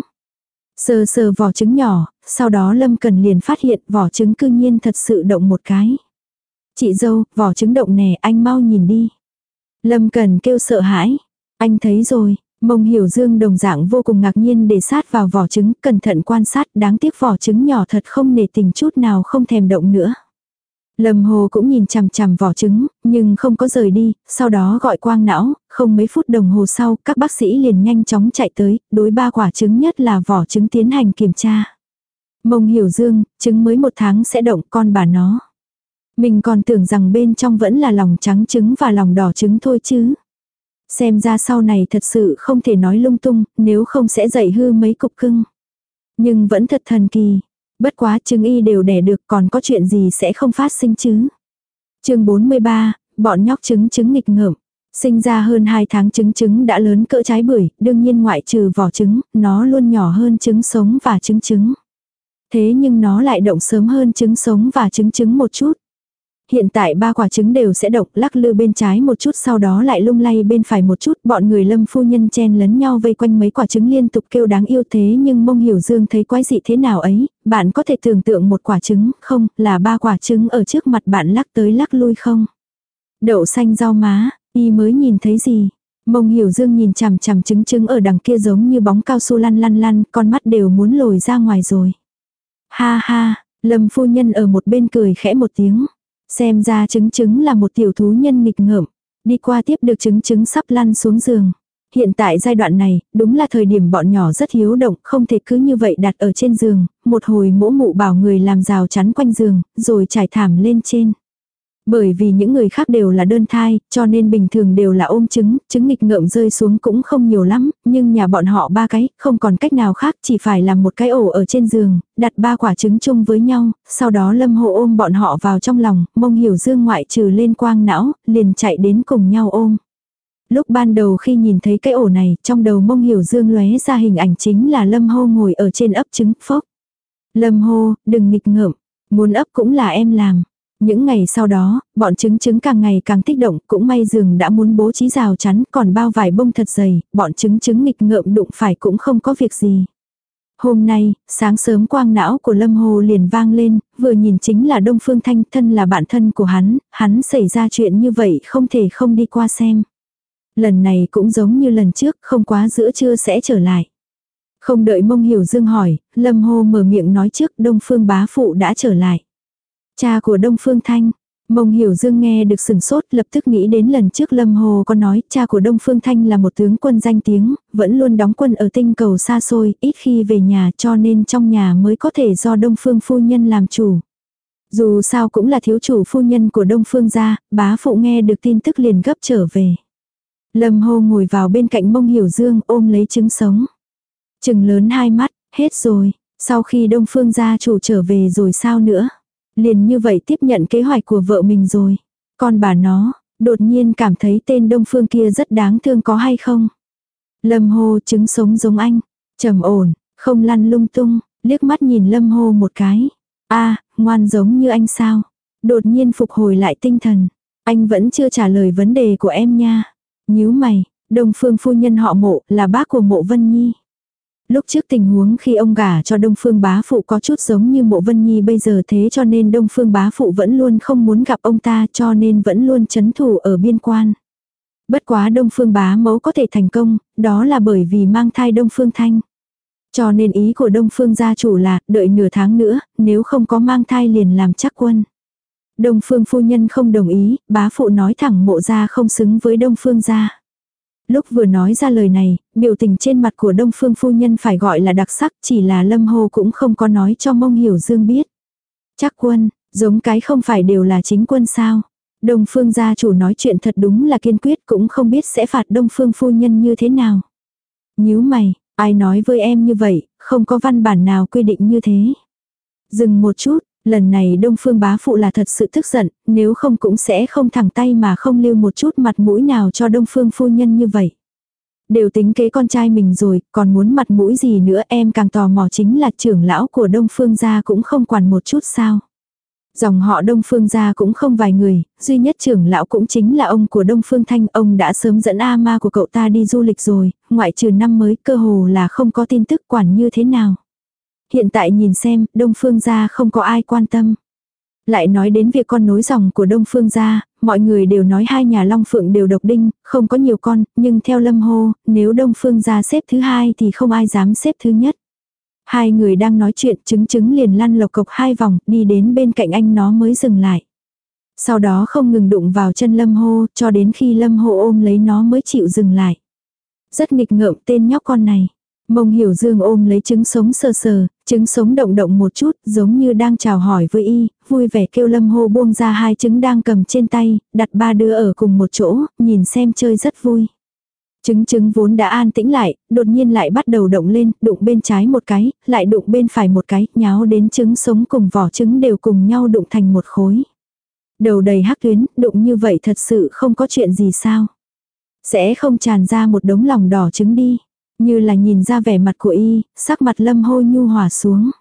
Sờ sờ vỏ trứng nhỏ, sau đó Lâm Cần liền phát hiện vỏ trứng cư nhiên thật sự động một cái. Chị dâu, vỏ trứng động nè, anh mau nhìn đi. Lâm Cần kêu sợ hãi. Anh thấy rồi, mông hiểu dương đồng dạng vô cùng ngạc nhiên để sát vào vỏ trứng, cẩn thận quan sát, đáng tiếc vỏ trứng nhỏ thật không nề tình chút nào không thèm động nữa. Lâm Hồ cũng nhìn chằm chằm vỏ trứng, nhưng không có rời đi, sau đó gọi quang não, không mấy phút đồng hồ sau, các bác sĩ liền nhanh chóng chạy tới, đối ba quả trứng nhất là vỏ trứng tiến hành kiểm tra. Mông hiểu dương, trứng mới một tháng sẽ động con bà nó. Mình còn tưởng rằng bên trong vẫn là lòng trắng trứng và lòng đỏ trứng thôi chứ. Xem ra sau này thật sự không thể nói lung tung, nếu không sẽ dậy hư mấy cục cưng. Nhưng vẫn thật thần kỳ, Bất quá trứng y đều đẻ được còn có chuyện gì sẽ không phát sinh chứ. chương 43, bọn nhóc trứng trứng nghịch ngợm. Sinh ra hơn 2 tháng trứng trứng đã lớn cỡ trái bưởi, đương nhiên ngoại trừ vỏ trứng, nó luôn nhỏ hơn trứng sống và trứng trứng. Thế nhưng nó lại động sớm hơn trứng sống và trứng trứng một chút. Hiện tại ba quả trứng đều sẽ độc lắc lư bên trái một chút sau đó lại lung lay bên phải một chút. Bọn người lâm phu nhân chen lấn nhau vây quanh mấy quả trứng liên tục kêu đáng yêu thế nhưng mông hiểu dương thấy quái dị thế nào ấy. Bạn có thể tưởng tượng một quả trứng không là ba quả trứng ở trước mặt bạn lắc tới lắc lui không. Đậu xanh rau má, y mới nhìn thấy gì. Mông hiểu dương nhìn chằm chằm trứng trứng ở đằng kia giống như bóng cao su lăn lăn lăn, con mắt đều muốn lồi ra ngoài rồi. Ha ha, lâm phu nhân ở một bên cười khẽ một tiếng. Xem ra trứng trứng là một tiểu thú nhân nghịch ngợm. Đi qua tiếp được trứng trứng sắp lăn xuống giường. Hiện tại giai đoạn này, đúng là thời điểm bọn nhỏ rất hiếu động, không thể cứ như vậy đặt ở trên giường, một hồi mỗ mụ bảo người làm rào chắn quanh giường, rồi trải thảm lên trên. Bởi vì những người khác đều là đơn thai, cho nên bình thường đều là ôm trứng, trứng nghịch ngợm rơi xuống cũng không nhiều lắm, nhưng nhà bọn họ ba cái, không còn cách nào khác, chỉ phải làm một cái ổ ở trên giường, đặt ba quả trứng chung với nhau, sau đó lâm hộ ôm bọn họ vào trong lòng, mông hiểu dương ngoại trừ lên quang não, liền chạy đến cùng nhau ôm. Lúc ban đầu khi nhìn thấy cái ổ này, trong đầu mông hiểu dương lóe ra hình ảnh chính là lâm hô ngồi ở trên ấp trứng, phốc. Lâm hô, đừng nghịch ngợm, muốn ấp cũng là em làm. Những ngày sau đó, bọn trứng trứng càng ngày càng tích động, cũng may giường đã muốn bố trí rào chắn, còn bao vải bông thật dày, bọn trứng trứng nghịch ngợm đụng phải cũng không có việc gì. Hôm nay, sáng sớm quang não của Lâm Hồ liền vang lên, vừa nhìn chính là Đông Phương Thanh thân là bạn thân của hắn, hắn xảy ra chuyện như vậy không thể không đi qua xem. Lần này cũng giống như lần trước, không quá giữa trưa sẽ trở lại. Không đợi mông hiểu dương hỏi, Lâm Hồ mở miệng nói trước Đông Phương bá phụ đã trở lại. Cha của Đông Phương Thanh. Mông Hiểu Dương nghe được sừng sốt lập tức nghĩ đến lần trước Lâm Hồ có nói cha của Đông Phương Thanh là một tướng quân danh tiếng, vẫn luôn đóng quân ở tinh cầu xa xôi, ít khi về nhà cho nên trong nhà mới có thể do Đông Phương phu nhân làm chủ. Dù sao cũng là thiếu chủ phu nhân của Đông Phương gia, bá phụ nghe được tin tức liền gấp trở về. Lâm Hồ ngồi vào bên cạnh Mông Hiểu Dương ôm lấy trứng sống. Trừng lớn hai mắt, hết rồi, sau khi Đông Phương gia chủ trở về rồi sao nữa. Liền như vậy tiếp nhận kế hoạch của vợ mình rồi. Con bà nó, đột nhiên cảm thấy tên đông phương kia rất đáng thương có hay không. Lâm hô trứng sống giống anh. trầm ổn, không lăn lung tung. Liếc mắt nhìn lâm hô một cái. a ngoan giống như anh sao. Đột nhiên phục hồi lại tinh thần. Anh vẫn chưa trả lời vấn đề của em nha. nhíu mày, Đông Phương phu nhân họ mộ là bác của mộ Vân Nhi. Lúc trước tình huống khi ông gả cho Đông Phương bá phụ có chút giống như mộ Vân Nhi bây giờ thế cho nên Đông Phương bá phụ vẫn luôn không muốn gặp ông ta cho nên vẫn luôn chấn thủ ở biên quan. Bất quá Đông Phương bá mẫu có thể thành công, đó là bởi vì mang thai Đông Phương Thanh. Cho nên ý của Đông Phương gia chủ là đợi nửa tháng nữa, nếu không có mang thai liền làm chắc quân. Đông Phương phu nhân không đồng ý, bá phụ nói thẳng mộ gia không xứng với Đông Phương gia. Lúc vừa nói ra lời này, biểu tình trên mặt của Đông Phương phu nhân phải gọi là đặc sắc, chỉ là Lâm Hồ cũng không có nói cho Mông Hiểu Dương biết. Chắc quân, giống cái không phải đều là chính quân sao. Đông Phương gia chủ nói chuyện thật đúng là kiên quyết cũng không biết sẽ phạt Đông Phương phu nhân như thế nào. nhíu mày, ai nói với em như vậy, không có văn bản nào quy định như thế. Dừng một chút, lần này Đông Phương bá phụ là thật sự tức giận, nếu không cũng sẽ không thẳng tay mà không lưu một chút mặt mũi nào cho Đông Phương phu nhân như vậy. Đều tính kế con trai mình rồi, còn muốn mặt mũi gì nữa em càng tò mò chính là trưởng lão của Đông Phương gia cũng không quản một chút sao. Dòng họ Đông Phương gia cũng không vài người, duy nhất trưởng lão cũng chính là ông của Đông Phương Thanh, ông đã sớm dẫn A ma của cậu ta đi du lịch rồi, ngoại trừ năm mới cơ hồ là không có tin tức quản như thế nào. Hiện tại nhìn xem, Đông Phương gia không có ai quan tâm. Lại nói đến việc con nối dòng của Đông Phương gia, mọi người đều nói hai nhà Long Phượng đều độc đinh, không có nhiều con, nhưng theo Lâm Hô, nếu Đông Phương gia xếp thứ hai thì không ai dám xếp thứ nhất. Hai người đang nói chuyện chứng chứng liền lăn lộc cộc hai vòng, đi đến bên cạnh anh nó mới dừng lại. Sau đó không ngừng đụng vào chân Lâm Hô, cho đến khi Lâm Hô ôm lấy nó mới chịu dừng lại. Rất nghịch ngợm tên nhóc con này. Mông hiểu dương ôm lấy trứng sống sờ sờ, trứng sống động động một chút, giống như đang chào hỏi với y, vui vẻ kêu lâm hô buông ra hai trứng đang cầm trên tay, đặt ba đứa ở cùng một chỗ, nhìn xem chơi rất vui. Trứng trứng vốn đã an tĩnh lại, đột nhiên lại bắt đầu động lên, đụng bên trái một cái, lại đụng bên phải một cái, nháo đến trứng sống cùng vỏ trứng đều cùng nhau đụng thành một khối. Đầu đầy hắc tuyến, đụng như vậy thật sự không có chuyện gì sao. Sẽ không tràn ra một đống lòng đỏ trứng đi. Như là nhìn ra vẻ mặt của y, sắc mặt lâm hôi nhu hòa xuống.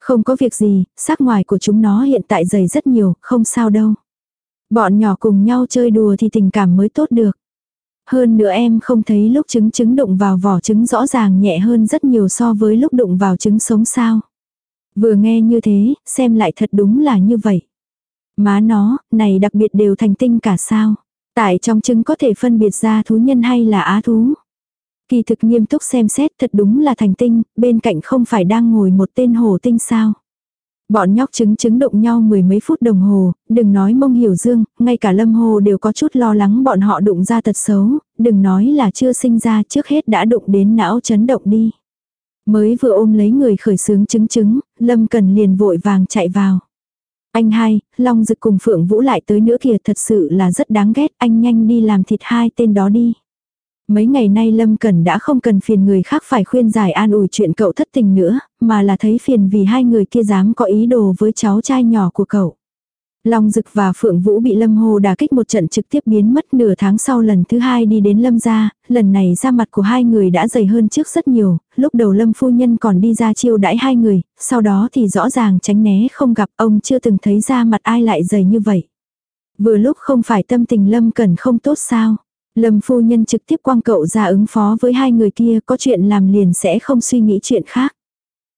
Không có việc gì, sắc ngoài của chúng nó hiện tại dày rất nhiều, không sao đâu. Bọn nhỏ cùng nhau chơi đùa thì tình cảm mới tốt được. Hơn nữa em không thấy lúc trứng trứng đụng vào vỏ trứng rõ ràng nhẹ hơn rất nhiều so với lúc đụng vào trứng sống sao. Vừa nghe như thế, xem lại thật đúng là như vậy. Má nó, này đặc biệt đều thành tinh cả sao. Tại trong trứng có thể phân biệt ra thú nhân hay là á thú. Kỳ thực nghiêm túc xem xét thật đúng là thành tinh, bên cạnh không phải đang ngồi một tên hồ tinh sao. Bọn nhóc trứng trứng động nhau mười mấy phút đồng hồ, đừng nói mông hiểu dương, ngay cả lâm hồ đều có chút lo lắng bọn họ đụng ra tật xấu, đừng nói là chưa sinh ra trước hết đã đụng đến não chấn động đi. Mới vừa ôm lấy người khởi sướng trứng trứng, lâm cần liền vội vàng chạy vào. Anh hai, Long Dực cùng Phượng Vũ lại tới nữa kìa thật sự là rất đáng ghét, anh nhanh đi làm thịt hai tên đó đi. Mấy ngày nay Lâm Cẩn đã không cần phiền người khác phải khuyên giải an ủi chuyện cậu thất tình nữa, mà là thấy phiền vì hai người kia dám có ý đồ với cháu trai nhỏ của cậu. Long Dực và Phượng Vũ bị Lâm Hồ đả kích một trận trực tiếp biến mất nửa tháng sau lần thứ hai đi đến Lâm gia, lần này da mặt của hai người đã dày hơn trước rất nhiều, lúc đầu Lâm phu nhân còn đi ra chiêu đãi hai người, sau đó thì rõ ràng tránh né không gặp ông chưa từng thấy da mặt ai lại dày như vậy. Vừa lúc không phải tâm tình Lâm cần không tốt sao. Lâm phu nhân trực tiếp quang cậu ra ứng phó với hai người kia có chuyện làm liền sẽ không suy nghĩ chuyện khác.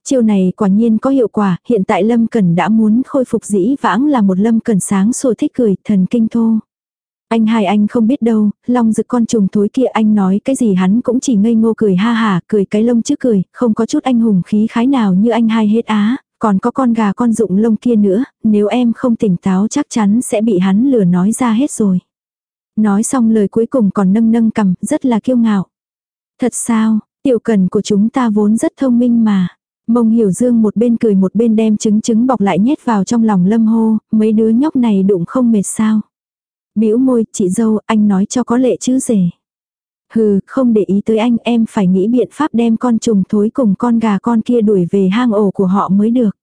Chiêu này quả nhiên có hiệu quả, hiện tại Lâm Cẩn đã muốn khôi phục dĩ vãng là một Lâm Cẩn sáng sủa thích cười, thần kinh thô. Anh hai anh không biết đâu, long rực con trùng thối kia anh nói cái gì hắn cũng chỉ ngây ngô cười ha hả, cười cái lông chứ cười, không có chút anh hùng khí khái nào như anh hai hết á, còn có con gà con rụng lông kia nữa, nếu em không tỉnh táo chắc chắn sẽ bị hắn lừa nói ra hết rồi. Nói xong lời cuối cùng còn nâng nâng cầm, rất là kiêu ngạo. Thật sao, tiểu cần của chúng ta vốn rất thông minh mà. Mông hiểu dương một bên cười một bên đem trứng trứng bọc lại nhét vào trong lòng lâm hô, mấy đứa nhóc này đụng không mệt sao. bĩu môi, chị dâu, anh nói cho có lệ chứ rể. Hừ, không để ý tới anh, em phải nghĩ biện pháp đem con trùng thối cùng con gà con kia đuổi về hang ổ của họ mới được.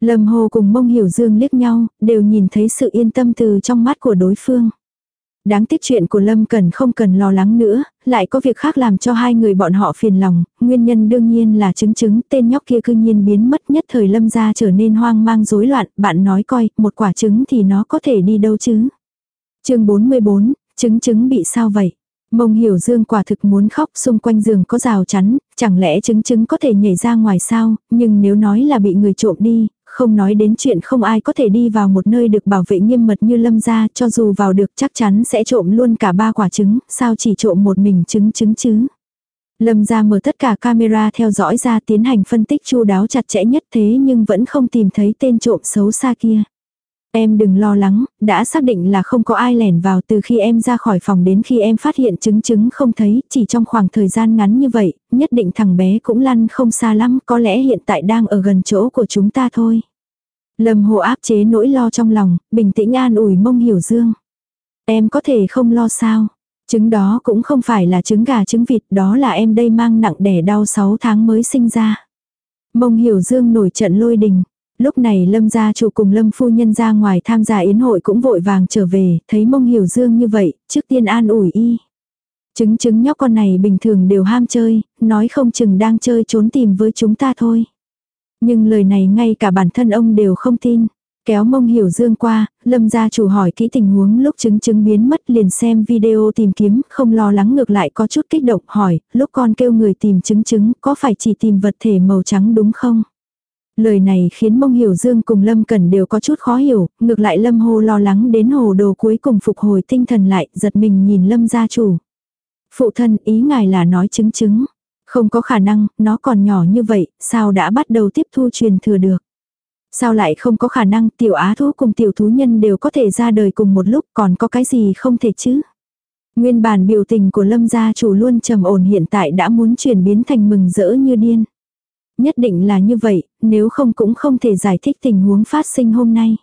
Lâm hồ cùng mông hiểu dương liếc nhau, đều nhìn thấy sự yên tâm từ trong mắt của đối phương. Đáng tiếc chuyện của Lâm Cần không cần lo lắng nữa, lại có việc khác làm cho hai người bọn họ phiền lòng, nguyên nhân đương nhiên là chứng chứng tên nhóc kia cư nhiên biến mất nhất thời Lâm ra trở nên hoang mang rối loạn, bạn nói coi, một quả trứng thì nó có thể đi đâu chứ. chương 44, trứng trứng bị sao vậy? Mông hiểu dương quả thực muốn khóc xung quanh giường có rào chắn, chẳng lẽ trứng trứng có thể nhảy ra ngoài sao, nhưng nếu nói là bị người trộm đi, không nói đến chuyện không ai có thể đi vào một nơi được bảo vệ nghiêm mật như lâm gia cho dù vào được chắc chắn sẽ trộm luôn cả ba quả trứng, sao chỉ trộm một mình trứng trứng chứ. Lâm gia mở tất cả camera theo dõi ra tiến hành phân tích chu đáo chặt chẽ nhất thế nhưng vẫn không tìm thấy tên trộm xấu xa kia. Em đừng lo lắng, đã xác định là không có ai lẻn vào từ khi em ra khỏi phòng đến khi em phát hiện chứng chứng không thấy, chỉ trong khoảng thời gian ngắn như vậy, nhất định thằng bé cũng lăn không xa lắm, có lẽ hiện tại đang ở gần chỗ của chúng ta thôi. Lâm hồ áp chế nỗi lo trong lòng, bình tĩnh an ủi mông hiểu dương. Em có thể không lo sao. Trứng đó cũng không phải là trứng gà trứng vịt, đó là em đây mang nặng đẻ đau 6 tháng mới sinh ra. Mông hiểu dương nổi trận lôi đình. Lúc này lâm gia chủ cùng lâm phu nhân ra ngoài tham gia yến hội cũng vội vàng trở về, thấy mông hiểu dương như vậy, trước tiên an ủi y. Chứng chứng nhóc con này bình thường đều ham chơi, nói không chừng đang chơi trốn tìm với chúng ta thôi. Nhưng lời này ngay cả bản thân ông đều không tin. Kéo mông hiểu dương qua, lâm gia chủ hỏi kỹ tình huống lúc chứng chứng biến mất liền xem video tìm kiếm, không lo lắng ngược lại có chút kích động hỏi, lúc con kêu người tìm chứng chứng có phải chỉ tìm vật thể màu trắng đúng không? Lời này khiến mông hiểu dương cùng Lâm Cẩn đều có chút khó hiểu, ngược lại Lâm Hồ lo lắng đến hồ đồ cuối cùng phục hồi tinh thần lại, giật mình nhìn Lâm gia chủ. Phụ thân ý ngài là nói chứng chứng. Không có khả năng, nó còn nhỏ như vậy, sao đã bắt đầu tiếp thu truyền thừa được. Sao lại không có khả năng tiểu á thú cùng tiểu thú nhân đều có thể ra đời cùng một lúc còn có cái gì không thể chứ. Nguyên bản biểu tình của lâm gia chủ luôn trầm ổn hiện tại đã muốn chuyển biến thành mừng rỡ như điên. Nhất định là như vậy, nếu không cũng không thể giải thích tình huống phát sinh hôm nay.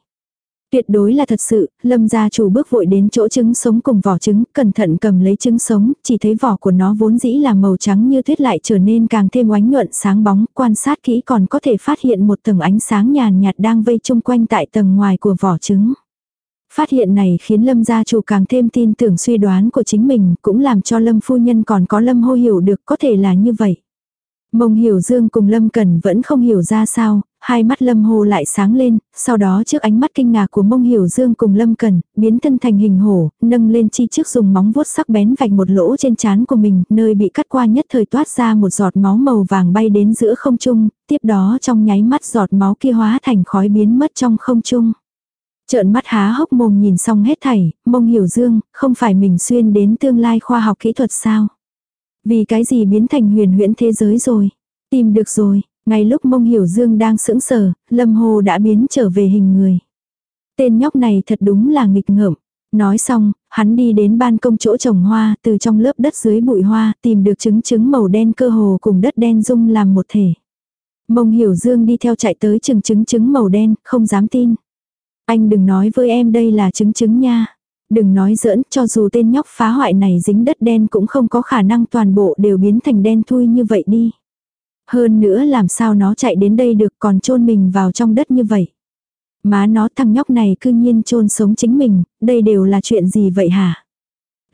Tuyệt đối là thật sự, lâm gia chủ bước vội đến chỗ trứng sống cùng vỏ trứng, cẩn thận cầm lấy trứng sống, chỉ thấy vỏ của nó vốn dĩ là màu trắng như tuyết lại trở nên càng thêm oánh nhuận sáng bóng, quan sát kỹ còn có thể phát hiện một tầng ánh sáng nhàn nhạt đang vây chung quanh tại tầng ngoài của vỏ trứng. Phát hiện này khiến lâm gia chủ càng thêm tin tưởng suy đoán của chính mình, cũng làm cho lâm phu nhân còn có lâm hô hiểu được có thể là như vậy. Mông Hiểu Dương cùng Lâm Cần vẫn không hiểu ra sao, hai mắt Lâm Hồ lại sáng lên, sau đó trước ánh mắt kinh ngạc của Mông Hiểu Dương cùng Lâm Cần, biến thân thành hình hổ, nâng lên chi trước dùng móng vuốt sắc bén vạch một lỗ trên trán của mình, nơi bị cắt qua nhất thời toát ra một giọt máu màu vàng bay đến giữa không trung, tiếp đó trong nháy mắt giọt máu kia hóa thành khói biến mất trong không trung. Trợn mắt há hốc mồm nhìn xong hết thảy, Mông Hiểu Dương, không phải mình xuyên đến tương lai khoa học kỹ thuật sao? Vì cái gì biến thành huyền huyễn thế giới rồi? Tìm được rồi, ngay lúc mông hiểu dương đang sững sờ, lâm hồ đã biến trở về hình người. Tên nhóc này thật đúng là nghịch ngợm. Nói xong, hắn đi đến ban công chỗ trồng hoa, từ trong lớp đất dưới bụi hoa, tìm được trứng trứng màu đen cơ hồ cùng đất đen dung làm một thể. Mông hiểu dương đi theo chạy tới chừng trứng trứng màu đen, không dám tin. Anh đừng nói với em đây là trứng trứng nha. Đừng nói giỡn, cho dù tên nhóc phá hoại này dính đất đen cũng không có khả năng toàn bộ đều biến thành đen thui như vậy đi. Hơn nữa làm sao nó chạy đến đây được còn chôn mình vào trong đất như vậy. Má nó thằng nhóc này cư nhiên chôn sống chính mình, đây đều là chuyện gì vậy hả?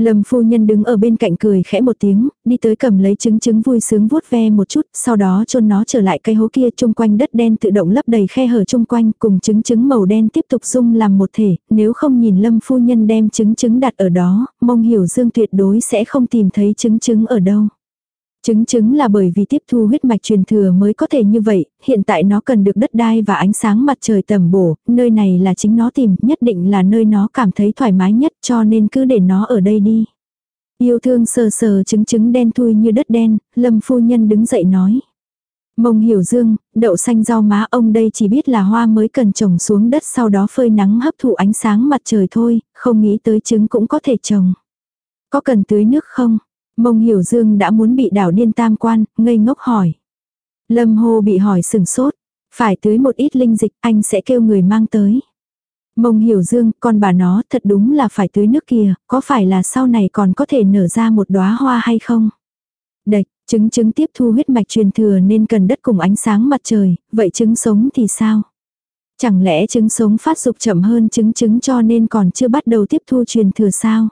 Lâm phu nhân đứng ở bên cạnh cười khẽ một tiếng, đi tới cầm lấy trứng trứng vui sướng vuốt ve một chút, sau đó chôn nó trở lại cây hố kia chung quanh đất đen tự động lấp đầy khe hở chung quanh cùng trứng trứng màu đen tiếp tục dung làm một thể, nếu không nhìn lâm phu nhân đem trứng trứng đặt ở đó, mong hiểu dương tuyệt đối sẽ không tìm thấy trứng trứng ở đâu. Chứng chứng là bởi vì tiếp thu huyết mạch truyền thừa mới có thể như vậy, hiện tại nó cần được đất đai và ánh sáng mặt trời tầm bổ, nơi này là chính nó tìm, nhất định là nơi nó cảm thấy thoải mái nhất cho nên cứ để nó ở đây đi. Yêu thương sờ sờ chứng chứng đen thui như đất đen, lâm phu nhân đứng dậy nói. Mông hiểu dương, đậu xanh rau má ông đây chỉ biết là hoa mới cần trồng xuống đất sau đó phơi nắng hấp thụ ánh sáng mặt trời thôi, không nghĩ tới trứng cũng có thể trồng. Có cần tưới nước không? Mông hiểu dương đã muốn bị đảo điên tam quan, ngây ngốc hỏi. Lâm Hồ bị hỏi sừng sốt. Phải tưới một ít linh dịch, anh sẽ kêu người mang tới. Mông hiểu dương, con bà nó thật đúng là phải tưới nước kìa, có phải là sau này còn có thể nở ra một đóa hoa hay không? Đạch, trứng trứng tiếp thu huyết mạch truyền thừa nên cần đất cùng ánh sáng mặt trời, vậy trứng sống thì sao? Chẳng lẽ trứng sống phát dục chậm hơn trứng trứng cho nên còn chưa bắt đầu tiếp thu truyền thừa sao?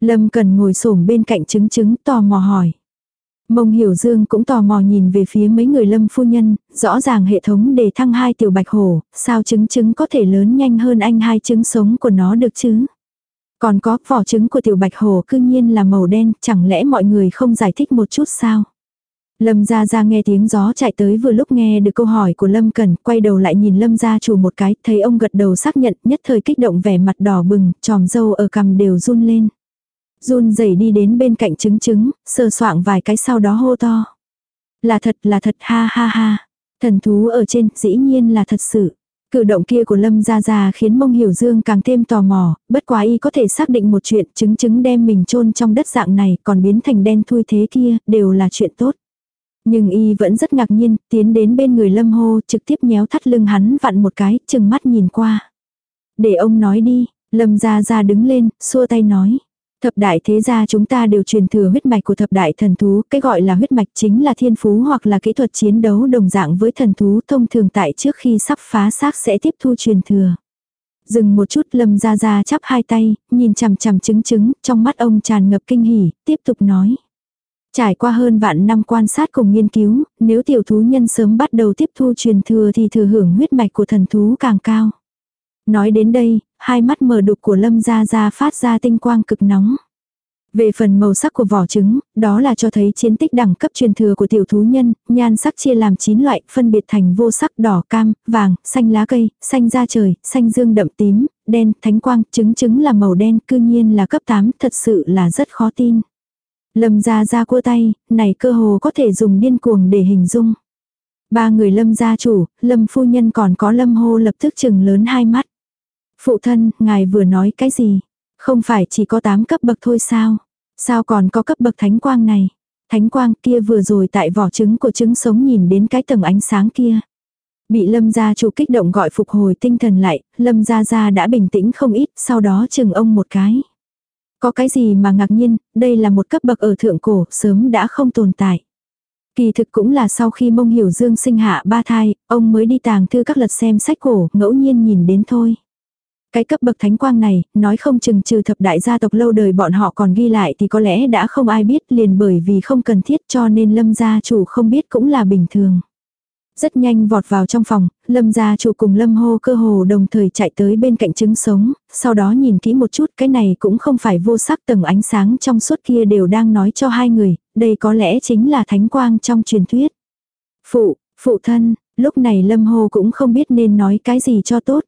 Lâm Cần ngồi xổm bên cạnh chứng chứng tò mò hỏi. Mông Hiểu Dương cũng tò mò nhìn về phía mấy người lâm phu nhân, rõ ràng hệ thống đề thăng hai tiểu bạch hổ, sao trứng trứng có thể lớn nhanh hơn anh hai trứng sống của nó được chứ? Còn có vỏ trứng của tiểu bạch hổ cư nhiên là màu đen, chẳng lẽ mọi người không giải thích một chút sao? Lâm gia gia nghe tiếng gió chạy tới vừa lúc nghe được câu hỏi của Lâm cần quay đầu lại nhìn Lâm gia chủ một cái, thấy ông gật đầu xác nhận, nhất thời kích động vẻ mặt đỏ bừng, tròm dâu ở cằm đều run lên. Run rẩy đi đến bên cạnh trứng trứng, sờ soạng vài cái sau đó hô to. Là thật là thật ha ha ha. Thần thú ở trên dĩ nhiên là thật sự. Cử động kia của Lâm Gia Gia khiến mông hiểu dương càng thêm tò mò, bất quá y có thể xác định một chuyện chứng chứng đem mình chôn trong đất dạng này còn biến thành đen thui thế kia, đều là chuyện tốt. Nhưng y vẫn rất ngạc nhiên, tiến đến bên người Lâm hô trực tiếp nhéo thắt lưng hắn vặn một cái, chừng mắt nhìn qua. Để ông nói đi, Lâm Gia Gia đứng lên, xua tay nói. Thập đại thế gia chúng ta đều truyền thừa huyết mạch của thập đại thần thú, cái gọi là huyết mạch chính là thiên phú hoặc là kỹ thuật chiến đấu đồng dạng với thần thú thông thường tại trước khi sắp phá xác sẽ tiếp thu truyền thừa. Dừng một chút lâm ra ra chắp hai tay, nhìn chằm chằm chứng chứng, trong mắt ông tràn ngập kinh hỉ, tiếp tục nói. Trải qua hơn vạn năm quan sát cùng nghiên cứu, nếu tiểu thú nhân sớm bắt đầu tiếp thu truyền thừa thì thừa hưởng huyết mạch của thần thú càng cao. Nói đến đây, hai mắt mờ đục của Lâm Gia Gia phát ra tinh quang cực nóng. Về phần màu sắc của vỏ trứng, đó là cho thấy chiến tích đẳng cấp truyền thừa của tiểu thú nhân, nhan sắc chia làm 9 loại, phân biệt thành vô sắc đỏ cam, vàng, xanh lá cây, xanh da trời, xanh dương đậm tím, đen, thánh quang, trứng trứng là màu đen, cư nhiên là cấp 8, thật sự là rất khó tin. Lâm gia gia cua tay, này cơ hồ có thể dùng điên cuồng để hình dung. Ba người lâm gia chủ, lâm phu nhân còn có lâm hô lập tức chừng lớn hai mắt. Phụ thân, ngài vừa nói cái gì? Không phải chỉ có 8 cấp bậc thôi sao? Sao còn có cấp bậc thánh quang này? Thánh quang kia vừa rồi tại vỏ trứng của trứng sống nhìn đến cái tầng ánh sáng kia. Bị lâm gia chủ kích động gọi phục hồi tinh thần lại, lâm gia gia đã bình tĩnh không ít, sau đó chừng ông một cái. Có cái gì mà ngạc nhiên, đây là một cấp bậc ở thượng cổ, sớm đã không tồn tại. Kỳ thực cũng là sau khi mông hiểu dương sinh hạ ba thai, ông mới đi tàng thư các lật xem sách cổ, ngẫu nhiên nhìn đến thôi. Cái cấp bậc thánh quang này, nói không chừng trừ thập đại gia tộc lâu đời bọn họ còn ghi lại thì có lẽ đã không ai biết liền bởi vì không cần thiết cho nên lâm gia chủ không biết cũng là bình thường. Rất nhanh vọt vào trong phòng, lâm gia chủ cùng lâm hô cơ hồ đồng thời chạy tới bên cạnh trứng sống, sau đó nhìn kỹ một chút cái này cũng không phải vô sắc tầng ánh sáng trong suốt kia đều đang nói cho hai người, đây có lẽ chính là thánh quang trong truyền thuyết. Phụ, phụ thân, lúc này lâm hô cũng không biết nên nói cái gì cho tốt.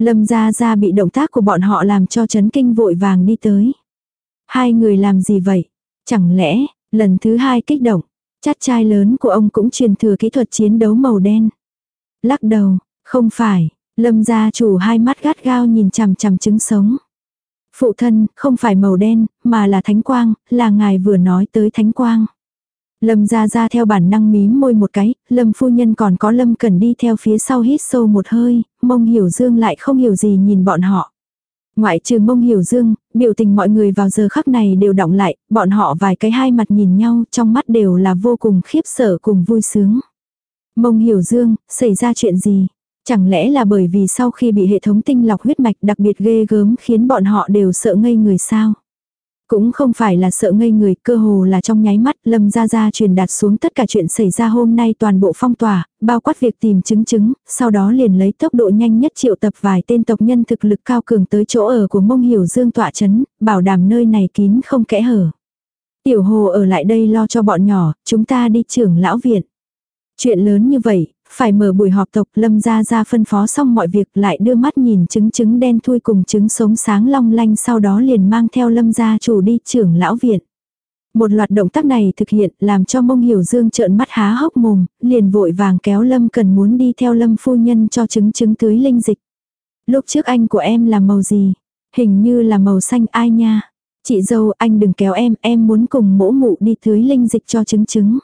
Lâm gia gia bị động tác của bọn họ làm cho chấn kinh vội vàng đi tới. Hai người làm gì vậy? Chẳng lẽ, lần thứ hai kích động, chát trai lớn của ông cũng truyền thừa kỹ thuật chiến đấu màu đen. Lắc đầu, không phải, lâm gia chủ hai mắt gắt gao nhìn chằm chằm trứng sống. Phụ thân, không phải màu đen, mà là thánh quang, là ngài vừa nói tới thánh quang. Lâm ra ra theo bản năng mím môi một cái, Lâm phu nhân còn có Lâm cần đi theo phía sau hít sâu một hơi, mông hiểu dương lại không hiểu gì nhìn bọn họ. Ngoại trừ mông hiểu dương, biểu tình mọi người vào giờ khắc này đều động lại, bọn họ vài cái hai mặt nhìn nhau, trong mắt đều là vô cùng khiếp sợ cùng vui sướng. Mông hiểu dương, xảy ra chuyện gì? Chẳng lẽ là bởi vì sau khi bị hệ thống tinh lọc huyết mạch đặc biệt ghê gớm khiến bọn họ đều sợ ngây người sao? Cũng không phải là sợ ngây người, cơ hồ là trong nháy mắt, Lâm Gia Gia truyền đạt xuống tất cả chuyện xảy ra hôm nay toàn bộ phong tỏa, bao quát việc tìm chứng chứng, sau đó liền lấy tốc độ nhanh nhất triệu tập vài tên tộc nhân thực lực cao cường tới chỗ ở của mông hiểu dương tọa chấn, bảo đảm nơi này kín không kẽ hở. Tiểu hồ ở lại đây lo cho bọn nhỏ, chúng ta đi trưởng lão viện. Chuyện lớn như vậy, phải mở buổi họp tộc lâm ra ra phân phó xong mọi việc lại đưa mắt nhìn trứng trứng đen thui cùng trứng sống sáng long lanh sau đó liền mang theo lâm gia chủ đi trưởng lão viện. Một loạt động tác này thực hiện làm cho mông hiểu dương trợn mắt há hốc mồm, liền vội vàng kéo lâm cần muốn đi theo lâm phu nhân cho trứng trứng tưới linh dịch. Lúc trước anh của em là màu gì? Hình như là màu xanh ai nha. Chị dâu anh đừng kéo em, em muốn cùng mỗ mụ đi tưới linh dịch cho trứng trứng.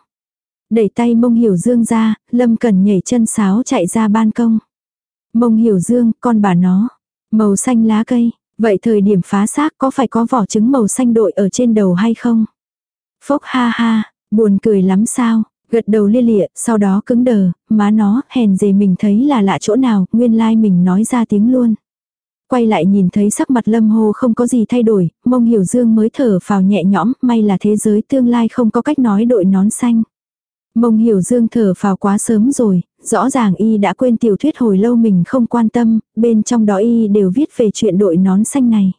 Đẩy tay mông hiểu dương ra, lâm cần nhảy chân sáo chạy ra ban công. Mông hiểu dương, con bà nó. Màu xanh lá cây, vậy thời điểm phá xác có phải có vỏ trứng màu xanh đội ở trên đầu hay không? Phốc ha ha, buồn cười lắm sao, gật đầu lia lịa, sau đó cứng đờ, má nó, hèn gì mình thấy là lạ chỗ nào, nguyên lai like mình nói ra tiếng luôn. Quay lại nhìn thấy sắc mặt lâm hô không có gì thay đổi, mông hiểu dương mới thở vào nhẹ nhõm, may là thế giới tương lai không có cách nói đội nón xanh. Mông hiểu dương thở vào quá sớm rồi, rõ ràng y đã quên tiểu thuyết hồi lâu mình không quan tâm, bên trong đó y đều viết về chuyện đội nón xanh này.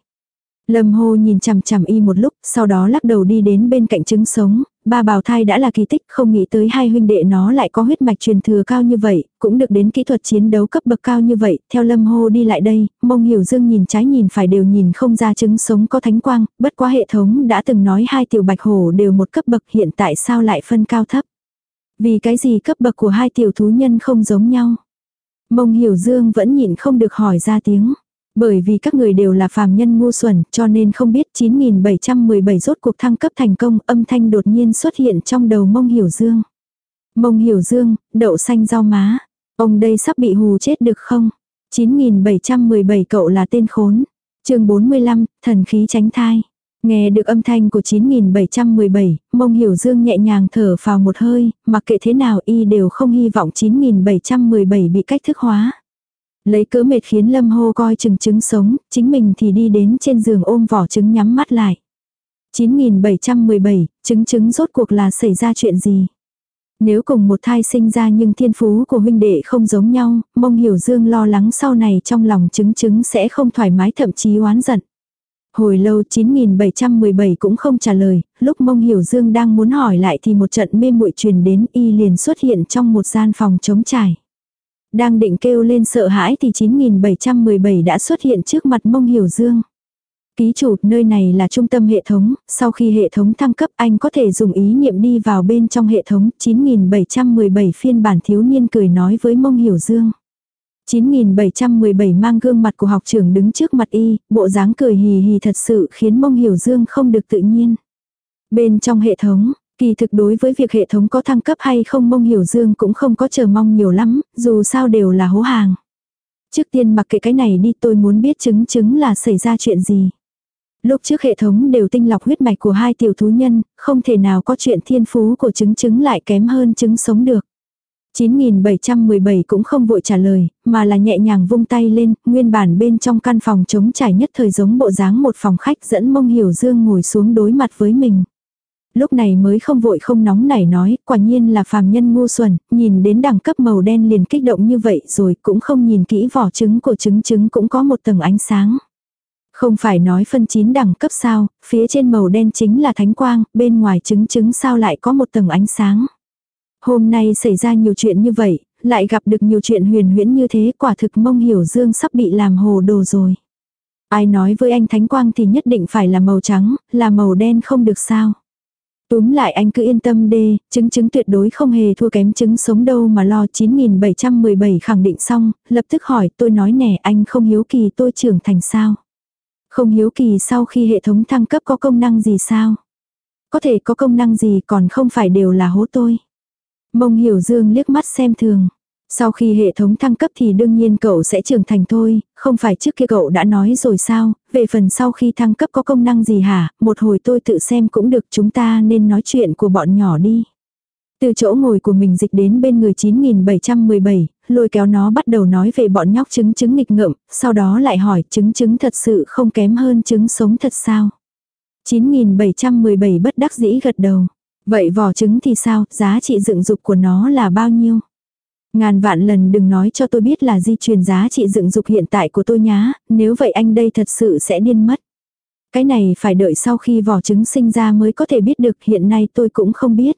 Lâm hô nhìn chằm chằm y một lúc, sau đó lắc đầu đi đến bên cạnh trứng sống, ba bào thai đã là kỳ tích, không nghĩ tới hai huynh đệ nó lại có huyết mạch truyền thừa cao như vậy, cũng được đến kỹ thuật chiến đấu cấp bậc cao như vậy, theo lâm hô đi lại đây, mông hiểu dương nhìn trái nhìn phải đều nhìn không ra trứng sống có thánh quang, bất quá hệ thống đã từng nói hai tiểu bạch hổ đều một cấp bậc hiện tại sao lại phân cao thấp. Vì cái gì cấp bậc của hai tiểu thú nhân không giống nhau. Mông hiểu dương vẫn nhịn không được hỏi ra tiếng. Bởi vì các người đều là phàm nhân ngu xuẩn cho nên không biết 9717 rốt cuộc thăng cấp thành công âm thanh đột nhiên xuất hiện trong đầu mông hiểu dương. Mông hiểu dương, đậu xanh rau má. Ông đây sắp bị hù chết được không? 9717 cậu là tên khốn. chương 45, thần khí tránh thai. Nghe được âm thanh của 9717, mông hiểu dương nhẹ nhàng thở vào một hơi, mặc kệ thế nào y đều không hy vọng 9717 bị cách thức hóa. Lấy cỡ mệt khiến lâm hô coi chừng trứng sống, chính mình thì đi đến trên giường ôm vỏ trứng nhắm mắt lại. 9717, trứng trứng rốt cuộc là xảy ra chuyện gì? Nếu cùng một thai sinh ra nhưng thiên phú của huynh đệ không giống nhau, mông hiểu dương lo lắng sau này trong lòng trứng trứng sẽ không thoải mái thậm chí oán giận. Hồi lâu 9717 cũng không trả lời, lúc mông hiểu dương đang muốn hỏi lại thì một trận mê muội truyền đến y liền xuất hiện trong một gian phòng trống trải. Đang định kêu lên sợ hãi thì 9717 đã xuất hiện trước mặt mông hiểu dương. Ký chủ, nơi này là trung tâm hệ thống, sau khi hệ thống thăng cấp anh có thể dùng ý niệm đi vào bên trong hệ thống 9717 phiên bản thiếu niên cười nói với mông hiểu dương. 9717 mang gương mặt của học trưởng đứng trước mặt y, bộ dáng cười hì hì thật sự khiến mông hiểu dương không được tự nhiên. Bên trong hệ thống, kỳ thực đối với việc hệ thống có thăng cấp hay không mông hiểu dương cũng không có chờ mong nhiều lắm, dù sao đều là hố hàng. Trước tiên mặc kệ cái này đi tôi muốn biết chứng chứng là xảy ra chuyện gì. Lúc trước hệ thống đều tinh lọc huyết mạch của hai tiểu thú nhân, không thể nào có chuyện thiên phú của chứng chứng lại kém hơn chứng sống được. 9717 cũng không vội trả lời, mà là nhẹ nhàng vung tay lên, nguyên bản bên trong căn phòng trống trải nhất thời giống bộ dáng một phòng khách dẫn mông hiểu dương ngồi xuống đối mặt với mình. Lúc này mới không vội không nóng nảy nói, quả nhiên là phàm nhân ngu xuẩn, nhìn đến đẳng cấp màu đen liền kích động như vậy rồi cũng không nhìn kỹ vỏ trứng của trứng trứng cũng có một tầng ánh sáng. Không phải nói phân chín đẳng cấp sao, phía trên màu đen chính là thánh quang, bên ngoài trứng trứng sao lại có một tầng ánh sáng. Hôm nay xảy ra nhiều chuyện như vậy, lại gặp được nhiều chuyện huyền huyễn như thế quả thực mông hiểu dương sắp bị làm hồ đồ rồi. Ai nói với anh thánh quang thì nhất định phải là màu trắng, là màu đen không được sao. Túm lại anh cứ yên tâm đê, chứng chứng tuyệt đối không hề thua kém chứng sống đâu mà lo 9717 khẳng định xong, lập tức hỏi tôi nói nè anh không hiếu kỳ tôi trưởng thành sao. Không hiếu kỳ sau khi hệ thống thăng cấp có công năng gì sao. Có thể có công năng gì còn không phải đều là hố tôi. Mông hiểu dương liếc mắt xem thường. Sau khi hệ thống thăng cấp thì đương nhiên cậu sẽ trưởng thành thôi, không phải trước kia cậu đã nói rồi sao, về phần sau khi thăng cấp có công năng gì hả, một hồi tôi tự xem cũng được chúng ta nên nói chuyện của bọn nhỏ đi. Từ chỗ ngồi của mình dịch đến bên người 9717, lôi kéo nó bắt đầu nói về bọn nhóc trứng trứng nghịch ngợm, sau đó lại hỏi trứng trứng thật sự không kém hơn trứng sống thật sao. 9717 bất đắc dĩ gật đầu. Vậy vỏ trứng thì sao, giá trị dựng dục của nó là bao nhiêu? Ngàn vạn lần đừng nói cho tôi biết là di truyền giá trị dựng dục hiện tại của tôi nhá, nếu vậy anh đây thật sự sẽ điên mất. Cái này phải đợi sau khi vỏ trứng sinh ra mới có thể biết được hiện nay tôi cũng không biết.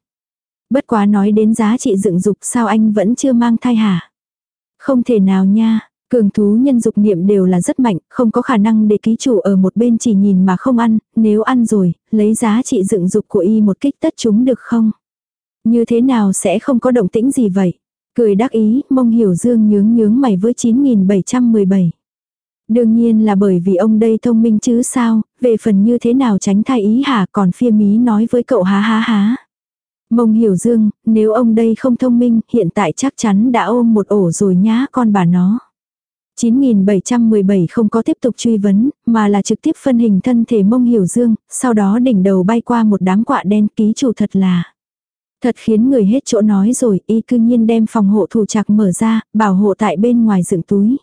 Bất quá nói đến giá trị dựng dục sao anh vẫn chưa mang thai hả? Không thể nào nha, cường thú nhân dục niệm đều là rất mạnh, không có khả năng để ký chủ ở một bên chỉ nhìn mà không ăn, nếu ăn rồi, lấy giá trị dựng dục của y một kích tất chúng được không? Như thế nào sẽ không có động tĩnh gì vậy? Cười đắc ý, mông hiểu dương nhướng nhướng mày với 9717. Đương nhiên là bởi vì ông đây thông minh chứ sao, về phần như thế nào tránh thai ý hả còn phiê mí nói với cậu há há há. Mông hiểu dương, nếu ông đây không thông minh, hiện tại chắc chắn đã ôm một ổ rồi nhá con bà nó. 9717 không có tiếp tục truy vấn, mà là trực tiếp phân hình thân thể mông hiểu dương, sau đó đỉnh đầu bay qua một đám quạ đen ký chủ thật là. Thật khiến người hết chỗ nói rồi, y cư nhiên đem phòng hộ thủ chặt mở ra, bảo hộ tại bên ngoài dựng túi.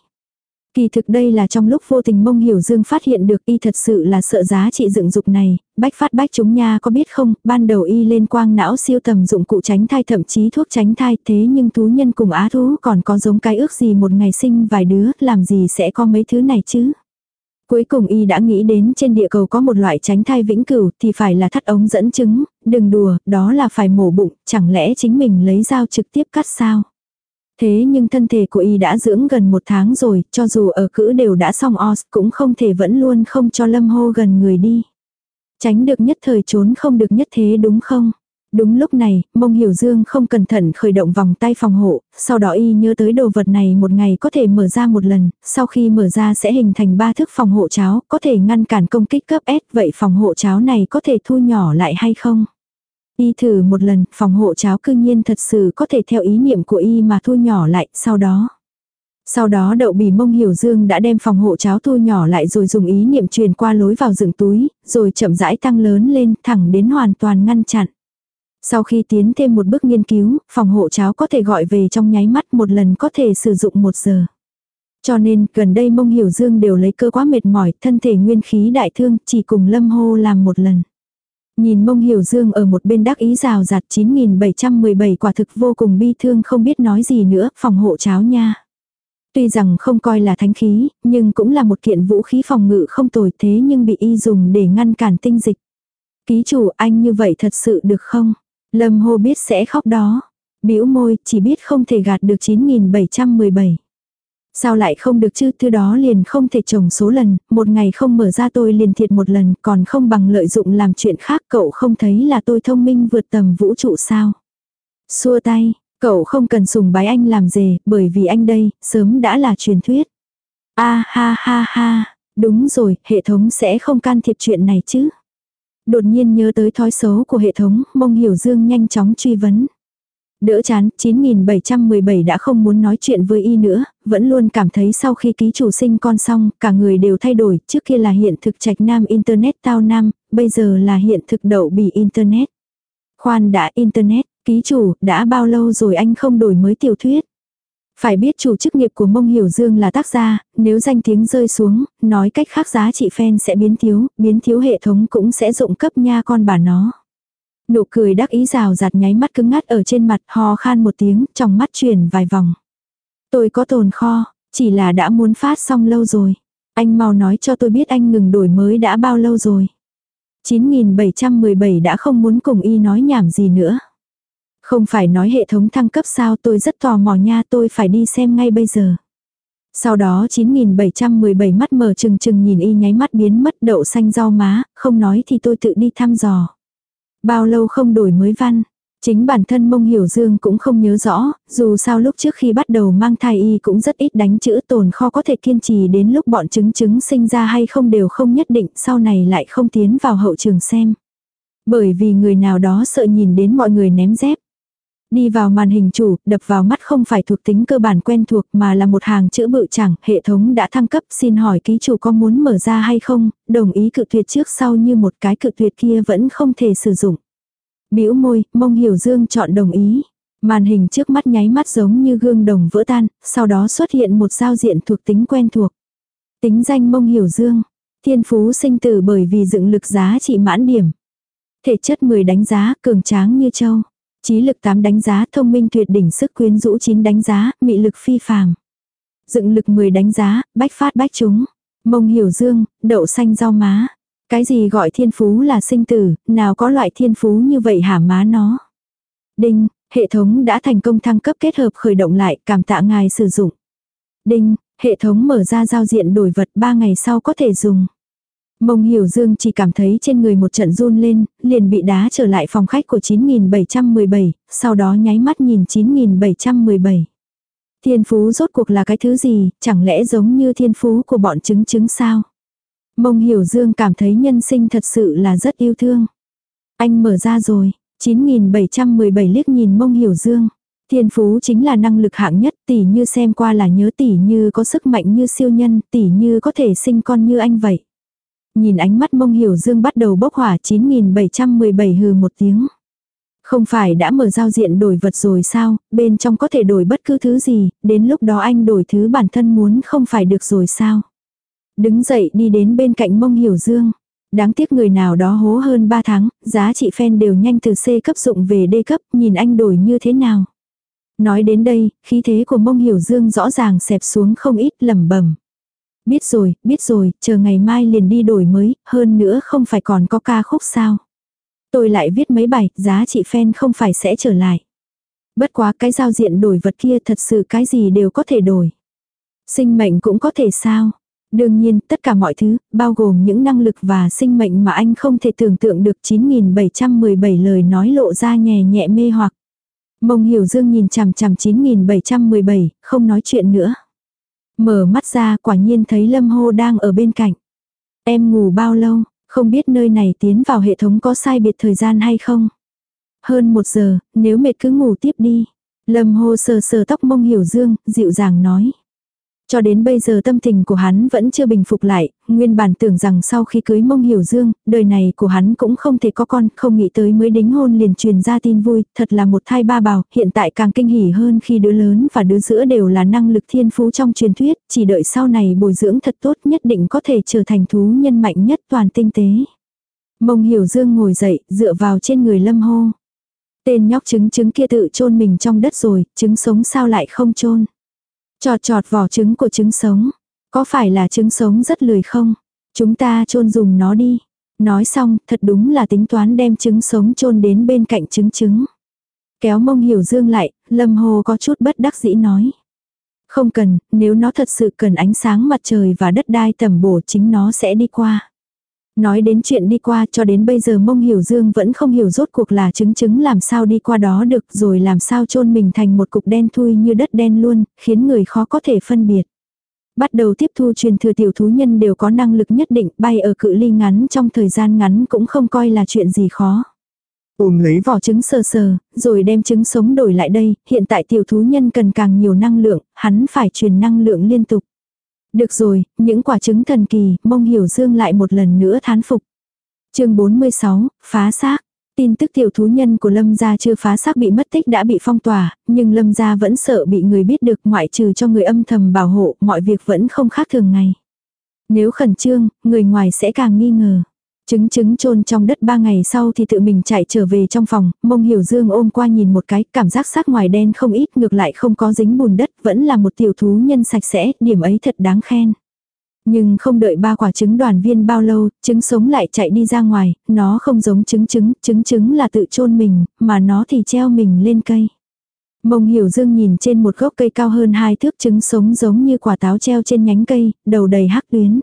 Kỳ thực đây là trong lúc vô tình mông hiểu dương phát hiện được y thật sự là sợ giá trị dựng dục này, bách phát bách chúng nha có biết không, ban đầu y lên quang não siêu tầm dụng cụ tránh thai thậm chí thuốc tránh thai thế nhưng thú nhân cùng á thú còn có giống cái ước gì một ngày sinh vài đứa, làm gì sẽ có mấy thứ này chứ. Cuối cùng y đã nghĩ đến trên địa cầu có một loại tránh thai vĩnh cửu thì phải là thắt ống dẫn chứng, đừng đùa, đó là phải mổ bụng, chẳng lẽ chính mình lấy dao trực tiếp cắt sao. Thế nhưng thân thể của y đã dưỡng gần một tháng rồi, cho dù ở cữ đều đã xong os cũng không thể vẫn luôn không cho lâm hô gần người đi. Tránh được nhất thời trốn không được nhất thế đúng không? Đúng lúc này, mông hiểu dương không cẩn thận khởi động vòng tay phòng hộ, sau đó y nhớ tới đồ vật này một ngày có thể mở ra một lần, sau khi mở ra sẽ hình thành ba thức phòng hộ cháo, có thể ngăn cản công kích cấp S, vậy phòng hộ cháo này có thể thu nhỏ lại hay không? Y thử một lần, phòng hộ cháo cư nhiên thật sự có thể theo ý niệm của y mà thu nhỏ lại, sau đó. Sau đó đậu bì mông hiểu dương đã đem phòng hộ cháo thu nhỏ lại rồi dùng ý niệm truyền qua lối vào dựng túi, rồi chậm rãi tăng lớn lên thẳng đến hoàn toàn ngăn chặn. Sau khi tiến thêm một bước nghiên cứu, phòng hộ cháo có thể gọi về trong nháy mắt một lần có thể sử dụng một giờ. Cho nên, gần đây mông hiểu dương đều lấy cơ quá mệt mỏi, thân thể nguyên khí đại thương, chỉ cùng lâm hô làm một lần. Nhìn mông hiểu dương ở một bên đắc ý rào rạt 9717 quả thực vô cùng bi thương không biết nói gì nữa, phòng hộ cháo nha. Tuy rằng không coi là thánh khí, nhưng cũng là một kiện vũ khí phòng ngự không tồi thế nhưng bị y dùng để ngăn cản tinh dịch. Ký chủ anh như vậy thật sự được không? Lâm hô biết sẽ khóc đó. bĩu môi, chỉ biết không thể gạt được 9717. Sao lại không được chứ, thứ đó liền không thể trồng số lần, một ngày không mở ra tôi liền thiệt một lần, còn không bằng lợi dụng làm chuyện khác, cậu không thấy là tôi thông minh vượt tầm vũ trụ sao. Xua tay, cậu không cần sùng bái anh làm gì, bởi vì anh đây, sớm đã là truyền thuyết. A ha ha ha, đúng rồi, hệ thống sẽ không can thiệp chuyện này chứ. Đột nhiên nhớ tới thói xấu của hệ thống, mông hiểu dương nhanh chóng truy vấn. Đỡ chán, 9717 đã không muốn nói chuyện với y nữa, vẫn luôn cảm thấy sau khi ký chủ sinh con xong, cả người đều thay đổi, trước kia là hiện thực trạch nam internet tao nam, bây giờ là hiện thực đậu bì internet. Khoan đã internet, ký chủ, đã bao lâu rồi anh không đổi mới tiểu thuyết? Phải biết chủ chức nghiệp của Mông Hiểu Dương là tác gia, nếu danh tiếng rơi xuống, nói cách khác giá trị fan sẽ biến thiếu, biến thiếu hệ thống cũng sẽ dụng cấp nha con bà nó. Nụ cười đắc ý rào rạt nháy mắt cứng ngắt ở trên mặt ho khan một tiếng, trong mắt chuyển vài vòng. Tôi có tồn kho, chỉ là đã muốn phát xong lâu rồi. Anh mau nói cho tôi biết anh ngừng đổi mới đã bao lâu rồi. 9717 đã không muốn cùng y nói nhảm gì nữa. Không phải nói hệ thống thăng cấp sao tôi rất tò mò nha tôi phải đi xem ngay bây giờ. Sau đó 9717 mắt mở trừng trừng nhìn y nháy mắt biến mất đậu xanh rau má, không nói thì tôi tự đi thăm dò. Bao lâu không đổi mới văn, chính bản thân mông hiểu dương cũng không nhớ rõ, dù sao lúc trước khi bắt đầu mang thai y cũng rất ít đánh chữ tồn kho có thể kiên trì đến lúc bọn trứng trứng sinh ra hay không đều không nhất định sau này lại không tiến vào hậu trường xem. Bởi vì người nào đó sợ nhìn đến mọi người ném dép. Đi vào màn hình chủ, đập vào mắt không phải thuộc tính cơ bản quen thuộc mà là một hàng chữ bự chẳng, hệ thống đã thăng cấp, xin hỏi ký chủ có muốn mở ra hay không, đồng ý cự tuyệt trước sau như một cái cự tuyệt kia vẫn không thể sử dụng. bĩu môi, mông hiểu dương chọn đồng ý. Màn hình trước mắt nháy mắt giống như gương đồng vỡ tan, sau đó xuất hiện một giao diện thuộc tính quen thuộc. Tính danh mông hiểu dương, thiên phú sinh tử bởi vì dựng lực giá trị mãn điểm. Thể chất 10 đánh giá, cường tráng như châu. Trí lực 8 đánh giá, thông minh tuyệt đỉnh sức quyến rũ 9 đánh giá, mị lực phi phàm. Dựng lực 10 đánh giá, bách phát bách chúng. Mông hiểu dương, đậu xanh rau má. Cái gì gọi thiên phú là sinh tử, nào có loại thiên phú như vậy hả má nó. Đinh, hệ thống đã thành công thăng cấp kết hợp khởi động lại, cảm tạ ngài sử dụng. Đinh, hệ thống mở ra giao diện đổi vật 3 ngày sau có thể dùng. Mông Hiểu Dương chỉ cảm thấy trên người một trận run lên, liền bị đá trở lại phòng khách của 9717, sau đó nháy mắt nhìn 9717. Thiên phú rốt cuộc là cái thứ gì, chẳng lẽ giống như thiên phú của bọn chứng chứng sao? Mông Hiểu Dương cảm thấy nhân sinh thật sự là rất yêu thương. Anh mở ra rồi, 9717 liếc nhìn Mông Hiểu Dương. Thiên phú chính là năng lực hạng nhất, tỷ như xem qua là nhớ tỷ như có sức mạnh như siêu nhân, tỷ như có thể sinh con như anh vậy. Nhìn ánh mắt mông hiểu dương bắt đầu bốc hỏa 9717 hừ một tiếng. Không phải đã mở giao diện đổi vật rồi sao, bên trong có thể đổi bất cứ thứ gì, đến lúc đó anh đổi thứ bản thân muốn không phải được rồi sao. Đứng dậy đi đến bên cạnh mông hiểu dương. Đáng tiếc người nào đó hố hơn 3 tháng, giá trị fan đều nhanh từ C cấp dụng về D cấp, nhìn anh đổi như thế nào. Nói đến đây, khí thế của mông hiểu dương rõ ràng xẹp xuống không ít lầm bẩm Biết rồi, biết rồi, chờ ngày mai liền đi đổi mới, hơn nữa không phải còn có ca khúc sao. Tôi lại viết mấy bài, giá trị fan không phải sẽ trở lại. Bất quá cái giao diện đổi vật kia thật sự cái gì đều có thể đổi. Sinh mệnh cũng có thể sao. Đương nhiên, tất cả mọi thứ, bao gồm những năng lực và sinh mệnh mà anh không thể tưởng tượng được 9717 lời nói lộ ra nhẹ nhẹ mê hoặc. Mông Hiểu Dương nhìn chằm chằm 9717, không nói chuyện nữa. Mở mắt ra quả nhiên thấy Lâm Hô đang ở bên cạnh. Em ngủ bao lâu, không biết nơi này tiến vào hệ thống có sai biệt thời gian hay không. Hơn một giờ, nếu mệt cứ ngủ tiếp đi. Lâm Hô sờ sờ tóc Mông Hiểu Dương, dịu dàng nói. Cho đến bây giờ tâm tình của hắn vẫn chưa bình phục lại, nguyên bản tưởng rằng sau khi cưới mông hiểu dương, đời này của hắn cũng không thể có con, không nghĩ tới mới đính hôn liền truyền ra tin vui, thật là một thai ba bào, hiện tại càng kinh hỉ hơn khi đứa lớn và đứa giữa đều là năng lực thiên phú trong truyền thuyết, chỉ đợi sau này bồi dưỡng thật tốt nhất định có thể trở thành thú nhân mạnh nhất toàn tinh tế. Mông hiểu dương ngồi dậy, dựa vào trên người lâm hô. Tên nhóc trứng trứng kia tự chôn mình trong đất rồi, trứng sống sao lại không chôn Chọt chọt vỏ trứng của trứng sống. Có phải là trứng sống rất lười không? Chúng ta chôn dùng nó đi. Nói xong, thật đúng là tính toán đem trứng sống chôn đến bên cạnh trứng trứng. Kéo mông hiểu dương lại, lâm hồ có chút bất đắc dĩ nói. Không cần, nếu nó thật sự cần ánh sáng mặt trời và đất đai tầm bổ chính nó sẽ đi qua. Nói đến chuyện đi qua cho đến bây giờ mông hiểu dương vẫn không hiểu rốt cuộc là chứng chứng làm sao đi qua đó được rồi làm sao chôn mình thành một cục đen thui như đất đen luôn, khiến người khó có thể phân biệt. Bắt đầu tiếp thu truyền thừa tiểu thú nhân đều có năng lực nhất định bay ở cự ly ngắn trong thời gian ngắn cũng không coi là chuyện gì khó. Ôm lấy vỏ trứng sờ sờ, rồi đem trứng sống đổi lại đây, hiện tại tiểu thú nhân cần càng nhiều năng lượng, hắn phải truyền năng lượng liên tục. Được rồi, những quả trứng thần kỳ, mông hiểu dương lại một lần nữa thán phục. chương 46, phá xác. Tin tức tiểu thú nhân của Lâm gia chưa phá xác bị mất tích đã bị phong tỏa, nhưng Lâm gia vẫn sợ bị người biết được ngoại trừ cho người âm thầm bảo hộ, mọi việc vẫn không khác thường ngày. Nếu khẩn trương, người ngoài sẽ càng nghi ngờ. Trứng trứng chôn trong đất ba ngày sau thì tự mình chạy trở về trong phòng, mông hiểu dương ôm qua nhìn một cái, cảm giác sắc ngoài đen không ít ngược lại không có dính bùn đất, vẫn là một tiểu thú nhân sạch sẽ, điểm ấy thật đáng khen. Nhưng không đợi ba quả trứng đoàn viên bao lâu, trứng sống lại chạy đi ra ngoài, nó không giống trứng trứng, trứng trứng là tự chôn mình, mà nó thì treo mình lên cây. Mông hiểu dương nhìn trên một gốc cây cao hơn hai thước trứng sống giống như quả táo treo trên nhánh cây, đầu đầy hắc tuyến.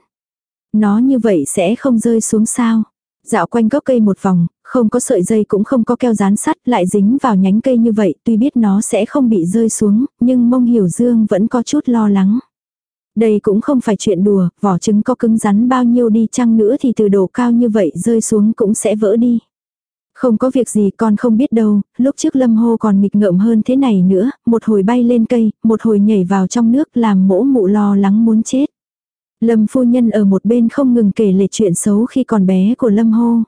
Nó như vậy sẽ không rơi xuống sao. Dạo quanh gốc cây một vòng, không có sợi dây cũng không có keo dán sắt lại dính vào nhánh cây như vậy tuy biết nó sẽ không bị rơi xuống, nhưng mông hiểu dương vẫn có chút lo lắng. Đây cũng không phải chuyện đùa, vỏ trứng có cứng rắn bao nhiêu đi chăng nữa thì từ độ cao như vậy rơi xuống cũng sẽ vỡ đi. Không có việc gì con không biết đâu, lúc trước lâm hô còn nghịch ngợm hơn thế này nữa, một hồi bay lên cây, một hồi nhảy vào trong nước làm mỗ mụ lo lắng muốn chết. Lâm phu nhân ở một bên không ngừng kể lệ chuyện xấu khi còn bé của Lâm Hô.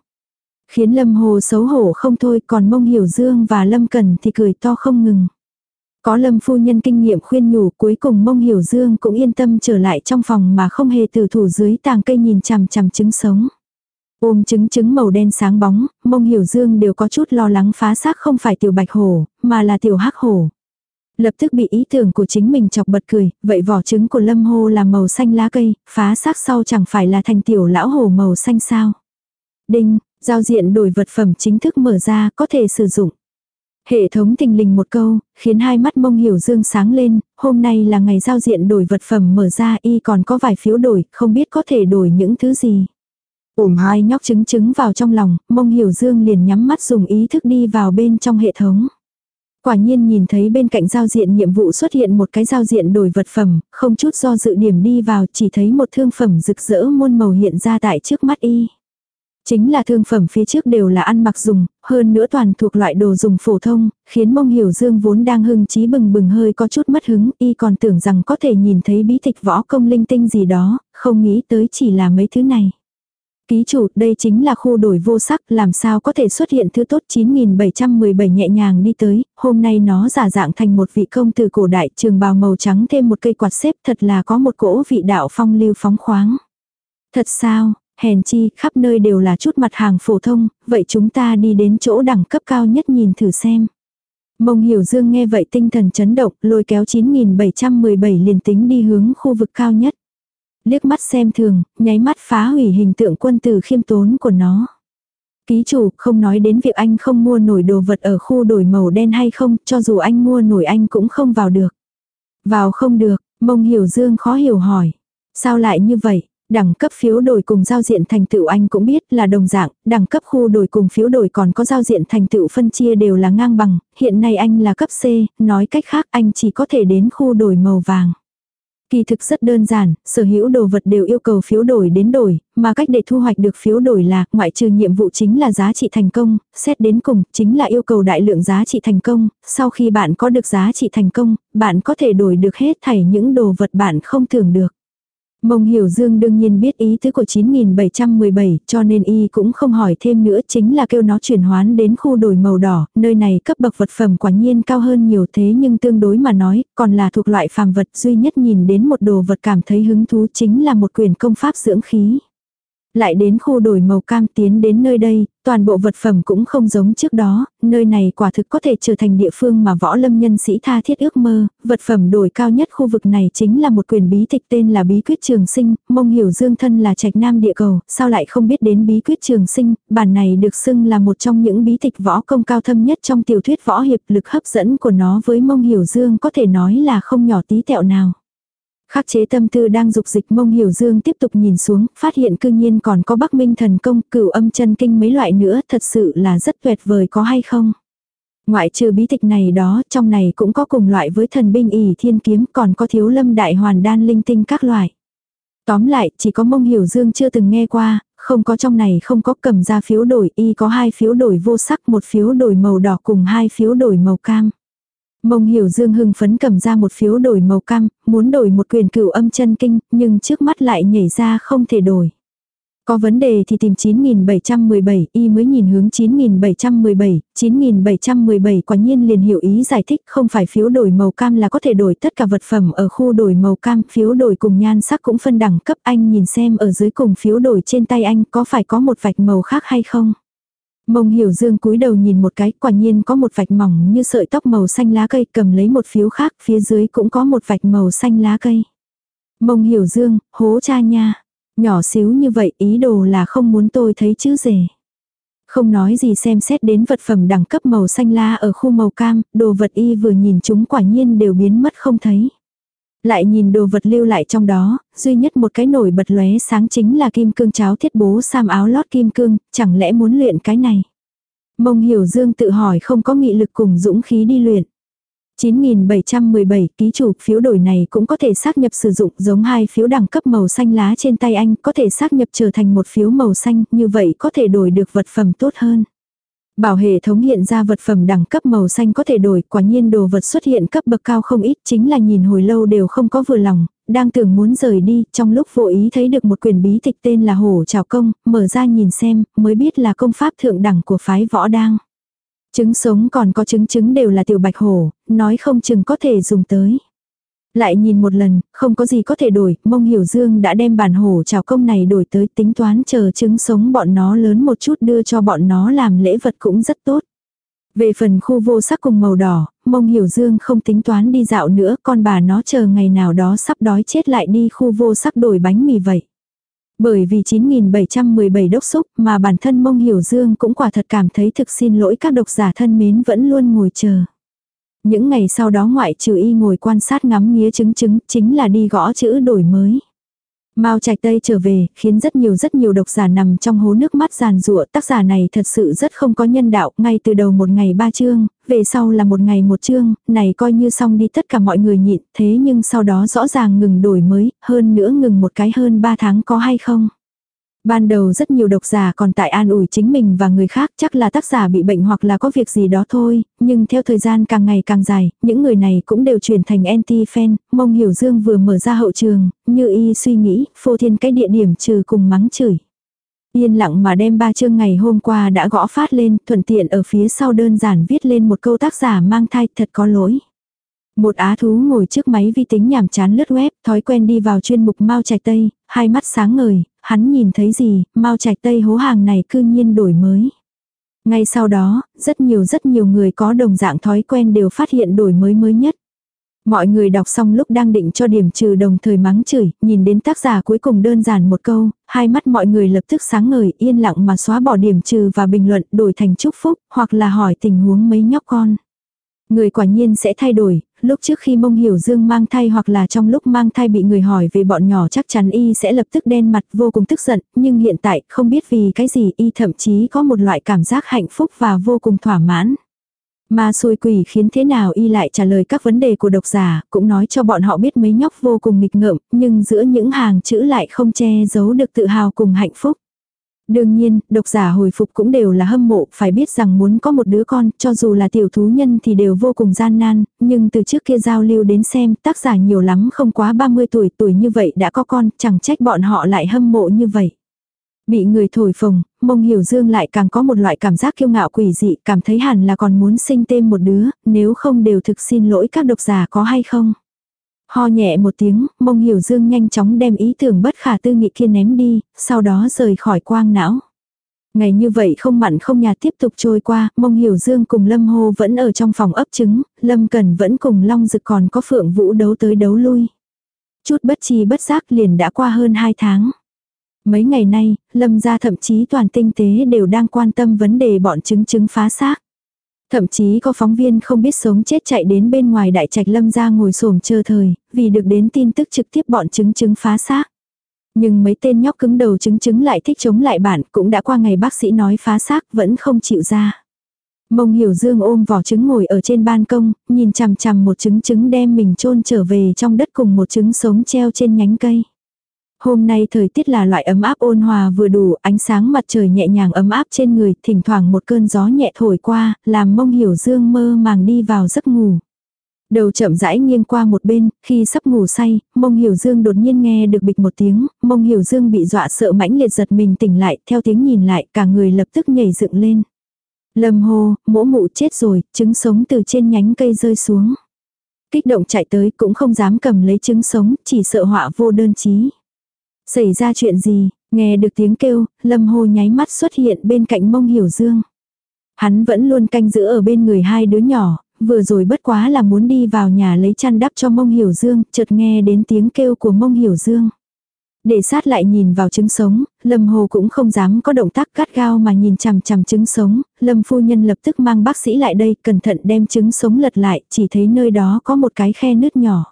Khiến Lâm Hồ xấu hổ không thôi còn mông hiểu dương và Lâm Cần thì cười to không ngừng. Có Lâm phu nhân kinh nghiệm khuyên nhủ cuối cùng mông hiểu dương cũng yên tâm trở lại trong phòng mà không hề từ thủ dưới tàng cây nhìn chằm chằm trứng sống. Ôm trứng trứng màu đen sáng bóng, mông hiểu dương đều có chút lo lắng phá xác không phải tiểu bạch hổ, mà là tiểu hắc hổ. Lập tức bị ý tưởng của chính mình chọc bật cười, vậy vỏ trứng của lâm hô là màu xanh lá cây, phá xác sau chẳng phải là thành tiểu lão hổ màu xanh sao. Đinh, giao diện đổi vật phẩm chính thức mở ra, có thể sử dụng. Hệ thống tình lình một câu, khiến hai mắt mông hiểu dương sáng lên, hôm nay là ngày giao diện đổi vật phẩm mở ra y còn có vài phiếu đổi, không biết có thể đổi những thứ gì. Ổm hai nhóc trứng trứng vào trong lòng, mông hiểu dương liền nhắm mắt dùng ý thức đi vào bên trong hệ thống. Quả nhiên nhìn thấy bên cạnh giao diện nhiệm vụ xuất hiện một cái giao diện đổi vật phẩm, không chút do dự điểm đi vào chỉ thấy một thương phẩm rực rỡ muôn màu hiện ra tại trước mắt y. Chính là thương phẩm phía trước đều là ăn mặc dùng, hơn nữa toàn thuộc loại đồ dùng phổ thông, khiến mông hiểu dương vốn đang hưng trí bừng bừng hơi có chút mất hứng, y còn tưởng rằng có thể nhìn thấy bí tịch võ công linh tinh gì đó, không nghĩ tới chỉ là mấy thứ này. Ký chủ, đây chính là khu đổi vô sắc, làm sao có thể xuất hiện thứ tốt 9717 nhẹ nhàng đi tới, hôm nay nó giả dạng thành một vị công từ cổ đại trường bào màu trắng thêm một cây quạt xếp thật là có một cỗ vị đạo phong lưu phóng khoáng. Thật sao, hèn chi, khắp nơi đều là chút mặt hàng phổ thông, vậy chúng ta đi đến chỗ đẳng cấp cao nhất nhìn thử xem. Mông Hiểu Dương nghe vậy tinh thần chấn động, lôi kéo 9717 liền tính đi hướng khu vực cao nhất. Liếc mắt xem thường, nháy mắt phá hủy hình tượng quân tử khiêm tốn của nó. Ký chủ không nói đến việc anh không mua nổi đồ vật ở khu đổi màu đen hay không, cho dù anh mua nổi anh cũng không vào được. Vào không được, mông hiểu dương khó hiểu hỏi. Sao lại như vậy? Đẳng cấp phiếu đổi cùng giao diện thành tựu anh cũng biết là đồng dạng, đẳng cấp khu đổi cùng phiếu đổi còn có giao diện thành tựu phân chia đều là ngang bằng, hiện nay anh là cấp C, nói cách khác anh chỉ có thể đến khu đổi màu vàng. Kỳ thực rất đơn giản, sở hữu đồ vật đều yêu cầu phiếu đổi đến đổi, mà cách để thu hoạch được phiếu đổi là, ngoại trừ nhiệm vụ chính là giá trị thành công, xét đến cùng, chính là yêu cầu đại lượng giá trị thành công, sau khi bạn có được giá trị thành công, bạn có thể đổi được hết thảy những đồ vật bạn không tưởng được. Mông Hiểu Dương đương nhiên biết ý tứ của 9717, cho nên y cũng không hỏi thêm nữa chính là kêu nó chuyển hoán đến khu đổi màu đỏ, nơi này cấp bậc vật phẩm quả nhiên cao hơn nhiều thế nhưng tương đối mà nói, còn là thuộc loại phàm vật duy nhất nhìn đến một đồ vật cảm thấy hứng thú chính là một quyền công pháp dưỡng khí lại đến khu đổi màu cam tiến đến nơi đây, toàn bộ vật phẩm cũng không giống trước đó, nơi này quả thực có thể trở thành địa phương mà võ lâm nhân sĩ tha thiết ước mơ, vật phẩm đổi cao nhất khu vực này chính là một quyền bí tịch tên là bí quyết trường sinh, mông hiểu dương thân là trạch nam địa cầu, sao lại không biết đến bí quyết trường sinh, bản này được xưng là một trong những bí tịch võ công cao thâm nhất trong tiểu thuyết võ hiệp lực hấp dẫn của nó với mông hiểu dương có thể nói là không nhỏ tí tẹo nào. Khắc chế tâm tư đang dục dịch mông hiểu dương tiếp tục nhìn xuống, phát hiện cư nhiên còn có bắc minh thần công, cửu âm chân kinh mấy loại nữa, thật sự là rất tuyệt vời có hay không. Ngoại trừ bí tịch này đó, trong này cũng có cùng loại với thần binh ỉ thiên kiếm, còn có thiếu lâm đại hoàn đan linh tinh các loại. Tóm lại, chỉ có mông hiểu dương chưa từng nghe qua, không có trong này không có cầm ra phiếu đổi, y có hai phiếu đổi vô sắc, một phiếu đổi màu đỏ cùng hai phiếu đổi màu cam. Mông hiểu dương hưng phấn cầm ra một phiếu đổi màu cam, muốn đổi một quyền cửu âm chân kinh, nhưng trước mắt lại nhảy ra không thể đổi. Có vấn đề thì tìm 9717, y mới nhìn hướng 9717, 9717 quả nhiên liền hiểu ý giải thích không phải phiếu đổi màu cam là có thể đổi tất cả vật phẩm ở khu đổi màu cam, phiếu đổi cùng nhan sắc cũng phân đẳng cấp anh nhìn xem ở dưới cùng phiếu đổi trên tay anh có phải có một vạch màu khác hay không. Mông hiểu dương cúi đầu nhìn một cái, quả nhiên có một vạch mỏng như sợi tóc màu xanh lá cây, cầm lấy một phiếu khác, phía dưới cũng có một vạch màu xanh lá cây. Mông hiểu dương, hố cha nha. Nhỏ xíu như vậy ý đồ là không muốn tôi thấy chứ rể. Không nói gì xem xét đến vật phẩm đẳng cấp màu xanh la ở khu màu cam, đồ vật y vừa nhìn chúng quả nhiên đều biến mất không thấy. Lại nhìn đồ vật lưu lại trong đó, duy nhất một cái nổi bật lóe sáng chính là kim cương cháo thiết bố sam áo lót kim cương, chẳng lẽ muốn luyện cái này. Mông hiểu dương tự hỏi không có nghị lực cùng dũng khí đi luyện. 9717 ký chủ phiếu đổi này cũng có thể xác nhập sử dụng giống hai phiếu đẳng cấp màu xanh lá trên tay anh có thể xác nhập trở thành một phiếu màu xanh như vậy có thể đổi được vật phẩm tốt hơn. Bảo hệ thống hiện ra vật phẩm đẳng cấp màu xanh có thể đổi, quả nhiên đồ vật xuất hiện cấp bậc cao không ít chính là nhìn hồi lâu đều không có vừa lòng, đang tưởng muốn rời đi, trong lúc vô ý thấy được một quyển bí tịch tên là hổ Trảo công, mở ra nhìn xem, mới biết là công pháp thượng đẳng của phái võ đang. Trứng sống còn có trứng trứng đều là tiểu bạch hổ, nói không chừng có thể dùng tới. Lại nhìn một lần, không có gì có thể đổi, mông hiểu dương đã đem bản hổ trào công này đổi tới tính toán chờ trứng sống bọn nó lớn một chút đưa cho bọn nó làm lễ vật cũng rất tốt. Về phần khu vô sắc cùng màu đỏ, mông hiểu dương không tính toán đi dạo nữa, con bà nó chờ ngày nào đó sắp đói chết lại đi khu vô sắc đổi bánh mì vậy. Bởi vì 9717 đốc xúc mà bản thân mông hiểu dương cũng quả thật cảm thấy thực xin lỗi các độc giả thân mến vẫn luôn ngồi chờ. Những ngày sau đó ngoại trừ y ngồi quan sát ngắm nghía chứng chứng chính là đi gõ chữ đổi mới. Mao Trạch Tây trở về, khiến rất nhiều rất nhiều độc giả nằm trong hố nước mắt giàn rụa, tác giả này thật sự rất không có nhân đạo, ngay từ đầu một ngày ba chương, về sau là một ngày một chương, này coi như xong đi tất cả mọi người nhịn, thế nhưng sau đó rõ ràng ngừng đổi mới, hơn nữa ngừng một cái hơn ba tháng có hay không. Ban đầu rất nhiều độc giả còn tại an ủi chính mình và người khác chắc là tác giả bị bệnh hoặc là có việc gì đó thôi, nhưng theo thời gian càng ngày càng dài, những người này cũng đều chuyển thành anti-fan, mong hiểu dương vừa mở ra hậu trường, như y suy nghĩ, phô thiên cái địa điểm trừ cùng mắng chửi. Yên lặng mà đem ba chương ngày hôm qua đã gõ phát lên, thuận tiện ở phía sau đơn giản viết lên một câu tác giả mang thai thật có lỗi. Một á thú ngồi trước máy vi tính nhảm chán lướt web, thói quen đi vào chuyên mục Mao Trạch Tây, hai mắt sáng ngời, hắn nhìn thấy gì, mau Trạch Tây hố hàng này cư nhiên đổi mới. Ngay sau đó, rất nhiều rất nhiều người có đồng dạng thói quen đều phát hiện đổi mới mới nhất. Mọi người đọc xong lúc đang định cho điểm trừ đồng thời mắng chửi, nhìn đến tác giả cuối cùng đơn giản một câu, hai mắt mọi người lập tức sáng ngời yên lặng mà xóa bỏ điểm trừ và bình luận đổi thành chúc phúc, hoặc là hỏi tình huống mấy nhóc con. Người quả nhiên sẽ thay đổi, lúc trước khi mông hiểu dương mang thai hoặc là trong lúc mang thai bị người hỏi về bọn nhỏ chắc chắn y sẽ lập tức đen mặt vô cùng tức giận, nhưng hiện tại không biết vì cái gì y thậm chí có một loại cảm giác hạnh phúc và vô cùng thỏa mãn. Mà xui quỷ khiến thế nào y lại trả lời các vấn đề của độc giả, cũng nói cho bọn họ biết mấy nhóc vô cùng nghịch ngợm, nhưng giữa những hàng chữ lại không che giấu được tự hào cùng hạnh phúc. Đương nhiên, độc giả hồi phục cũng đều là hâm mộ, phải biết rằng muốn có một đứa con, cho dù là tiểu thú nhân thì đều vô cùng gian nan, nhưng từ trước kia giao lưu đến xem, tác giả nhiều lắm không quá 30 tuổi, tuổi như vậy đã có con, chẳng trách bọn họ lại hâm mộ như vậy. Bị người thổi phồng, mông hiểu dương lại càng có một loại cảm giác kiêu ngạo quỷ dị, cảm thấy hẳn là còn muốn sinh thêm một đứa, nếu không đều thực xin lỗi các độc giả có hay không. Ho nhẹ một tiếng, mông hiểu dương nhanh chóng đem ý tưởng bất khả tư nghị kia ném đi, sau đó rời khỏi quang não. Ngày như vậy không mặn không nhà tiếp tục trôi qua, mông hiểu dương cùng Lâm Hô vẫn ở trong phòng ấp trứng, Lâm Cần vẫn cùng Long Dực còn có Phượng Vũ đấu tới đấu lui. Chút bất chi bất giác liền đã qua hơn 2 tháng. Mấy ngày nay, Lâm gia thậm chí toàn tinh tế đều đang quan tâm vấn đề bọn trứng trứng phá xác. Thậm chí có phóng viên không biết sống chết chạy đến bên ngoài đại trạch lâm ra ngồi xổm chờ thời, vì được đến tin tức trực tiếp bọn chứng chứng phá xác. Nhưng mấy tên nhóc cứng đầu chứng chứng lại thích chống lại bạn cũng đã qua ngày bác sĩ nói phá xác vẫn không chịu ra. Mông hiểu dương ôm vỏ trứng ngồi ở trên ban công, nhìn chằm chằm một trứng trứng đem mình chôn trở về trong đất cùng một trứng sống treo trên nhánh cây. Hôm nay thời tiết là loại ấm áp ôn hòa vừa đủ, ánh sáng mặt trời nhẹ nhàng ấm áp trên người, thỉnh thoảng một cơn gió nhẹ thổi qua, làm mông hiểu dương mơ màng đi vào giấc ngủ. Đầu chậm rãi nghiêng qua một bên, khi sắp ngủ say, mông hiểu dương đột nhiên nghe được bịch một tiếng, mông hiểu dương bị dọa sợ mãnh liệt giật mình tỉnh lại, theo tiếng nhìn lại, cả người lập tức nhảy dựng lên. Lâm hô, mỗ mụ chết rồi, trứng sống từ trên nhánh cây rơi xuống. Kích động chạy tới cũng không dám cầm lấy trứng sống, chỉ sợ họa vô đơn chí. Xảy ra chuyện gì, nghe được tiếng kêu, lâm hồ nháy mắt xuất hiện bên cạnh mông hiểu dương. Hắn vẫn luôn canh giữ ở bên người hai đứa nhỏ, vừa rồi bất quá là muốn đi vào nhà lấy chăn đắp cho mông hiểu dương, chợt nghe đến tiếng kêu của mông hiểu dương. Để sát lại nhìn vào trứng sống, Lâm Hồ cũng không dám có động tác cắt gao mà nhìn chằm chằm trứng sống, Lâm phu nhân lập tức mang bác sĩ lại đây, cẩn thận đem trứng sống lật lại, chỉ thấy nơi đó có một cái khe nứt nhỏ.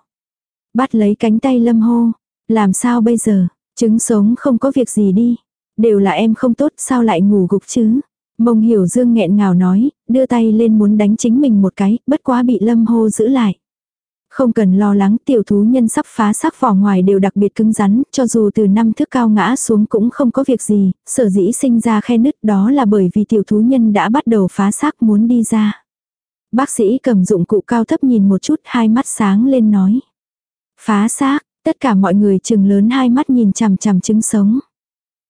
Bắt lấy cánh tay Lâm hồ, làm sao bây giờ, Trứng sống không có việc gì đi. Đều là em không tốt sao lại ngủ gục chứ. Mông hiểu dương nghẹn ngào nói, đưa tay lên muốn đánh chính mình một cái, bất quá bị lâm hô giữ lại. Không cần lo lắng tiểu thú nhân sắp phá xác vỏ ngoài đều đặc biệt cứng rắn, cho dù từ năm thước cao ngã xuống cũng không có việc gì, sở dĩ sinh ra khe nứt đó là bởi vì tiểu thú nhân đã bắt đầu phá xác muốn đi ra. Bác sĩ cầm dụng cụ cao thấp nhìn một chút hai mắt sáng lên nói. Phá xác, Tất cả mọi người chừng lớn hai mắt nhìn chằm chằm trứng sống.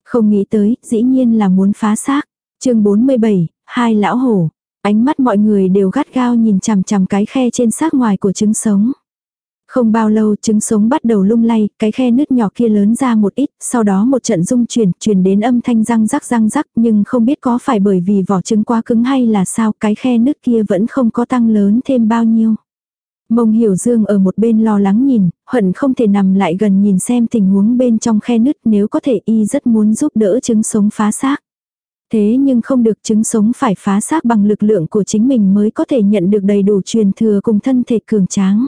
Không nghĩ tới, dĩ nhiên là muốn phá xác. chương 47, hai lão hổ. Ánh mắt mọi người đều gắt gao nhìn chằm chằm cái khe trên xác ngoài của trứng sống. Không bao lâu trứng sống bắt đầu lung lay, cái khe nứt nhỏ kia lớn ra một ít, sau đó một trận rung chuyển, chuyển đến âm thanh răng rắc răng rắc, nhưng không biết có phải bởi vì vỏ trứng quá cứng hay là sao, cái khe nứt kia vẫn không có tăng lớn thêm bao nhiêu. Mông hiểu dương ở một bên lo lắng nhìn, hận không thể nằm lại gần nhìn xem tình huống bên trong khe nứt nếu có thể y rất muốn giúp đỡ trứng sống phá xác. Thế nhưng không được trứng sống phải phá xác bằng lực lượng của chính mình mới có thể nhận được đầy đủ truyền thừa cùng thân thể cường tráng.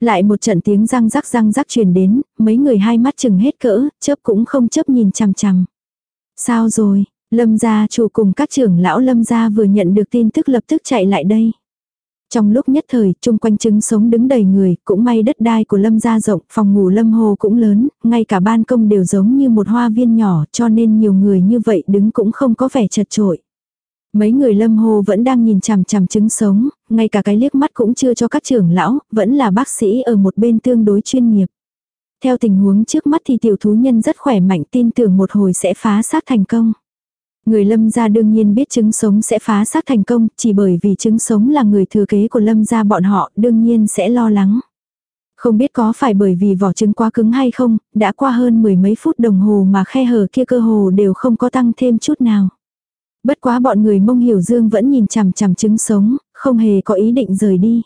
Lại một trận tiếng răng rắc răng rắc truyền đến, mấy người hai mắt chừng hết cỡ, chớp cũng không chớp nhìn chằm chằm. Sao rồi, lâm gia chủ cùng các trưởng lão lâm gia vừa nhận được tin tức lập tức chạy lại đây. Trong lúc nhất thời, chung quanh trứng sống đứng đầy người, cũng may đất đai của lâm gia rộng, phòng ngủ lâm hồ cũng lớn, ngay cả ban công đều giống như một hoa viên nhỏ, cho nên nhiều người như vậy đứng cũng không có vẻ chật trội. Mấy người lâm hồ vẫn đang nhìn chằm chằm trứng sống, ngay cả cái liếc mắt cũng chưa cho các trưởng lão, vẫn là bác sĩ ở một bên tương đối chuyên nghiệp. Theo tình huống trước mắt thì tiểu thú nhân rất khỏe mạnh tin tưởng một hồi sẽ phá xác thành công. Người lâm gia đương nhiên biết trứng sống sẽ phá xác thành công, chỉ bởi vì trứng sống là người thừa kế của lâm gia bọn họ đương nhiên sẽ lo lắng. Không biết có phải bởi vì vỏ trứng quá cứng hay không, đã qua hơn mười mấy phút đồng hồ mà khe hở kia cơ hồ đều không có tăng thêm chút nào. Bất quá bọn người mông hiểu dương vẫn nhìn chằm chằm trứng sống, không hề có ý định rời đi.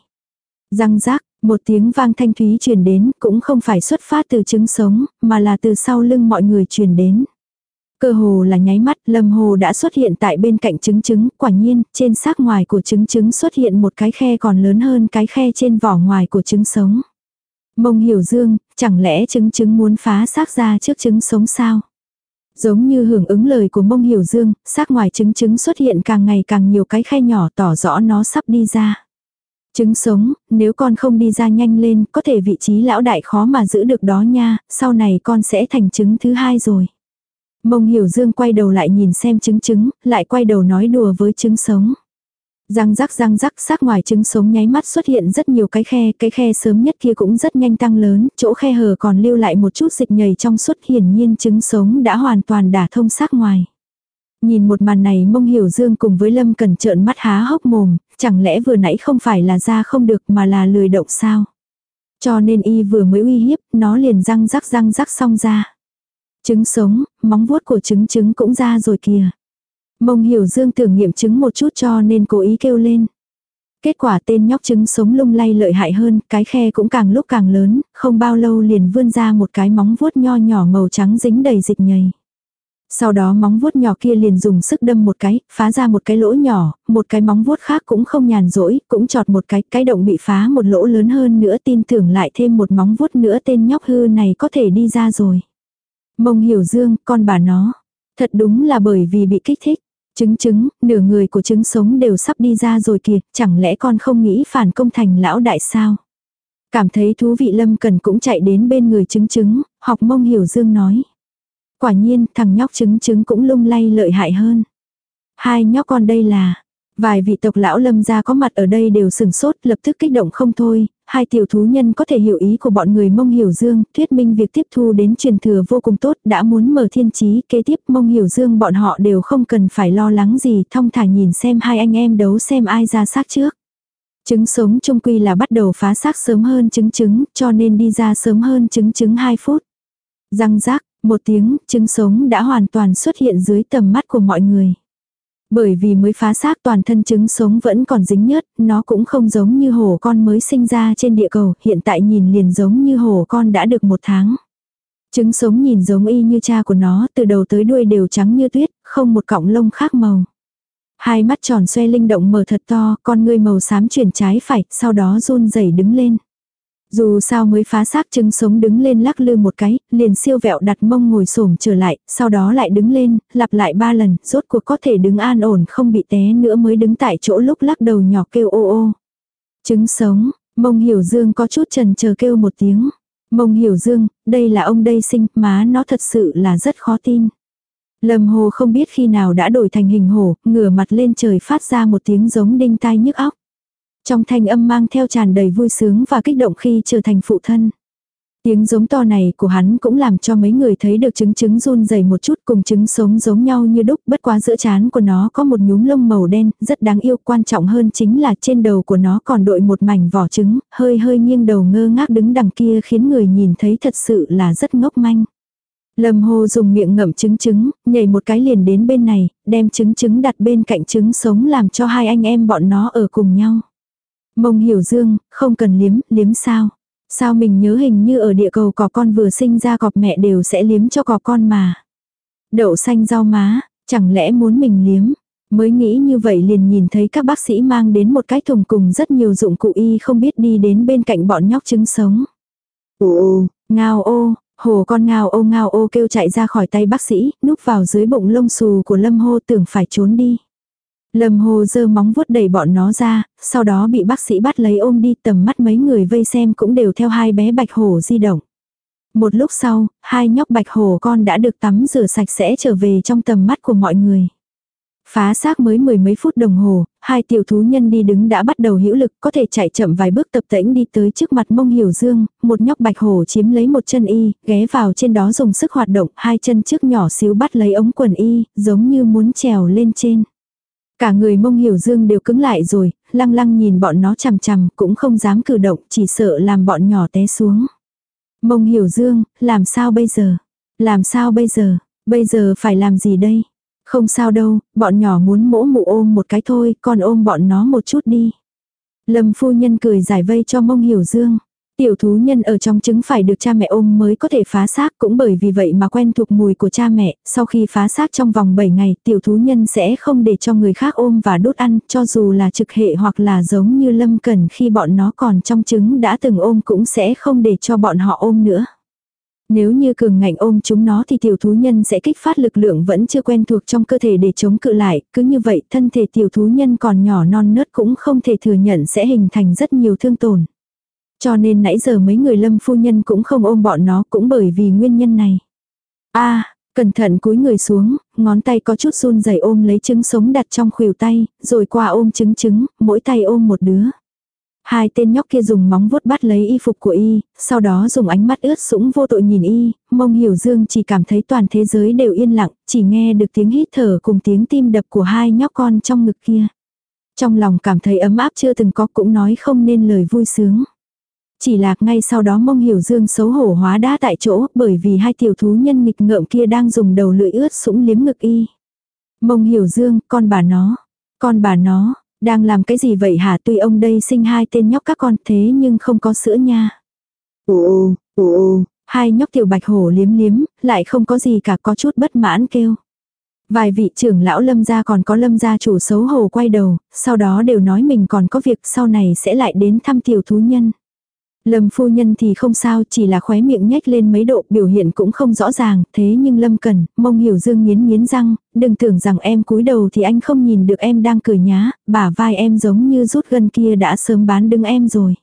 Răng rác, một tiếng vang thanh thúy truyền đến cũng không phải xuất phát từ trứng sống, mà là từ sau lưng mọi người truyền đến. Cơ hồ là nháy mắt, Lâm Hồ đã xuất hiện tại bên cạnh trứng trứng, quả nhiên, trên xác ngoài của trứng trứng xuất hiện một cái khe còn lớn hơn cái khe trên vỏ ngoài của trứng sống. Mông hiểu dương, chẳng lẽ trứng trứng muốn phá xác ra trước trứng sống sao? Giống như hưởng ứng lời của mông hiểu dương, xác ngoài trứng trứng xuất hiện càng ngày càng nhiều cái khe nhỏ tỏ rõ nó sắp đi ra. Trứng sống, nếu con không đi ra nhanh lên, có thể vị trí lão đại khó mà giữ được đó nha, sau này con sẽ thành trứng thứ hai rồi. Mông hiểu dương quay đầu lại nhìn xem trứng trứng, lại quay đầu nói đùa với trứng sống. Răng rắc răng rắc sát ngoài trứng sống nháy mắt xuất hiện rất nhiều cái khe, cái khe sớm nhất kia cũng rất nhanh tăng lớn, chỗ khe hở còn lưu lại một chút dịch nhầy trong suốt hiển nhiên trứng sống đã hoàn toàn đả thông sát ngoài. Nhìn một màn này mông hiểu dương cùng với lâm cần trợn mắt há hốc mồm, chẳng lẽ vừa nãy không phải là ra không được mà là lười động sao. Cho nên y vừa mới uy hiếp, nó liền răng rắc răng rắc xong ra. Trứng sống, móng vuốt của trứng trứng cũng ra rồi kìa. Mông hiểu dương tưởng nghiệm trứng một chút cho nên cố ý kêu lên. Kết quả tên nhóc trứng sống lung lay lợi hại hơn, cái khe cũng càng lúc càng lớn, không bao lâu liền vươn ra một cái móng vuốt nho nhỏ màu trắng dính đầy dịch nhầy. Sau đó móng vuốt nhỏ kia liền dùng sức đâm một cái, phá ra một cái lỗ nhỏ, một cái móng vuốt khác cũng không nhàn rỗi, cũng chọt một cái, cái động bị phá một lỗ lớn hơn nữa tin tưởng lại thêm một móng vuốt nữa tên nhóc hư này có thể đi ra rồi. Mông hiểu dương, con bà nó. Thật đúng là bởi vì bị kích thích. Trứng trứng, nửa người của trứng sống đều sắp đi ra rồi kìa, chẳng lẽ con không nghĩ phản công thành lão đại sao? Cảm thấy thú vị lâm cần cũng chạy đến bên người trứng trứng, học mông hiểu dương nói. Quả nhiên, thằng nhóc trứng trứng cũng lung lay lợi hại hơn. Hai nhóc con đây là, Vài vị tộc lão lâm gia có mặt ở đây đều sừng sốt, lập tức kích động không thôi, hai tiểu thú nhân có thể hiểu ý của bọn người mông hiểu dương, thuyết minh việc tiếp thu đến truyền thừa vô cùng tốt, đã muốn mở thiên trí, kế tiếp mông hiểu dương bọn họ đều không cần phải lo lắng gì, thong thả nhìn xem hai anh em đấu xem ai ra xác trước. Trứng sống trung quy là bắt đầu phá xác sớm hơn trứng trứng, cho nên đi ra sớm hơn trứng trứng 2 phút. Răng rác, một tiếng, trứng sống đã hoàn toàn xuất hiện dưới tầm mắt của mọi người. Bởi vì mới phá xác toàn thân trứng sống vẫn còn dính nhớt, nó cũng không giống như hổ con mới sinh ra trên địa cầu, hiện tại nhìn liền giống như hổ con đã được một tháng. Trứng sống nhìn giống y như cha của nó, từ đầu tới đuôi đều trắng như tuyết, không một cọng lông khác màu. Hai mắt tròn xoe linh động mở thật to, con ngươi màu xám chuyển trái phải, sau đó run rẩy đứng lên. Dù sao mới phá xác trứng sống đứng lên lắc lư một cái, liền siêu vẹo đặt mông ngồi xổm trở lại, sau đó lại đứng lên, lặp lại ba lần, rốt cuộc có thể đứng an ổn không bị té nữa mới đứng tại chỗ lúc lắc đầu nhỏ kêu ô ô. Trứng sống, mông hiểu dương có chút trần chờ kêu một tiếng. Mông hiểu dương, đây là ông đây sinh, má nó thật sự là rất khó tin. Lâm hồ không biết khi nào đã đổi thành hình hổ, ngửa mặt lên trời phát ra một tiếng giống đinh tai nhức óc. Trong thanh âm mang theo tràn đầy vui sướng và kích động khi trở thành phụ thân. Tiếng giống to này của hắn cũng làm cho mấy người thấy được trứng trứng run dày một chút cùng trứng sống giống nhau như đúc bất quá giữa chán của nó có một nhúm lông màu đen rất đáng yêu quan trọng hơn chính là trên đầu của nó còn đội một mảnh vỏ trứng hơi hơi nghiêng đầu ngơ ngác đứng đằng kia khiến người nhìn thấy thật sự là rất ngốc manh. Lâm Hồ dùng miệng ngậm trứng trứng, nhảy một cái liền đến bên này, đem trứng trứng đặt bên cạnh trứng sống làm cho hai anh em bọn nó ở cùng nhau. Mông hiểu dương, không cần liếm, liếm sao? Sao mình nhớ hình như ở địa cầu có con vừa sinh ra cọp mẹ đều sẽ liếm cho cọp con mà. Đậu xanh rau má, chẳng lẽ muốn mình liếm? Mới nghĩ như vậy liền nhìn thấy các bác sĩ mang đến một cái thùng cùng rất nhiều dụng cụ y không biết đi đến bên cạnh bọn nhóc trứng sống. Ồ, ngao ô, hồ con ngao ô ngao ô kêu chạy ra khỏi tay bác sĩ, núp vào dưới bụng lông xù của lâm hô tưởng phải trốn đi. Lâm Hồ giơ móng vuốt đẩy bọn nó ra, sau đó bị bác sĩ bắt lấy ôm đi tầm mắt mấy người vây xem cũng đều theo hai bé bạch hổ di động. Một lúc sau, hai nhóc bạch hổ con đã được tắm rửa sạch sẽ trở về trong tầm mắt của mọi người. Phá xác mới mười mấy phút đồng hồ, hai tiểu thú nhân đi đứng đã bắt đầu hữu lực, có thể chạy chậm vài bước tập tễnh đi tới trước mặt mông hiểu dương, một nhóc bạch hổ chiếm lấy một chân y, ghé vào trên đó dùng sức hoạt động, hai chân trước nhỏ xíu bắt lấy ống quần y, giống như muốn trèo lên trên. Cả người mông hiểu dương đều cứng lại rồi, lăng lăng nhìn bọn nó chằm chằm, cũng không dám cử động, chỉ sợ làm bọn nhỏ té xuống. Mông hiểu dương, làm sao bây giờ? Làm sao bây giờ? Bây giờ phải làm gì đây? Không sao đâu, bọn nhỏ muốn mỗ mụ ôm một cái thôi, con ôm bọn nó một chút đi. Lâm phu nhân cười giải vây cho mông hiểu dương. Tiểu thú nhân ở trong trứng phải được cha mẹ ôm mới có thể phá xác cũng bởi vì vậy mà quen thuộc mùi của cha mẹ, sau khi phá xác trong vòng 7 ngày tiểu thú nhân sẽ không để cho người khác ôm và đốt ăn cho dù là trực hệ hoặc là giống như lâm cần khi bọn nó còn trong trứng đã từng ôm cũng sẽ không để cho bọn họ ôm nữa. Nếu như cường ngạnh ôm chúng nó thì tiểu thú nhân sẽ kích phát lực lượng vẫn chưa quen thuộc trong cơ thể để chống cự lại, cứ như vậy thân thể tiểu thú nhân còn nhỏ non nớt cũng không thể thừa nhận sẽ hình thành rất nhiều thương tổn. Cho nên nãy giờ mấy người lâm phu nhân cũng không ôm bọn nó cũng bởi vì nguyên nhân này. a cẩn thận cúi người xuống, ngón tay có chút run rẩy ôm lấy trứng sống đặt trong khuỷu tay, rồi qua ôm trứng trứng, mỗi tay ôm một đứa. Hai tên nhóc kia dùng móng vuốt bắt lấy y phục của y, sau đó dùng ánh mắt ướt sũng vô tội nhìn y, mông hiểu dương chỉ cảm thấy toàn thế giới đều yên lặng, chỉ nghe được tiếng hít thở cùng tiếng tim đập của hai nhóc con trong ngực kia. Trong lòng cảm thấy ấm áp chưa từng có cũng nói không nên lời vui sướng. Chỉ là ngay sau đó mông hiểu dương xấu hổ hóa đá tại chỗ bởi vì hai tiểu thú nhân nghịch ngợm kia đang dùng đầu lưỡi ướt sũng liếm ngực y. Mông hiểu dương, con bà nó, con bà nó, đang làm cái gì vậy hả tuy ông đây sinh hai tên nhóc các con thế nhưng không có sữa nha. Ồ, ồ, hai nhóc tiểu bạch hổ liếm liếm, lại không có gì cả có chút bất mãn kêu. Vài vị trưởng lão lâm gia còn có lâm gia chủ xấu hổ quay đầu, sau đó đều nói mình còn có việc sau này sẽ lại đến thăm tiểu thú nhân. Lâm phu nhân thì không sao, chỉ là khóe miệng nhếch lên mấy độ, biểu hiện cũng không rõ ràng, thế nhưng Lâm Cần, mông hiểu dương nghiến nghiến răng, đừng tưởng rằng em cúi đầu thì anh không nhìn được em đang cười nhá, bả vai em giống như rút gân kia đã sớm bán đứng em rồi.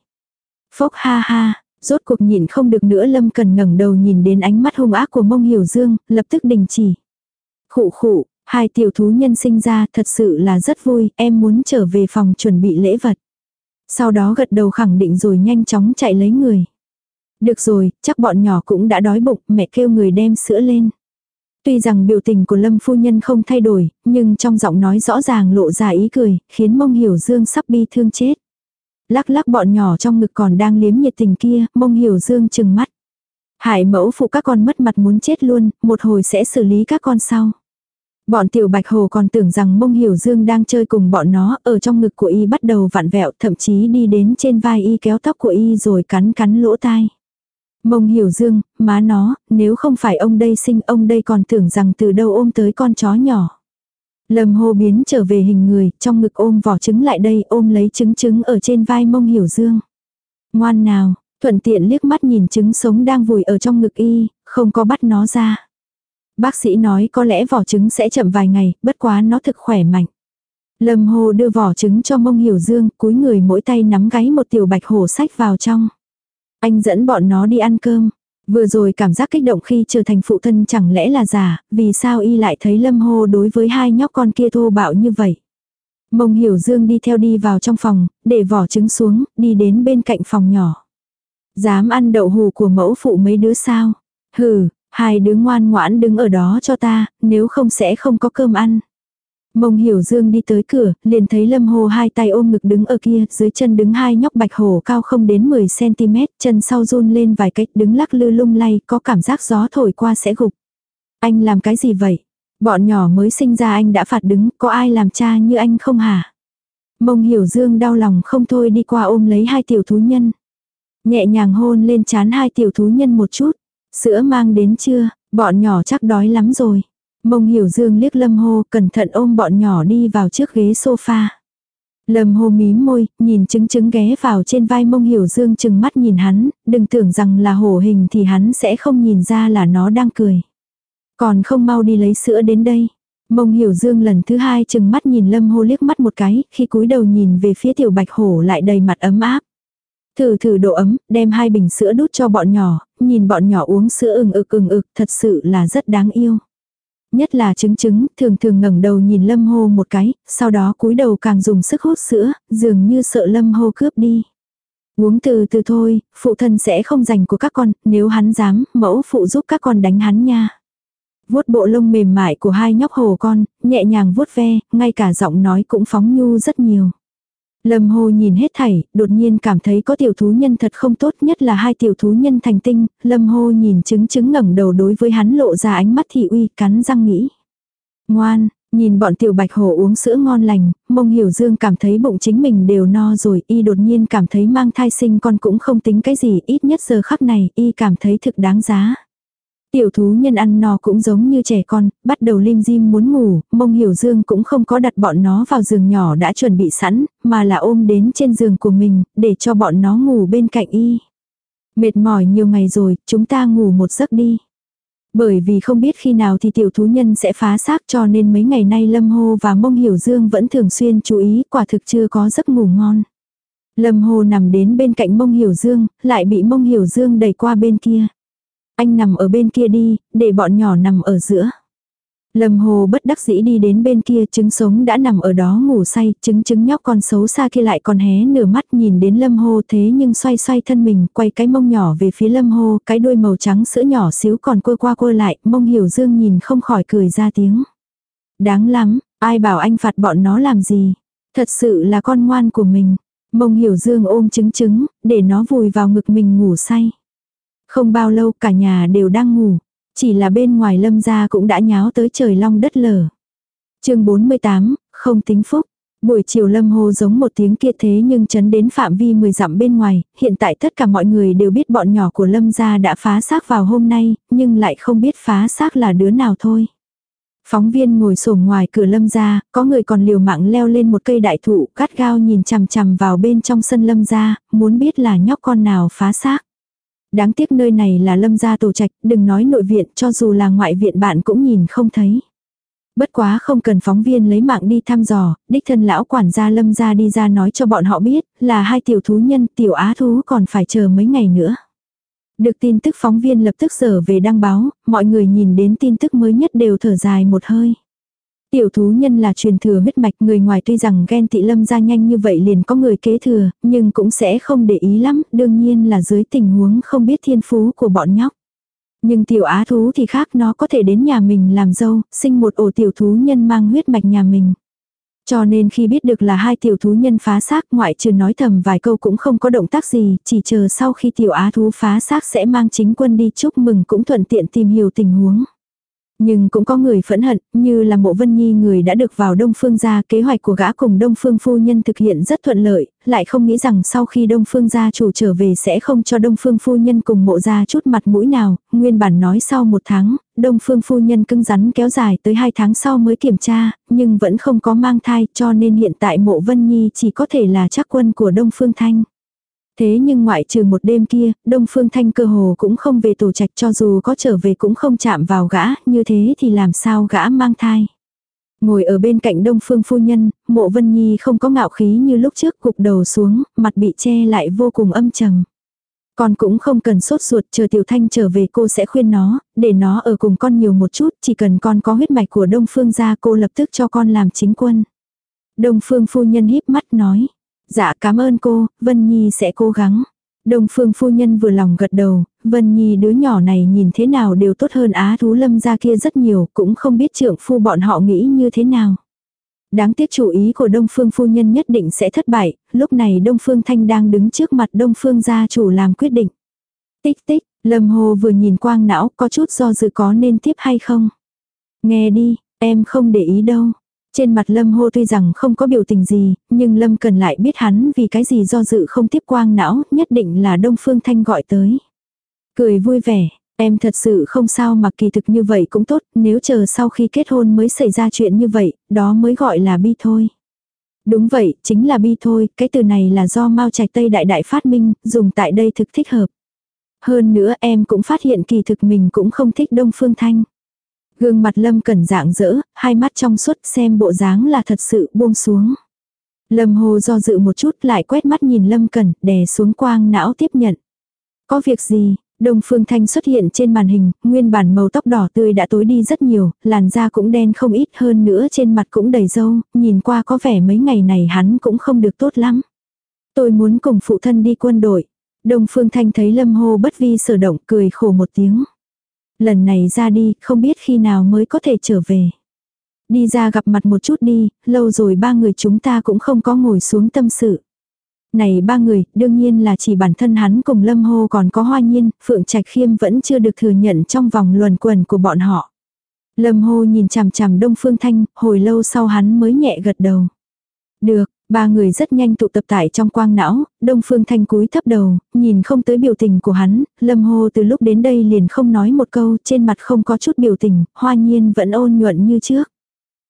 Phốc ha ha, rốt cuộc nhìn không được nữa Lâm Cần ngẩng đầu nhìn đến ánh mắt hung ác của mông hiểu dương, lập tức đình chỉ. Khụ khụ, hai tiểu thú nhân sinh ra thật sự là rất vui, em muốn trở về phòng chuẩn bị lễ vật. Sau đó gật đầu khẳng định rồi nhanh chóng chạy lấy người. Được rồi, chắc bọn nhỏ cũng đã đói bụng, mẹ kêu người đem sữa lên. Tuy rằng biểu tình của Lâm phu nhân không thay đổi, nhưng trong giọng nói rõ ràng lộ ra ý cười, khiến mông hiểu dương sắp bi thương chết. Lắc lắc bọn nhỏ trong ngực còn đang liếm nhiệt tình kia, mông hiểu dương chừng mắt. Hải mẫu phụ các con mất mặt muốn chết luôn, một hồi sẽ xử lý các con sau. Bọn tiểu bạch hồ còn tưởng rằng mông hiểu dương đang chơi cùng bọn nó ở trong ngực của y bắt đầu vặn vẹo thậm chí đi đến trên vai y kéo tóc của y rồi cắn cắn lỗ tai. Mông hiểu dương, má nó, nếu không phải ông đây sinh ông đây còn tưởng rằng từ đâu ôm tới con chó nhỏ. lầm hô biến trở về hình người, trong ngực ôm vỏ trứng lại đây ôm lấy trứng trứng ở trên vai mông hiểu dương. Ngoan nào, thuận tiện liếc mắt nhìn trứng sống đang vùi ở trong ngực y, không có bắt nó ra. Bác sĩ nói có lẽ vỏ trứng sẽ chậm vài ngày, bất quá nó thực khỏe mạnh. Lâm Hồ đưa vỏ trứng cho mông hiểu dương, cúi người mỗi tay nắm gáy một tiểu bạch hổ sách vào trong. Anh dẫn bọn nó đi ăn cơm. Vừa rồi cảm giác kích động khi trở thành phụ thân chẳng lẽ là giả, vì sao y lại thấy Lâm Hồ đối với hai nhóc con kia thô bạo như vậy. Mông hiểu dương đi theo đi vào trong phòng, để vỏ trứng xuống, đi đến bên cạnh phòng nhỏ. Dám ăn đậu hù của mẫu phụ mấy đứa sao? Hừ, Hai đứa ngoan ngoãn đứng ở đó cho ta, nếu không sẽ không có cơm ăn. Mông hiểu dương đi tới cửa, liền thấy lâm hồ hai tay ôm ngực đứng ở kia, dưới chân đứng hai nhóc bạch hổ cao không đến 10cm, chân sau run lên vài cách đứng lắc lư lung lay, có cảm giác gió thổi qua sẽ gục. Anh làm cái gì vậy? Bọn nhỏ mới sinh ra anh đã phạt đứng, có ai làm cha như anh không hả? Mông hiểu dương đau lòng không thôi đi qua ôm lấy hai tiểu thú nhân. Nhẹ nhàng hôn lên chán hai tiểu thú nhân một chút. Sữa mang đến chưa, bọn nhỏ chắc đói lắm rồi. Mông hiểu dương liếc lâm hô cẩn thận ôm bọn nhỏ đi vào trước ghế sofa. Lâm hô mím môi, nhìn chứng chứng ghé vào trên vai mông hiểu dương chừng mắt nhìn hắn, đừng tưởng rằng là hổ hình thì hắn sẽ không nhìn ra là nó đang cười. Còn không mau đi lấy sữa đến đây. Mông hiểu dương lần thứ hai chừng mắt nhìn lâm hô liếc mắt một cái, khi cúi đầu nhìn về phía tiểu bạch hổ lại đầy mặt ấm áp. Thử thử độ ấm, đem hai bình sữa đút cho bọn nhỏ, nhìn bọn nhỏ uống sữa ừng ực ừng ực thật sự là rất đáng yêu. Nhất là trứng trứng thường thường ngẩng đầu nhìn lâm hô một cái, sau đó cúi đầu càng dùng sức hút sữa, dường như sợ lâm hô cướp đi. Uống từ từ thôi, phụ thân sẽ không dành của các con, nếu hắn dám, mẫu phụ giúp các con đánh hắn nha. Vuốt bộ lông mềm mại của hai nhóc hồ con, nhẹ nhàng vuốt ve, ngay cả giọng nói cũng phóng nhu rất nhiều. Lâm Hồ nhìn hết thảy, đột nhiên cảm thấy có tiểu thú nhân thật không tốt nhất là hai tiểu thú nhân thành tinh, Lâm Hồ nhìn chứng chứng ngẩng đầu đối với hắn lộ ra ánh mắt thị uy, cắn răng nghĩ. Ngoan, nhìn bọn tiểu bạch hồ uống sữa ngon lành, mông hiểu dương cảm thấy bụng chính mình đều no rồi, y đột nhiên cảm thấy mang thai sinh con cũng không tính cái gì, ít nhất giờ khắc này, y cảm thấy thực đáng giá. Tiểu thú nhân ăn no cũng giống như trẻ con, bắt đầu lim dim muốn ngủ, mông hiểu dương cũng không có đặt bọn nó vào giường nhỏ đã chuẩn bị sẵn, mà là ôm đến trên giường của mình, để cho bọn nó ngủ bên cạnh y. Mệt mỏi nhiều ngày rồi, chúng ta ngủ một giấc đi. Bởi vì không biết khi nào thì tiểu thú nhân sẽ phá xác cho nên mấy ngày nay Lâm Hô và Mông Hiểu Dương vẫn thường xuyên chú ý quả thực chưa có giấc ngủ ngon. Lâm Hô nằm đến bên cạnh Mông Hiểu Dương, lại bị Mông Hiểu Dương đẩy qua bên kia. Anh nằm ở bên kia đi, để bọn nhỏ nằm ở giữa. Lâm Hồ bất đắc dĩ đi đến bên kia trứng sống đã nằm ở đó ngủ say, trứng trứng nhóc con xấu xa kia lại còn hé nửa mắt nhìn đến Lâm Hồ thế nhưng xoay xoay thân mình, quay cái mông nhỏ về phía Lâm Hồ, cái đuôi màu trắng sữa nhỏ xíu còn quơ qua quơ lại, mông hiểu dương nhìn không khỏi cười ra tiếng. Đáng lắm, ai bảo anh phạt bọn nó làm gì, thật sự là con ngoan của mình. Mông hiểu dương ôm trứng trứng, để nó vùi vào ngực mình ngủ say. Không bao lâu cả nhà đều đang ngủ. Chỉ là bên ngoài lâm gia cũng đã nháo tới trời long đất lở. chương 48, không tính phúc. Buổi chiều lâm hô giống một tiếng kia thế nhưng chấn đến phạm vi 10 dặm bên ngoài, hiện tại tất cả mọi người đều biết bọn nhỏ của lâm gia đã phá xác vào hôm nay, nhưng lại không biết phá xác là đứa nào thôi. Phóng viên ngồi sổm ngoài cửa lâm gia, có người còn liều mạng leo lên một cây đại thụ, cắt gao nhìn chằm chằm vào bên trong sân lâm gia, muốn biết là nhóc con nào phá xác. Đáng tiếc nơi này là lâm gia tổ trạch, đừng nói nội viện cho dù là ngoại viện bạn cũng nhìn không thấy. Bất quá không cần phóng viên lấy mạng đi thăm dò, đích thân lão quản gia lâm gia đi ra nói cho bọn họ biết, là hai tiểu thú nhân tiểu á thú còn phải chờ mấy ngày nữa. Được tin tức phóng viên lập tức trở về đăng báo, mọi người nhìn đến tin tức mới nhất đều thở dài một hơi. Tiểu thú nhân là truyền thừa huyết mạch người ngoài tuy rằng ghen tị lâm ra nhanh như vậy liền có người kế thừa, nhưng cũng sẽ không để ý lắm, đương nhiên là dưới tình huống không biết thiên phú của bọn nhóc. Nhưng tiểu á thú thì khác nó có thể đến nhà mình làm dâu, sinh một ổ tiểu thú nhân mang huyết mạch nhà mình. Cho nên khi biết được là hai tiểu thú nhân phá xác ngoại trừ nói thầm vài câu cũng không có động tác gì, chỉ chờ sau khi tiểu á thú phá xác sẽ mang chính quân đi chúc mừng cũng thuận tiện tìm hiểu tình huống. Nhưng cũng có người phẫn hận, như là mộ vân nhi người đã được vào Đông Phương gia kế hoạch của gã cùng Đông Phương phu nhân thực hiện rất thuận lợi, lại không nghĩ rằng sau khi Đông Phương gia chủ trở về sẽ không cho Đông Phương phu nhân cùng mộ gia chút mặt mũi nào, nguyên bản nói sau một tháng, Đông Phương phu nhân cưng rắn kéo dài tới hai tháng sau mới kiểm tra, nhưng vẫn không có mang thai cho nên hiện tại mộ vân nhi chỉ có thể là chắc quân của Đông Phương Thanh. Thế nhưng ngoại trừ một đêm kia, Đông Phương Thanh cơ hồ cũng không về tổ trạch cho dù có trở về cũng không chạm vào gã, như thế thì làm sao gã mang thai. Ngồi ở bên cạnh Đông Phương phu nhân, mộ Vân Nhi không có ngạo khí như lúc trước cục đầu xuống, mặt bị che lại vô cùng âm trầm. Con cũng không cần sốt ruột chờ Tiểu Thanh trở về cô sẽ khuyên nó, để nó ở cùng con nhiều một chút, chỉ cần con có huyết mạch của Đông Phương ra cô lập tức cho con làm chính quân. Đông Phương phu nhân híp mắt nói, Dạ cảm ơn cô, Vân Nhi sẽ cố gắng. Đông phương phu nhân vừa lòng gật đầu, Vân Nhi đứa nhỏ này nhìn thế nào đều tốt hơn á thú lâm ra kia rất nhiều, cũng không biết trượng phu bọn họ nghĩ như thế nào. Đáng tiếc chủ ý của Đông Phương phu nhân nhất định sẽ thất bại, lúc này Đông Phương Thanh đang đứng trước mặt Đông Phương gia chủ làm quyết định. Tích tích, Lâm Hồ vừa nhìn quang não có chút do dự có nên tiếp hay không. Nghe đi, em không để ý đâu. Trên mặt Lâm Hô tuy rằng không có biểu tình gì, nhưng Lâm cần lại biết hắn vì cái gì do dự không tiếp quang não, nhất định là Đông Phương Thanh gọi tới. Cười vui vẻ, em thật sự không sao mà kỳ thực như vậy cũng tốt, nếu chờ sau khi kết hôn mới xảy ra chuyện như vậy, đó mới gọi là bi thôi. Đúng vậy, chính là bi thôi, cái từ này là do Mao Trạch Tây Đại Đại phát minh, dùng tại đây thực thích hợp. Hơn nữa em cũng phát hiện kỳ thực mình cũng không thích Đông Phương Thanh. Gương mặt Lâm Cẩn dạng dỡ, hai mắt trong suốt xem bộ dáng là thật sự buông xuống. Lâm Hồ do dự một chút lại quét mắt nhìn Lâm Cẩn, đè xuống quang não tiếp nhận. Có việc gì, Đông Phương Thanh xuất hiện trên màn hình, nguyên bản màu tóc đỏ tươi đã tối đi rất nhiều, làn da cũng đen không ít hơn nữa trên mặt cũng đầy râu, nhìn qua có vẻ mấy ngày này hắn cũng không được tốt lắm. Tôi muốn cùng phụ thân đi quân đội. Đông Phương Thanh thấy Lâm hồ bất vi sở động cười khổ một tiếng. Lần này ra đi, không biết khi nào mới có thể trở về. Đi ra gặp mặt một chút đi, lâu rồi ba người chúng ta cũng không có ngồi xuống tâm sự. Này ba người, đương nhiên là chỉ bản thân hắn cùng Lâm Hô còn có Hoa Nhiên, Phượng Trạch Khiêm vẫn chưa được thừa nhận trong vòng luẩn quẩn của bọn họ. Lâm Hô nhìn chằm chằm Đông Phương Thanh, hồi lâu sau hắn mới nhẹ gật đầu. Được, ba người rất nhanh tụ tập tại trong quang não, Đông Phương Thanh cúi thấp đầu, nhìn không tới biểu tình của hắn, Lâm Hồ từ lúc đến đây liền không nói một câu, trên mặt không có chút biểu tình, Hoa Nhiên vẫn ôn nhuận như trước.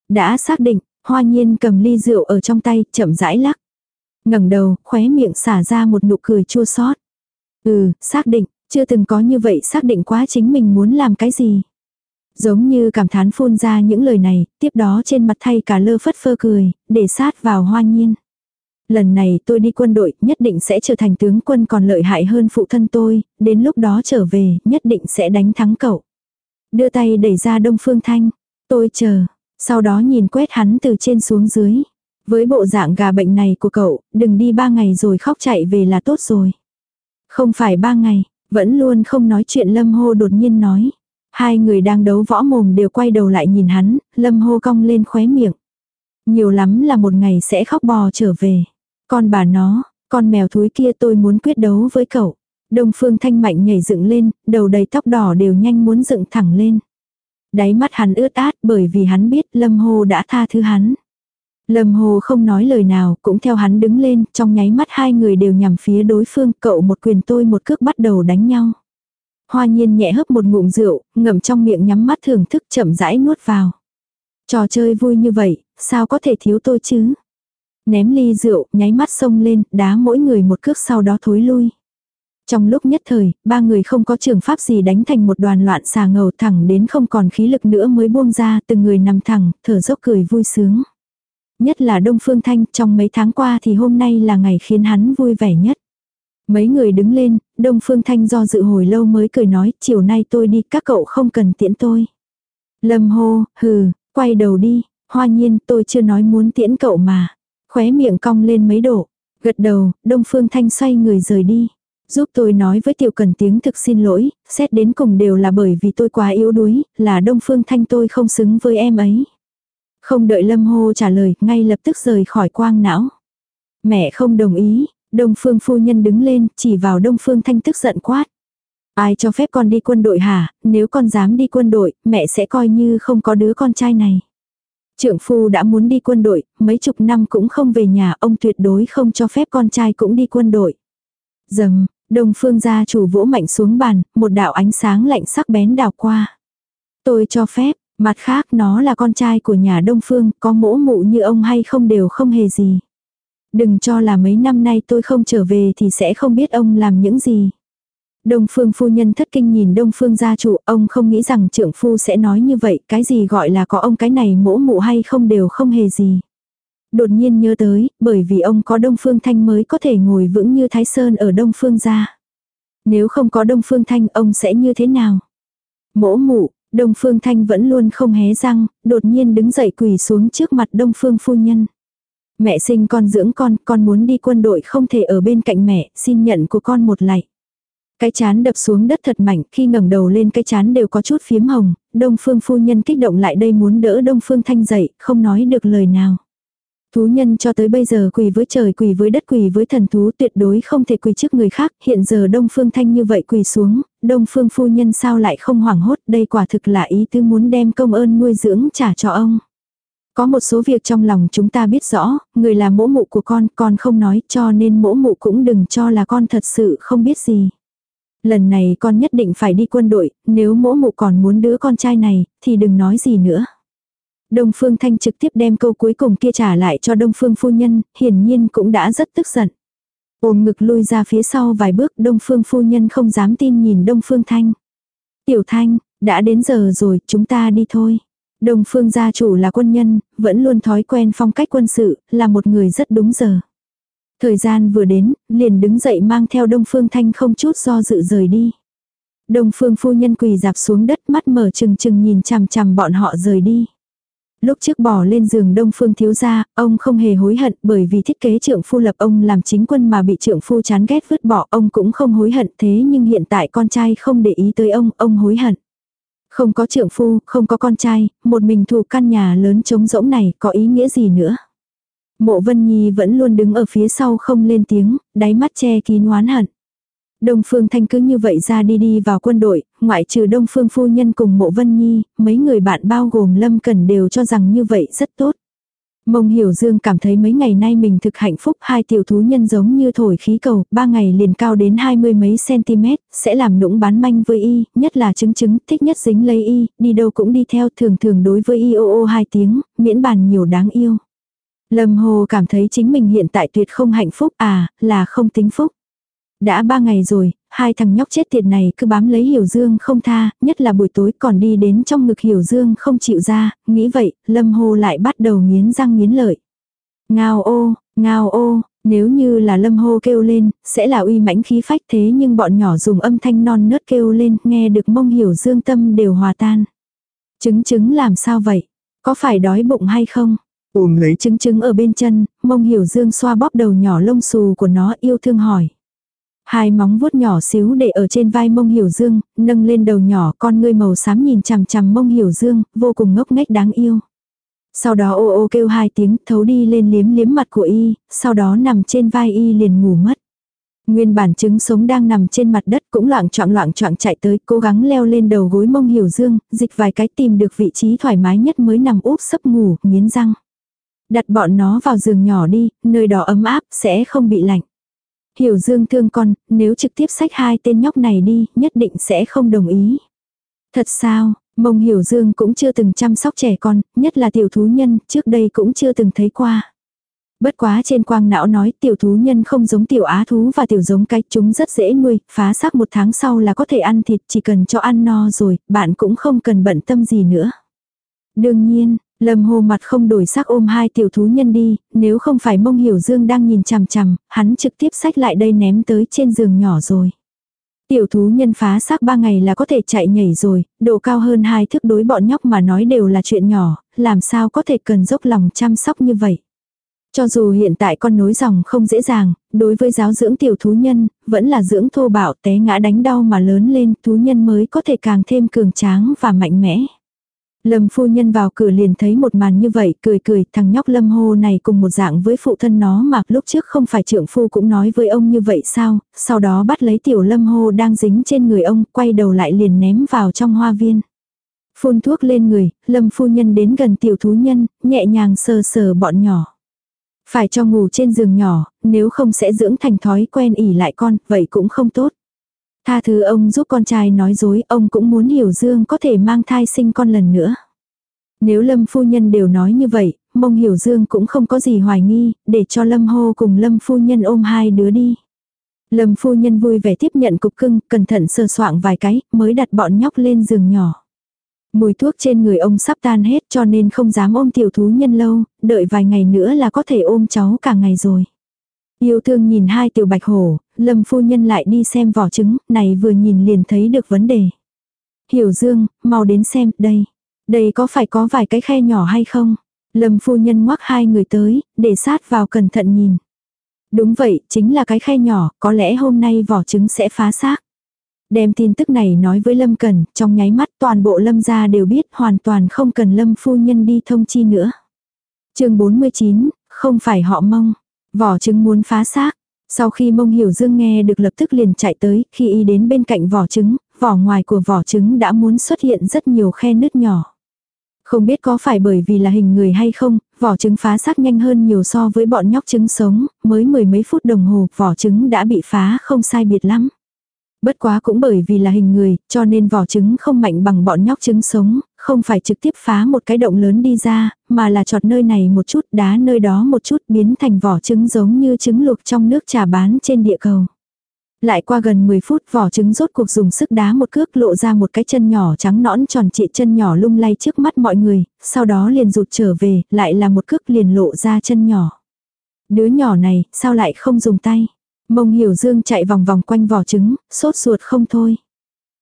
Đã xác định, Hoa Nhiên cầm ly rượu ở trong tay, chậm rãi lắc ngẩng đầu, khóe miệng xả ra một nụ cười chua xót. Ừ, xác định, chưa từng có như vậy xác định quá chính mình muốn làm cái gì. Giống như cảm thán phun ra những lời này, tiếp đó trên mặt thay cả lơ phất phơ cười, để sát vào hoa nhiên. Lần này tôi đi quân đội, nhất định sẽ trở thành tướng quân còn lợi hại hơn phụ thân tôi, đến lúc đó trở về, nhất định sẽ đánh thắng cậu. Đưa tay đẩy ra Đông Phương Thanh, tôi chờ, sau đó nhìn quét hắn từ trên xuống dưới. Với bộ dạng gà bệnh này của cậu, đừng đi ba ngày rồi khóc chạy về là tốt rồi. Không phải ba ngày, vẫn luôn không nói chuyện Lâm Hô đột nhiên nói. Hai người đang đấu võ mồm đều quay đầu lại nhìn hắn, Lâm Hô cong lên khóe miệng. Nhiều lắm là một ngày sẽ khóc bò trở về. Con bà nó, con mèo thúi kia tôi muốn quyết đấu với cậu. Đông Phương Thanh Mạnh nhảy dựng lên, đầu đầy tóc đỏ đều nhanh muốn dựng thẳng lên. Đáy mắt hắn ướt át bởi vì hắn biết Lâm Hô đã tha thứ hắn. Lâm Hồ không nói lời nào, cũng theo hắn đứng lên, trong nháy mắt hai người đều nhằm phía đối phương, cậu một quyền tôi một cước bắt đầu đánh nhau. Hoa nhiên nhẹ hấp một ngụm rượu, ngậm trong miệng nhắm mắt thưởng thức chậm rãi nuốt vào. Trò chơi vui như vậy, sao có thể thiếu tôi chứ? Ném ly rượu, nháy mắt sông lên, đá mỗi người một cước sau đó thối lui. Trong lúc nhất thời, ba người không có trường pháp gì đánh thành một đoàn loạn xà ngầu thẳng đến không còn khí lực nữa mới buông ra, từng người nằm thẳng, thở dốc cười vui sướng. Nhất là Đông Phương Thanh, trong mấy tháng qua thì hôm nay là ngày khiến hắn vui vẻ nhất. Mấy người đứng lên, Đông Phương Thanh do dự hồi lâu mới cười nói, chiều nay tôi đi, các cậu không cần tiễn tôi. Lâm hô, hừ, quay đầu đi, hoa nhiên tôi chưa nói muốn tiễn cậu mà. Khóe miệng cong lên mấy độ, gật đầu, Đông Phương Thanh xoay người rời đi. Giúp tôi nói với Tiểu Cần tiếng thực xin lỗi, xét đến cùng đều là bởi vì tôi quá yếu đuối, là Đông Phương Thanh tôi không xứng với em ấy. Không đợi Lâm Hô trả lời, ngay lập tức rời khỏi quang não. Mẹ không đồng ý, Đông Phương phu nhân đứng lên, chỉ vào Đông Phương Thanh tức giận quát. Ai cho phép con đi quân đội hả, nếu con dám đi quân đội, mẹ sẽ coi như không có đứa con trai này. Trưởng phu đã muốn đi quân đội, mấy chục năm cũng không về nhà, ông tuyệt đối không cho phép con trai cũng đi quân đội. Dầm, Đông Phương gia chủ vỗ mạnh xuống bàn, một đạo ánh sáng lạnh sắc bén đào qua. Tôi cho phép, Mặt khác nó là con trai của nhà Đông Phương, có mỗ mụ như ông hay không đều không hề gì. Đừng cho là mấy năm nay tôi không trở về thì sẽ không biết ông làm những gì. Đông Phương phu nhân thất kinh nhìn Đông Phương gia chủ, ông không nghĩ rằng trưởng phu sẽ nói như vậy, cái gì gọi là có ông cái này mỗ mụ hay không đều không hề gì. Đột nhiên nhớ tới, bởi vì ông có Đông Phương Thanh mới có thể ngồi vững như Thái Sơn ở Đông Phương gia. Nếu không có Đông Phương Thanh ông sẽ như thế nào? Mỗ mụ, Đông Phương Thanh vẫn luôn không hé răng, đột nhiên đứng dậy quỳ xuống trước mặt Đông Phương phu nhân. Mẹ sinh con dưỡng con, con muốn đi quân đội không thể ở bên cạnh mẹ, xin nhận của con một lạy. Cái chán đập xuống đất thật mạnh, khi ngẩng đầu lên cái chán đều có chút phiếm hồng, Đông Phương phu nhân kích động lại đây muốn đỡ Đông Phương Thanh dậy, không nói được lời nào. Thú nhân cho tới bây giờ quỳ với trời quỳ với đất quỳ với thần thú tuyệt đối không thể quỳ trước người khác, hiện giờ Đông Phương Thanh như vậy quỳ xuống, Đông Phương phu nhân sao lại không hoảng hốt, đây quả thực là ý tứ muốn đem công ơn nuôi dưỡng trả cho ông. Có một số việc trong lòng chúng ta biết rõ, người là mỗ mụ của con, con không nói cho nên mỗ mụ cũng đừng cho là con thật sự không biết gì. Lần này con nhất định phải đi quân đội, nếu mỗ mụ còn muốn đứa con trai này, thì đừng nói gì nữa. Đông Phương Thanh trực tiếp đem câu cuối cùng kia trả lại cho Đông Phương phu nhân, hiển nhiên cũng đã rất tức giận. Ôm ngực lui ra phía sau vài bước Đông Phương phu nhân không dám tin nhìn Đông Phương Thanh. Tiểu Thanh, đã đến giờ rồi, chúng ta đi thôi. Đông Phương gia chủ là quân nhân, vẫn luôn thói quen phong cách quân sự, là một người rất đúng giờ. Thời gian vừa đến, liền đứng dậy mang theo Đông Phương Thanh không chút do dự rời đi. Đông phương phu nhân quỳ dạp xuống đất mắt mở trừng trừng nhìn chằm chằm bọn họ rời đi. Lúc trước bỏ lên giường Đông Phương thiếu gia, ông không hề hối hận bởi vì thiết kế trưởng phu lập ông làm chính quân mà bị trưởng phu chán ghét vứt bỏ ông cũng không hối hận thế nhưng hiện tại con trai không để ý tới ông, ông hối hận. Không có trượng phu, không có con trai, một mình thủ căn nhà lớn trống rỗng này có ý nghĩa gì nữa. Mộ Vân Nhi vẫn luôn đứng ở phía sau không lên tiếng, đáy mắt che kín oán hận. Đông Phương Thanh cứ như vậy ra đi đi vào quân đội, ngoại trừ Đông Phương Phu Nhân cùng Mộ Vân Nhi, mấy người bạn bao gồm Lâm Cẩn đều cho rằng như vậy rất tốt. Mông Hiểu Dương cảm thấy mấy ngày nay mình thực hạnh phúc hai tiểu thú nhân giống như thổi khí cầu, ba ngày liền cao đến hai mươi mấy cm, sẽ làm nũng bán manh với y, nhất là chứng chứng, thích nhất dính lấy y, đi đâu cũng đi theo thường thường đối với y ô ô hai tiếng, miễn bàn nhiều đáng yêu. Lâm Hồ cảm thấy chính mình hiện tại tuyệt không hạnh phúc à, là không tính phúc. Đã ba ngày rồi, hai thằng nhóc chết tiệt này cứ bám lấy Hiểu Dương không tha, nhất là buổi tối còn đi đến trong ngực Hiểu Dương không chịu ra, nghĩ vậy, Lâm Hồ lại bắt đầu nghiến răng nghiến lợi. Ngao ô, ngao ô, nếu như là Lâm Hô kêu lên, sẽ là uy mãnh khí phách thế nhưng bọn nhỏ dùng âm thanh non nớt kêu lên, nghe được mông Hiểu Dương tâm đều hòa tan. Trứng trứng làm sao vậy? Có phải đói bụng hay không? Ôm lấy trứng trứng ở bên chân, mông Hiểu Dương xoa bóp đầu nhỏ lông xù của nó yêu thương hỏi. Hai móng vuốt nhỏ xíu để ở trên vai mông hiểu dương, nâng lên đầu nhỏ con ngươi màu xám nhìn chằm chằm mông hiểu dương, vô cùng ngốc nghếch đáng yêu. Sau đó ô ô kêu hai tiếng thấu đi lên liếm liếm mặt của y, sau đó nằm trên vai y liền ngủ mất. Nguyên bản trứng sống đang nằm trên mặt đất cũng loạn trọng loạn trọng chạy tới cố gắng leo lên đầu gối mông hiểu dương, dịch vài cái tìm được vị trí thoải mái nhất mới nằm úp sấp ngủ, nghiến răng. Đặt bọn nó vào giường nhỏ đi, nơi đó ấm áp, sẽ không bị lạnh. Hiểu Dương thương con, nếu trực tiếp sách hai tên nhóc này đi, nhất định sẽ không đồng ý. Thật sao, mông Hiểu Dương cũng chưa từng chăm sóc trẻ con, nhất là tiểu thú nhân, trước đây cũng chưa từng thấy qua. Bất quá trên quang não nói tiểu thú nhân không giống tiểu á thú và tiểu giống cái chúng rất dễ nuôi, phá xác một tháng sau là có thể ăn thịt chỉ cần cho ăn no rồi, bạn cũng không cần bận tâm gì nữa. Đương nhiên, Lâm hồ mặt không đổi sắc ôm hai tiểu thú nhân đi, nếu không phải mông hiểu dương đang nhìn chằm chằm, hắn trực tiếp sách lại đây ném tới trên giường nhỏ rồi. Tiểu thú nhân phá xác ba ngày là có thể chạy nhảy rồi, độ cao hơn hai thước đối bọn nhóc mà nói đều là chuyện nhỏ, làm sao có thể cần dốc lòng chăm sóc như vậy. Cho dù hiện tại con nối dòng không dễ dàng, đối với giáo dưỡng tiểu thú nhân, vẫn là dưỡng thô bạo té ngã đánh đau mà lớn lên, thú nhân mới có thể càng thêm cường tráng và mạnh mẽ. Lâm phu nhân vào cửa liền thấy một màn như vậy, cười cười, thằng nhóc lâm hô này cùng một dạng với phụ thân nó mà lúc trước không phải trưởng phu cũng nói với ông như vậy sao, sau đó bắt lấy tiểu lâm hô đang dính trên người ông, quay đầu lại liền ném vào trong hoa viên. Phun thuốc lên người, lâm phu nhân đến gần tiểu thú nhân, nhẹ nhàng sờ sờ bọn nhỏ. Phải cho ngủ trên giường nhỏ, nếu không sẽ dưỡng thành thói quen ỉ lại con, vậy cũng không tốt. Tha thứ ông giúp con trai nói dối, ông cũng muốn hiểu Dương có thể mang thai sinh con lần nữa. Nếu Lâm phu nhân đều nói như vậy, mong hiểu Dương cũng không có gì hoài nghi, để cho Lâm hô cùng Lâm phu nhân ôm hai đứa đi. Lâm phu nhân vui vẻ tiếp nhận cục cưng, cẩn thận sơ soạng vài cái, mới đặt bọn nhóc lên giường nhỏ. Mùi thuốc trên người ông sắp tan hết cho nên không dám ôm tiểu thú nhân lâu, đợi vài ngày nữa là có thể ôm cháu cả ngày rồi. Yêu thương nhìn hai tiểu bạch hổ, lâm phu nhân lại đi xem vỏ trứng, này vừa nhìn liền thấy được vấn đề. Hiểu dương, mau đến xem, đây. Đây có phải có vài cái khe nhỏ hay không? Lâm phu nhân ngoắc hai người tới, để sát vào cẩn thận nhìn. Đúng vậy, chính là cái khe nhỏ, có lẽ hôm nay vỏ trứng sẽ phá xác. Đem tin tức này nói với Lâm Cần, trong nháy mắt toàn bộ Lâm gia đều biết hoàn toàn không cần Lâm phu nhân đi thông chi nữa. chương 49, không phải họ mong. Vỏ trứng muốn phá xác. Sau khi mông hiểu dương nghe được lập tức liền chạy tới, khi y đến bên cạnh vỏ trứng, vỏ ngoài của vỏ trứng đã muốn xuất hiện rất nhiều khe nứt nhỏ. Không biết có phải bởi vì là hình người hay không, vỏ trứng phá xác nhanh hơn nhiều so với bọn nhóc trứng sống, mới mười mấy phút đồng hồ vỏ trứng đã bị phá không sai biệt lắm. Bất quá cũng bởi vì là hình người, cho nên vỏ trứng không mạnh bằng bọn nhóc trứng sống, không phải trực tiếp phá một cái động lớn đi ra, mà là chọt nơi này một chút, đá nơi đó một chút biến thành vỏ trứng giống như trứng luộc trong nước trà bán trên địa cầu. Lại qua gần 10 phút vỏ trứng rốt cuộc dùng sức đá một cước lộ ra một cái chân nhỏ trắng nõn tròn trịa chân nhỏ lung lay trước mắt mọi người, sau đó liền rụt trở về, lại là một cước liền lộ ra chân nhỏ. Đứa nhỏ này, sao lại không dùng tay? Mông hiểu dương chạy vòng vòng quanh vỏ trứng, sốt ruột không thôi.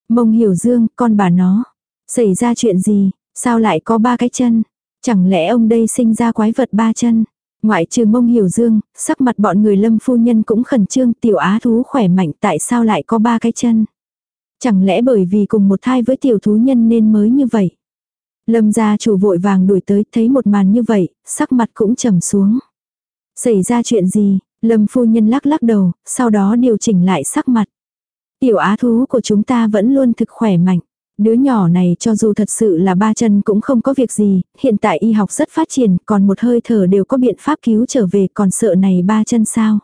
Mông hiểu dương, con bà nó. Xảy ra chuyện gì, sao lại có ba cái chân? Chẳng lẽ ông đây sinh ra quái vật ba chân? Ngoại trừ mông hiểu dương, sắc mặt bọn người lâm phu nhân cũng khẩn trương tiểu á thú khỏe mạnh tại sao lại có ba cái chân. Chẳng lẽ bởi vì cùng một thai với tiểu thú nhân nên mới như vậy. Lâm gia chủ vội vàng đuổi tới thấy một màn như vậy, sắc mặt cũng trầm xuống. Xảy ra chuyện gì, lâm phu nhân lắc lắc đầu, sau đó điều chỉnh lại sắc mặt. Tiểu á thú của chúng ta vẫn luôn thực khỏe mạnh. Đứa nhỏ này cho dù thật sự là ba chân cũng không có việc gì, hiện tại y học rất phát triển, còn một hơi thở đều có biện pháp cứu trở về, còn sợ này ba chân sao?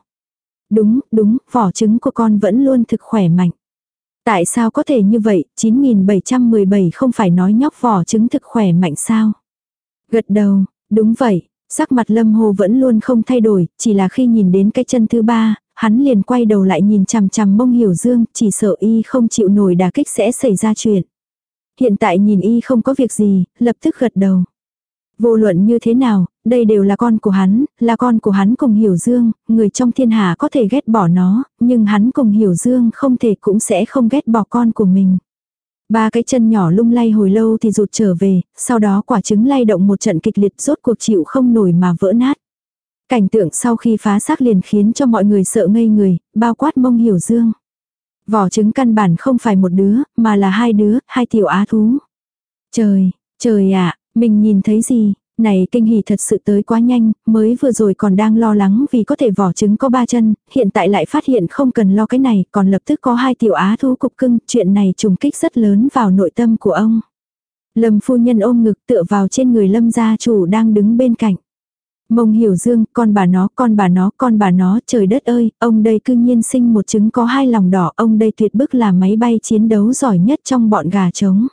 Đúng, đúng, vỏ trứng của con vẫn luôn thực khỏe mạnh. Tại sao có thể như vậy, 9717 không phải nói nhóc vỏ trứng thực khỏe mạnh sao? Gật đầu, đúng vậy, sắc mặt lâm hồ vẫn luôn không thay đổi, chỉ là khi nhìn đến cái chân thứ ba, hắn liền quay đầu lại nhìn chằm chằm mông hiểu dương, chỉ sợ y không chịu nổi đả kích sẽ xảy ra chuyện. Hiện tại nhìn y không có việc gì, lập tức gật đầu. Vô luận như thế nào, đây đều là con của hắn, là con của hắn cùng Hiểu Dương, người trong thiên hạ có thể ghét bỏ nó, nhưng hắn cùng Hiểu Dương không thể cũng sẽ không ghét bỏ con của mình. Ba cái chân nhỏ lung lay hồi lâu thì rụt trở về, sau đó quả trứng lay động một trận kịch liệt rốt cuộc chịu không nổi mà vỡ nát. Cảnh tượng sau khi phá xác liền khiến cho mọi người sợ ngây người, bao quát mông Hiểu Dương. Vỏ trứng căn bản không phải một đứa, mà là hai đứa, hai tiểu á thú. Trời, trời ạ, mình nhìn thấy gì? Này kinh hỉ thật sự tới quá nhanh, mới vừa rồi còn đang lo lắng vì có thể vỏ trứng có ba chân, hiện tại lại phát hiện không cần lo cái này, còn lập tức có hai tiểu á thú cục cưng, chuyện này trùng kích rất lớn vào nội tâm của ông. Lâm phu nhân ôm ngực tựa vào trên người lâm gia chủ đang đứng bên cạnh. Mông hiểu dương, con bà nó, con bà nó, con bà nó, trời đất ơi, ông đây cư nhiên sinh một trứng có hai lòng đỏ, ông đây tuyệt bức là máy bay chiến đấu giỏi nhất trong bọn gà trống.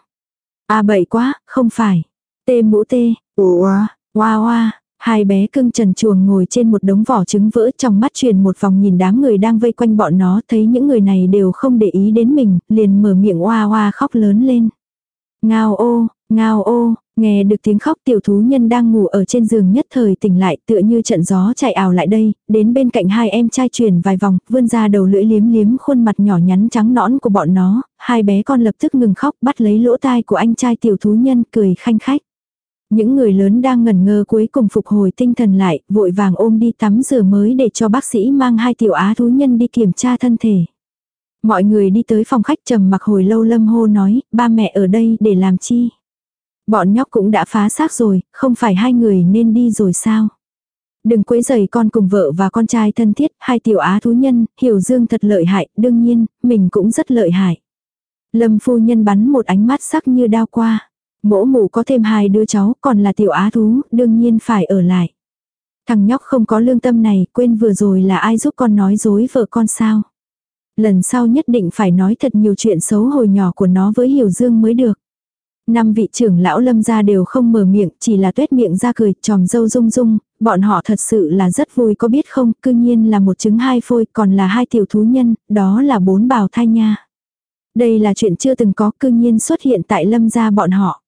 À bậy quá, không phải. Tê mũ tê, ủa, hoa hoa, hai bé cưng trần chuồng ngồi trên một đống vỏ trứng vỡ trong mắt truyền một vòng nhìn đám người đang vây quanh bọn nó, thấy những người này đều không để ý đến mình, liền mở miệng hoa hoa khóc lớn lên. Ngao ô, ngao ô, Nghe được tiếng khóc tiểu thú nhân đang ngủ ở trên giường nhất thời tỉnh lại tựa như trận gió chạy ảo lại đây, đến bên cạnh hai em trai truyền vài vòng, vươn ra đầu lưỡi liếm liếm khuôn mặt nhỏ nhắn trắng nõn của bọn nó, hai bé con lập tức ngừng khóc bắt lấy lỗ tai của anh trai tiểu thú nhân cười khanh khách. Những người lớn đang ngẩn ngơ cuối cùng phục hồi tinh thần lại, vội vàng ôm đi tắm rửa mới để cho bác sĩ mang hai tiểu á thú nhân đi kiểm tra thân thể. Mọi người đi tới phòng khách trầm mặc hồi lâu lâm hô nói, ba mẹ ở đây để làm chi? Bọn nhóc cũng đã phá xác rồi, không phải hai người nên đi rồi sao? Đừng quấy rầy con cùng vợ và con trai thân thiết, hai tiểu á thú nhân, hiểu dương thật lợi hại, đương nhiên, mình cũng rất lợi hại. Lâm phu nhân bắn một ánh mắt sắc như đao qua. Mỗ mụ có thêm hai đứa cháu, còn là tiểu á thú, đương nhiên phải ở lại. Thằng nhóc không có lương tâm này, quên vừa rồi là ai giúp con nói dối vợ con sao. Lần sau nhất định phải nói thật nhiều chuyện xấu hồi nhỏ của nó với Hiểu Dương mới được. Năm vị trưởng lão lâm gia đều không mở miệng, chỉ là tuét miệng ra cười, tròm dâu rung rung, bọn họ thật sự là rất vui có biết không, cư nhiên là một trứng hai phôi, còn là hai tiểu thú nhân, đó là bốn bào thai nha. Đây là chuyện chưa từng có, cư nhiên xuất hiện tại lâm gia bọn họ.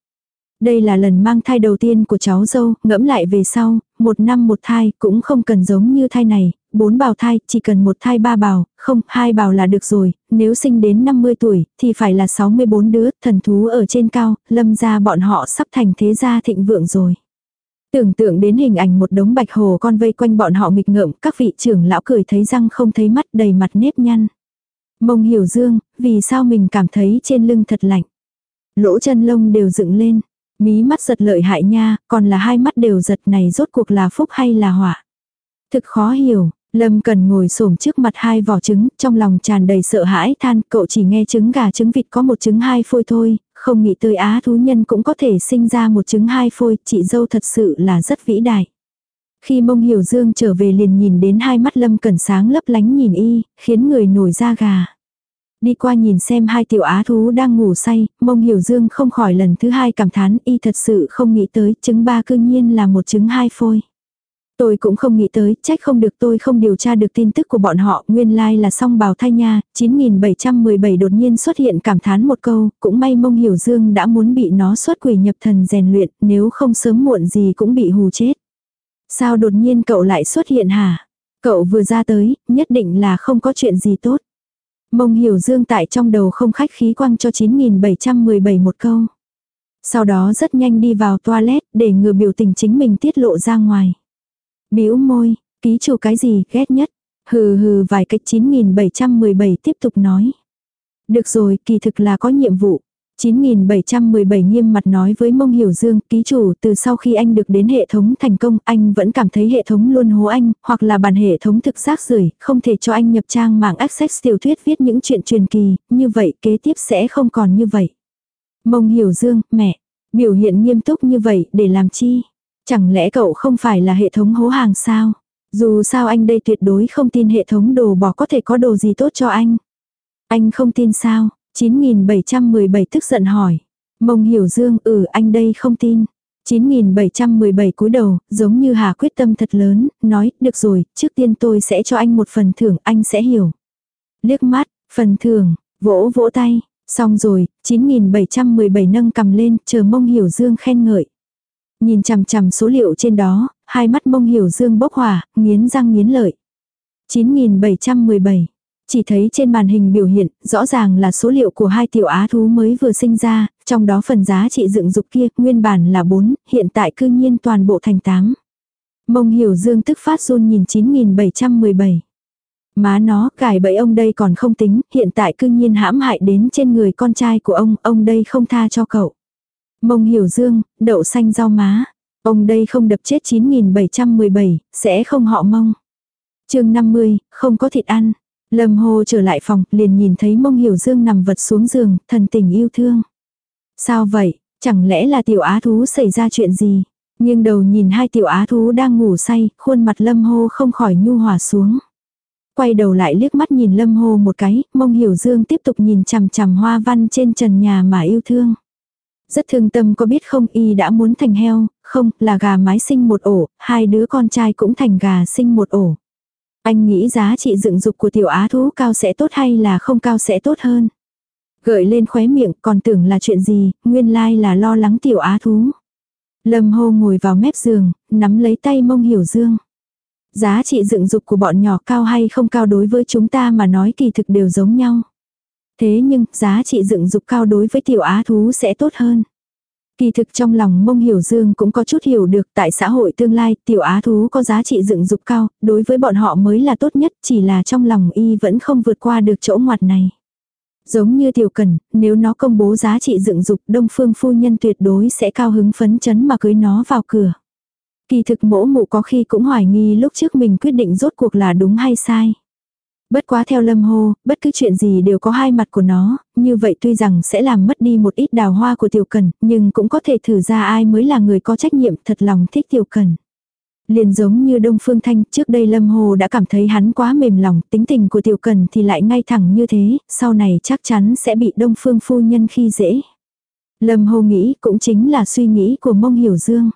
Đây là lần mang thai đầu tiên của cháu dâu, ngẫm lại về sau, một năm một thai, cũng không cần giống như thai này, bốn bào thai, chỉ cần một thai ba bào, không, hai bào là được rồi, nếu sinh đến 50 tuổi, thì phải là 64 đứa, thần thú ở trên cao, lâm ra bọn họ sắp thành thế gia thịnh vượng rồi. Tưởng tượng đến hình ảnh một đống bạch hồ con vây quanh bọn họ nghịch ngợm, các vị trưởng lão cười thấy răng không thấy mắt đầy mặt nếp nhăn. Mông hiểu dương, vì sao mình cảm thấy trên lưng thật lạnh. Lỗ chân lông đều dựng lên, mí mắt giật lợi hại nha, còn là hai mắt đều giật này rốt cuộc là phúc hay là họa. Thực khó hiểu, Lâm cần ngồi xổm trước mặt hai vỏ trứng, trong lòng tràn đầy sợ hãi than, cậu chỉ nghe trứng gà trứng vịt có một trứng hai phôi thôi, không nghĩ tới á thú nhân cũng có thể sinh ra một trứng hai phôi, chị dâu thật sự là rất vĩ đại. Khi mông hiểu dương trở về liền nhìn đến hai mắt lâm cần sáng lấp lánh nhìn y, khiến người nổi da gà. Đi qua nhìn xem hai tiểu á thú đang ngủ say, mông hiểu dương không khỏi lần thứ hai cảm thán y thật sự không nghĩ tới trứng ba cư nhiên là một trứng hai phôi. Tôi cũng không nghĩ tới, trách không được tôi không điều tra được tin tức của bọn họ, nguyên lai like là song bào thai nha, 9717 đột nhiên xuất hiện cảm thán một câu, cũng may mông hiểu dương đã muốn bị nó xuất quỷ nhập thần rèn luyện, nếu không sớm muộn gì cũng bị hù chết. Sao đột nhiên cậu lại xuất hiện hả? Cậu vừa ra tới, nhất định là không có chuyện gì tốt. Mông hiểu dương tại trong đầu không khách khí quăng cho 9717 một câu. Sau đó rất nhanh đi vào toilet để ngừa biểu tình chính mình tiết lộ ra ngoài. biểu môi, ký chủ cái gì ghét nhất. Hừ hừ vài cách 9717 tiếp tục nói. Được rồi, kỳ thực là có nhiệm vụ. 9717 nghiêm mặt nói với Mông Hiểu Dương, ký chủ, từ sau khi anh được đến hệ thống thành công, anh vẫn cảm thấy hệ thống luôn hố anh, hoặc là bản hệ thống thực xác rưởi không thể cho anh nhập trang mạng access tiểu thuyết viết những chuyện truyền kỳ, như vậy kế tiếp sẽ không còn như vậy. Mông Hiểu Dương, mẹ, biểu hiện nghiêm túc như vậy để làm chi? Chẳng lẽ cậu không phải là hệ thống hố hàng sao? Dù sao anh đây tuyệt đối không tin hệ thống đồ bỏ có thể có đồ gì tốt cho anh. Anh không tin sao? 9717 tức giận hỏi. Mông hiểu dương, ừ anh đây không tin. 9717 cúi đầu, giống như Hà quyết tâm thật lớn, nói, được rồi, trước tiên tôi sẽ cho anh một phần thưởng, anh sẽ hiểu. Liếc mắt, phần thưởng, vỗ vỗ tay, xong rồi, 9717 nâng cầm lên, chờ mông hiểu dương khen ngợi. Nhìn chằm chằm số liệu trên đó, hai mắt mông hiểu dương bốc hỏa, nghiến răng nghiến lợi. 9717 chỉ thấy trên màn hình biểu hiện, rõ ràng là số liệu của hai tiểu á thú mới vừa sinh ra, trong đó phần giá trị dựng dục kia, nguyên bản là 4, hiện tại cư nhiên toàn bộ thành 8. Mông hiểu dương tức phát run nhìn 9717. Má nó, cải bẫy ông đây còn không tính, hiện tại cư nhiên hãm hại đến trên người con trai của ông, ông đây không tha cho cậu. Mông hiểu dương, đậu xanh rau má. Ông đây không đập chết 9717, sẽ không họ mông. chương 50, không có thịt ăn. Lâm Hồ trở lại phòng, liền nhìn thấy mông hiểu dương nằm vật xuống giường, thần tình yêu thương. Sao vậy, chẳng lẽ là tiểu á thú xảy ra chuyện gì? Nhưng đầu nhìn hai tiểu á thú đang ngủ say, khuôn mặt lâm hô không khỏi nhu hòa xuống. Quay đầu lại liếc mắt nhìn lâm hô một cái, mông hiểu dương tiếp tục nhìn chằm chằm hoa văn trên trần nhà mà yêu thương. Rất thương tâm có biết không y đã muốn thành heo, không, là gà mái sinh một ổ, hai đứa con trai cũng thành gà sinh một ổ. Anh nghĩ giá trị dựng dục của tiểu á thú cao sẽ tốt hay là không cao sẽ tốt hơn. Gợi lên khóe miệng còn tưởng là chuyện gì, nguyên lai là lo lắng tiểu á thú. Lâm hô ngồi vào mép giường, nắm lấy tay mông hiểu dương. Giá trị dựng dục của bọn nhỏ cao hay không cao đối với chúng ta mà nói kỳ thực đều giống nhau. Thế nhưng, giá trị dựng dục cao đối với tiểu á thú sẽ tốt hơn. Kỳ thực trong lòng mông hiểu dương cũng có chút hiểu được tại xã hội tương lai tiểu á thú có giá trị dựng dục cao, đối với bọn họ mới là tốt nhất chỉ là trong lòng y vẫn không vượt qua được chỗ ngoặt này. Giống như tiểu cần, nếu nó công bố giá trị dựng dục đông phương phu nhân tuyệt đối sẽ cao hứng phấn chấn mà cưới nó vào cửa. Kỳ thực mỗ mụ có khi cũng hoài nghi lúc trước mình quyết định rốt cuộc là đúng hay sai. Bất quá theo lâm hô, bất cứ chuyện gì đều có hai mặt của nó, như vậy tuy rằng sẽ làm mất đi một ít đào hoa của tiểu cần, nhưng cũng có thể thử ra ai mới là người có trách nhiệm thật lòng thích tiểu cần. Liền giống như Đông Phương Thanh, trước đây Lâm Hồ đã cảm thấy hắn quá mềm lòng, tính tình của tiểu cần thì lại ngay thẳng như thế, sau này chắc chắn sẽ bị Đông Phương phu nhân khi dễ. Lâm Hồ nghĩ cũng chính là suy nghĩ của mông hiểu dương.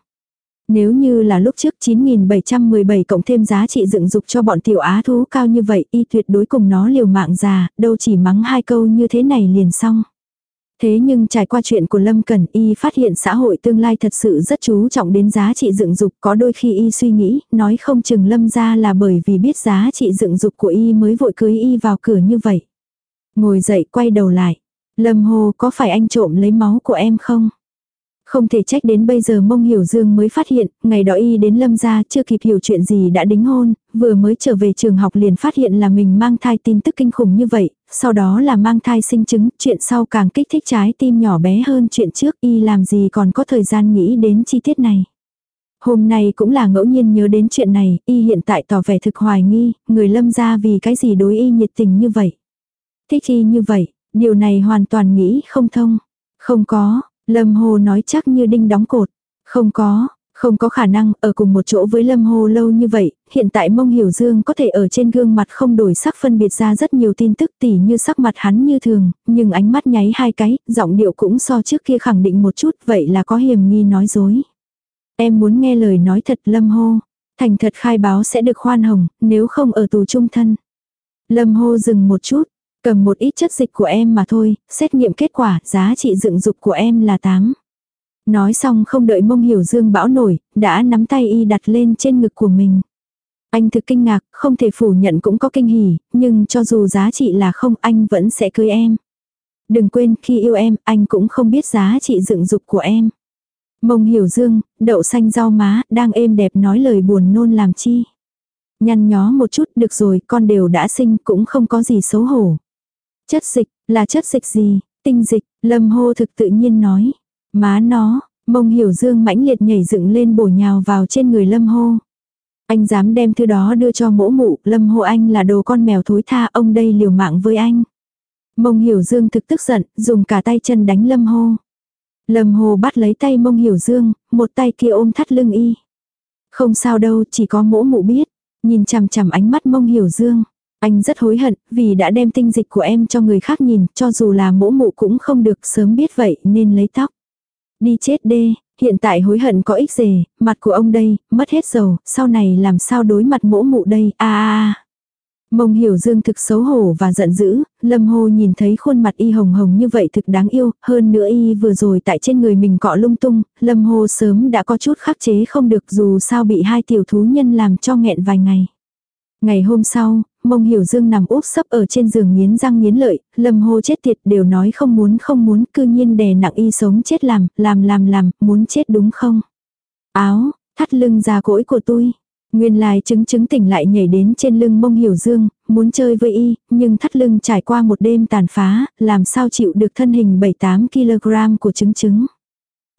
Nếu như là lúc trước 9717 cộng thêm giá trị dựng dục cho bọn tiểu á thú cao như vậy, y tuyệt đối cùng nó liều mạng già, đâu chỉ mắng hai câu như thế này liền xong. Thế nhưng trải qua chuyện của Lâm cần y phát hiện xã hội tương lai thật sự rất chú trọng đến giá trị dựng dục có đôi khi y suy nghĩ, nói không chừng Lâm ra là bởi vì biết giá trị dựng dục của y mới vội cưới y vào cửa như vậy. Ngồi dậy quay đầu lại. Lâm Hồ có phải anh trộm lấy máu của em không? Không thể trách đến bây giờ mông hiểu dương mới phát hiện, ngày đó y đến lâm gia chưa kịp hiểu chuyện gì đã đính hôn, vừa mới trở về trường học liền phát hiện là mình mang thai tin tức kinh khủng như vậy, sau đó là mang thai sinh chứng, chuyện sau càng kích thích trái tim nhỏ bé hơn chuyện trước y làm gì còn có thời gian nghĩ đến chi tiết này. Hôm nay cũng là ngẫu nhiên nhớ đến chuyện này, y hiện tại tỏ vẻ thực hoài nghi, người lâm gia vì cái gì đối y nhiệt tình như vậy. Thích y như vậy, điều này hoàn toàn nghĩ không thông. Không có, Lâm Hồ nói chắc như đinh đóng cột. Không có, không có khả năng ở cùng một chỗ với Lâm Hồ lâu như vậy, hiện tại mông hiểu dương có thể ở trên gương mặt không đổi sắc phân biệt ra rất nhiều tin tức tỉ như sắc mặt hắn như thường, nhưng ánh mắt nháy hai cái, giọng điệu cũng so trước kia khẳng định một chút vậy là có hiểm nghi nói dối. Em muốn nghe lời nói thật Lâm Hồ thành thật khai báo sẽ được khoan hồng, nếu không ở tù trung thân. Lâm Hồ dừng một chút, Cầm một ít chất dịch của em mà thôi, xét nghiệm kết quả, giá trị dựng dục của em là 8. Nói xong không đợi mông hiểu dương bão nổi, đã nắm tay y đặt lên trên ngực của mình. Anh thực kinh ngạc, không thể phủ nhận cũng có kinh hỉ, nhưng cho dù giá trị là không anh vẫn sẽ cưới em. Đừng quên khi yêu em, anh cũng không biết giá trị dựng dục của em. Mông hiểu dương, đậu xanh rau má, đang êm đẹp nói lời buồn nôn làm chi. Nhăn nhó một chút, được rồi, con đều đã sinh, cũng không có gì xấu hổ. Chất dịch, là chất dịch gì? Tinh dịch, lâm hô thực tự nhiên nói. Má nó, mông hiểu dương mãnh liệt nhảy dựng lên bổ nhào vào trên người lâm hô. Anh dám đem thứ đó đưa cho mỗ mụ, lâm hô anh là đồ con mèo thối tha, ông đây liều mạng với anh. Mông hiểu dương thực tức giận, dùng cả tay chân đánh lâm hô. Lâm hồ bắt lấy tay mông hiểu dương, một tay kia ôm thắt lưng y. Không sao đâu, chỉ có mỗ mụ biết. Nhìn chằm chằm ánh mắt mông hiểu dương. Anh rất hối hận, vì đã đem tinh dịch của em cho người khác nhìn, cho dù là mỗ mụ cũng không được sớm biết vậy nên lấy tóc. Đi chết đê, hiện tại hối hận có ích gì, mặt của ông đây, mất hết dầu, sau này làm sao đối mặt mỗ mụ đây, a a a. Mông hiểu dương thực xấu hổ và giận dữ, lâm hô nhìn thấy khuôn mặt y hồng hồng như vậy thực đáng yêu, hơn nữa y vừa rồi tại trên người mình cọ lung tung, lâm hô sớm đã có chút khắc chế không được dù sao bị hai tiểu thú nhân làm cho nghẹn vài ngày. Ngày hôm sau, mông hiểu dương nằm úp sấp ở trên giường nghiến răng nghiến lợi, lâm hô chết tiệt đều nói không muốn không muốn cư nhiên đè nặng y sống chết làm, làm làm làm, muốn chết đúng không? Áo, thắt lưng già cỗi của tôi. Nguyên lai chứng chứng tỉnh lại nhảy đến trên lưng mông hiểu dương, muốn chơi với y, nhưng thắt lưng trải qua một đêm tàn phá, làm sao chịu được thân hình 78kg của chứng chứng.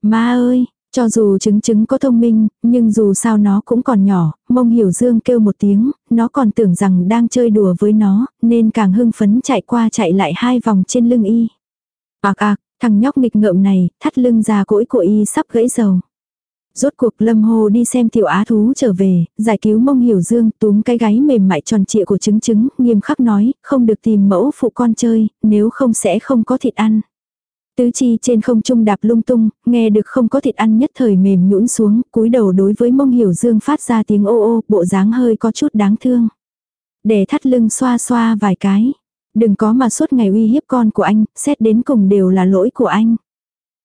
Ma ơi, cho dù trứng trứng có thông minh, nhưng dù sao nó cũng còn nhỏ, mông hiểu dương kêu một tiếng, nó còn tưởng rằng đang chơi đùa với nó, nên càng hưng phấn chạy qua chạy lại hai vòng trên lưng y. Ác ạc, thằng nhóc nghịch ngợm này, thắt lưng già cỗi của y sắp gãy dầu. Rốt cuộc Lâm Hồ đi xem tiểu á thú trở về, giải cứu mông hiểu dương, túm cái gáy mềm mại tròn trịa của trứng trứng, nghiêm khắc nói, không được tìm mẫu phụ con chơi, nếu không sẽ không có thịt ăn. Tứ chi trên không trung đạp lung tung, nghe được không có thịt ăn nhất thời mềm nhũn xuống, cúi đầu đối với mông hiểu dương phát ra tiếng ô ô, bộ dáng hơi có chút đáng thương. Để thắt lưng xoa xoa vài cái. Đừng có mà suốt ngày uy hiếp con của anh, xét đến cùng đều là lỗi của anh.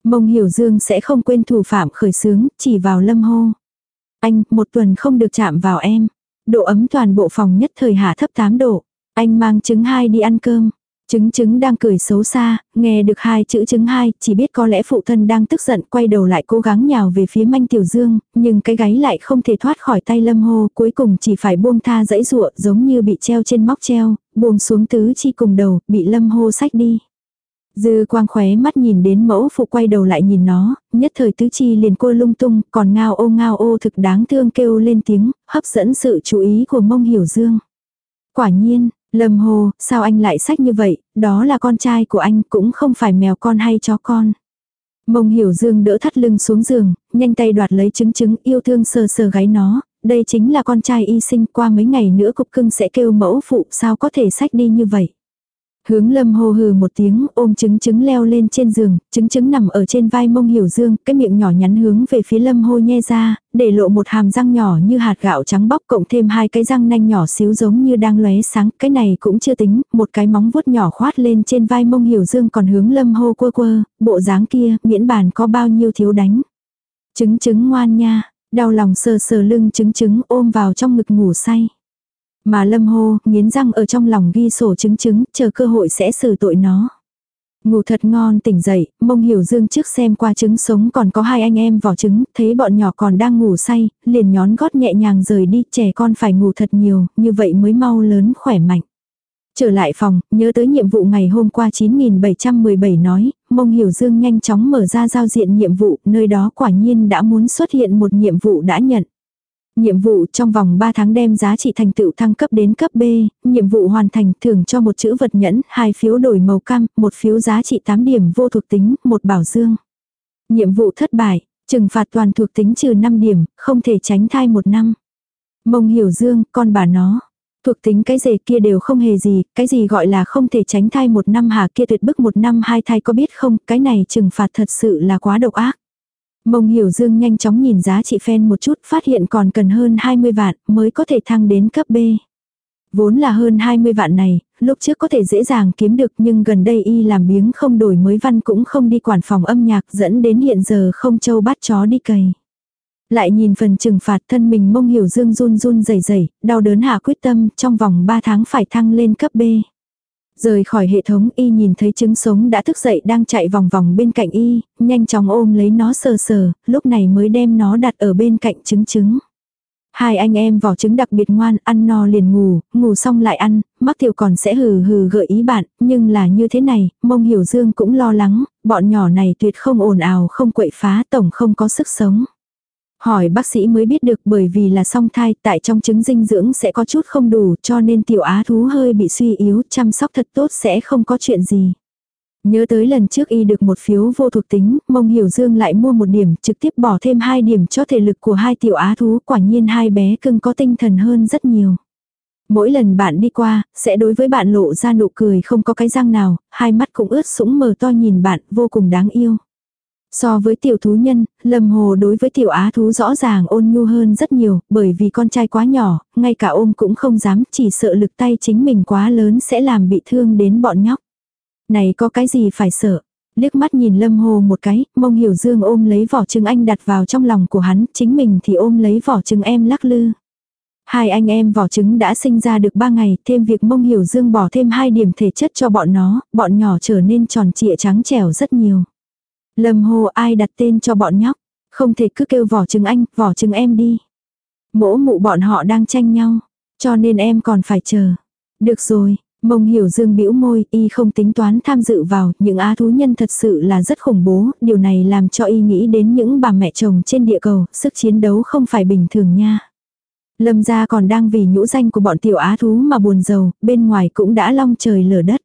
Mông hiểu dương sẽ không quên thủ phạm khởi sướng, chỉ vào lâm hô. Anh, một tuần không được chạm vào em. Độ ấm toàn bộ phòng nhất thời hạ thấp 8 độ. Anh mang trứng hai đi ăn cơm. Trứng trứng đang cười xấu xa, nghe được hai chữ trứng hai, chỉ biết có lẽ phụ thân đang tức giận quay đầu lại cố gắng nhào về phía manh tiểu dương, nhưng cái gáy lại không thể thoát khỏi tay lâm hô, cuối cùng chỉ phải buông tha dãy ruộng giống như bị treo trên móc treo, buông xuống tứ chi cùng đầu, bị lâm hô sách đi. Dư quang khóe mắt nhìn đến mẫu phụ quay đầu lại nhìn nó, nhất thời tứ chi liền cô lung tung, còn ngao ô ngao ô thực đáng thương kêu lên tiếng, hấp dẫn sự chú ý của mông hiểu dương. Quả nhiên, lâm hồ, sao anh lại sách như vậy, đó là con trai của anh cũng không phải mèo con hay chó con. Mông hiểu dương đỡ thắt lưng xuống giường, nhanh tay đoạt lấy trứng trứng yêu thương sờ sờ gáy nó, đây chính là con trai y sinh qua mấy ngày nữa cục cưng sẽ kêu mẫu phụ sao có thể sách đi như vậy. Hướng lâm hô hừ một tiếng ôm trứng trứng leo lên trên giường, trứng trứng nằm ở trên vai mông hiểu dương, cái miệng nhỏ nhắn hướng về phía lâm hô nhe ra, để lộ một hàm răng nhỏ như hạt gạo trắng bóc cộng thêm hai cái răng nanh nhỏ xíu giống như đang lóe sáng, cái này cũng chưa tính, một cái móng vuốt nhỏ khoát lên trên vai mông hiểu dương còn hướng lâm hô quơ quơ, bộ dáng kia, miễn bàn có bao nhiêu thiếu đánh. Trứng trứng ngoan nha, đau lòng sờ sờ lưng trứng trứng ôm vào trong ngực ngủ say. Mà lâm hô, nghiến răng ở trong lòng ghi sổ chứng chứng, chờ cơ hội sẽ xử tội nó. Ngủ thật ngon tỉnh dậy, mông hiểu dương trước xem qua trứng sống còn có hai anh em vỏ trứng, thấy bọn nhỏ còn đang ngủ say, liền nhón gót nhẹ nhàng rời đi, trẻ con phải ngủ thật nhiều, như vậy mới mau lớn khỏe mạnh. Trở lại phòng, nhớ tới nhiệm vụ ngày hôm qua 9717 nói, mông hiểu dương nhanh chóng mở ra giao diện nhiệm vụ, nơi đó quả nhiên đã muốn xuất hiện một nhiệm vụ đã nhận. Nhiệm vụ trong vòng 3 tháng đem giá trị thành tựu thăng cấp đến cấp B, nhiệm vụ hoàn thành thưởng cho một chữ vật nhẫn, hai phiếu đổi màu cam, một phiếu giá trị 8 điểm vô thuộc tính, một bảo dương. Nhiệm vụ thất bại, trừng phạt toàn thuộc tính trừ 5 điểm, không thể tránh thai một năm. Mông hiểu dương, con bà nó. Thuộc tính cái gì kia đều không hề gì, cái gì gọi là không thể tránh thai một năm hả kia tuyệt bức một năm hai thai có biết không, cái này trừng phạt thật sự là quá độc ác. Mông Hiểu Dương nhanh chóng nhìn giá trị fan một chút, phát hiện còn cần hơn 20 vạn mới có thể thăng đến cấp B. Vốn là hơn 20 vạn này, lúc trước có thể dễ dàng kiếm được nhưng gần đây y làm biếng không đổi mới văn cũng không đi quản phòng âm nhạc dẫn đến hiện giờ không châu bắt chó đi cầy. Lại nhìn phần trừng phạt thân mình mông hiểu dương run run rẩy rẩy đau đớn hạ quyết tâm trong vòng 3 tháng phải thăng lên cấp B. Rời khỏi hệ thống y nhìn thấy trứng sống đã thức dậy đang chạy vòng vòng bên cạnh y, nhanh chóng ôm lấy nó sờ sờ, lúc này mới đem nó đặt ở bên cạnh trứng trứng. Hai anh em vỏ trứng đặc biệt ngoan, ăn no liền ngủ, ngủ xong lại ăn, mắc tiểu còn sẽ hừ hừ gợi ý bạn, nhưng là như thế này, mông hiểu dương cũng lo lắng, bọn nhỏ này tuyệt không ồn ào không quậy phá tổng không có sức sống. Hỏi bác sĩ mới biết được bởi vì là song thai tại trong trứng dinh dưỡng sẽ có chút không đủ cho nên tiểu á thú hơi bị suy yếu chăm sóc thật tốt sẽ không có chuyện gì. Nhớ tới lần trước y được một phiếu vô thuộc tính, mông hiểu dương lại mua một điểm, trực tiếp bỏ thêm hai điểm cho thể lực của hai tiểu á thú, quả nhiên hai bé cưng có tinh thần hơn rất nhiều. Mỗi lần bạn đi qua, sẽ đối với bạn lộ ra nụ cười không có cái răng nào, hai mắt cũng ướt sũng mờ to nhìn bạn, vô cùng đáng yêu. So với tiểu thú nhân, Lâm Hồ đối với tiểu á thú rõ ràng ôn nhu hơn rất nhiều, bởi vì con trai quá nhỏ, ngay cả ôm cũng không dám, chỉ sợ lực tay chính mình quá lớn sẽ làm bị thương đến bọn nhóc. Này có cái gì phải sợ? Liếc mắt nhìn Lâm Hồ một cái, mông hiểu dương ôm lấy vỏ trứng anh đặt vào trong lòng của hắn, chính mình thì ôm lấy vỏ trứng em lắc lư. Hai anh em vỏ trứng đã sinh ra được ba ngày, thêm việc mông hiểu dương bỏ thêm hai điểm thể chất cho bọn nó, bọn nhỏ trở nên tròn trịa trắng trẻo rất nhiều. Lâm Hồ ai đặt tên cho bọn nhóc, không thể cứ kêu vỏ trứng anh, vỏ trứng em đi. Mỗ mụ bọn họ đang tranh nhau, cho nên em còn phải chờ. Được rồi, Mông hiểu dương bĩu môi, y không tính toán tham dự vào, những á thú nhân thật sự là rất khủng bố, điều này làm cho y nghĩ đến những bà mẹ chồng trên địa cầu, sức chiến đấu không phải bình thường nha. Lâm gia còn đang vì nhũ danh của bọn tiểu á thú mà buồn giàu, bên ngoài cũng đã long trời lở đất.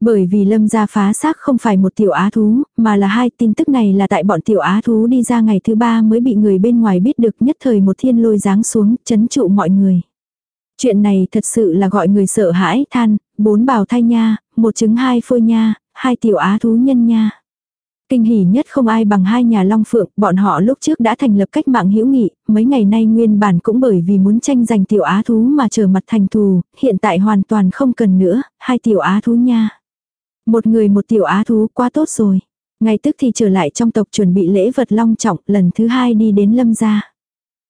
Bởi vì lâm gia phá xác không phải một tiểu á thú, mà là hai tin tức này là tại bọn tiểu á thú đi ra ngày thứ ba mới bị người bên ngoài biết được nhất thời một thiên lôi giáng xuống, chấn trụ mọi người. Chuyện này thật sự là gọi người sợ hãi, than, bốn bào thai nha, một trứng hai phôi nha, hai tiểu á thú nhân nha. Kinh hỉ nhất không ai bằng hai nhà Long Phượng, bọn họ lúc trước đã thành lập cách mạng hữu nghị, mấy ngày nay nguyên bản cũng bởi vì muốn tranh giành tiểu á thú mà trở mặt thành thù, hiện tại hoàn toàn không cần nữa, hai tiểu á thú nha. Một người một tiểu á thú quá tốt rồi. Ngay tức thì trở lại trong tộc chuẩn bị lễ vật long trọng, lần thứ hai đi đến lâm gia.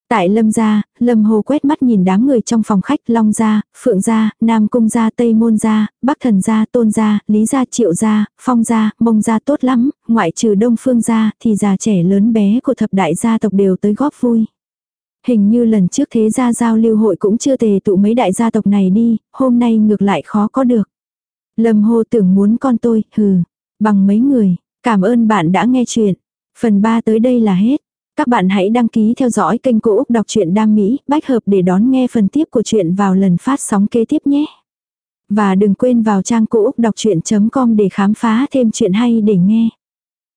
Tại lâm gia, lâm hồ quét mắt nhìn đám người trong phòng khách long gia, phượng gia, nam cung gia, tây môn gia, bắc thần gia, tôn gia, lý gia, triệu gia, phong gia, mông gia tốt lắm, ngoại trừ đông phương gia thì già trẻ lớn bé của thập đại gia tộc đều tới góp vui. Hình như lần trước thế gia giao lưu hội cũng chưa tề tụ mấy đại gia tộc này đi, hôm nay ngược lại khó có được. Lâm hô tưởng muốn con tôi, hừ, bằng mấy người, cảm ơn bạn đã nghe chuyện. Phần 3 tới đây là hết. Các bạn hãy đăng ký theo dõi kênh Cô Úc Đọc truyện Đam Mỹ, bách hợp để đón nghe phần tiếp của chuyện vào lần phát sóng kế tiếp nhé. Và đừng quên vào trang cô úc đọc chuyện.com để khám phá thêm chuyện hay để nghe.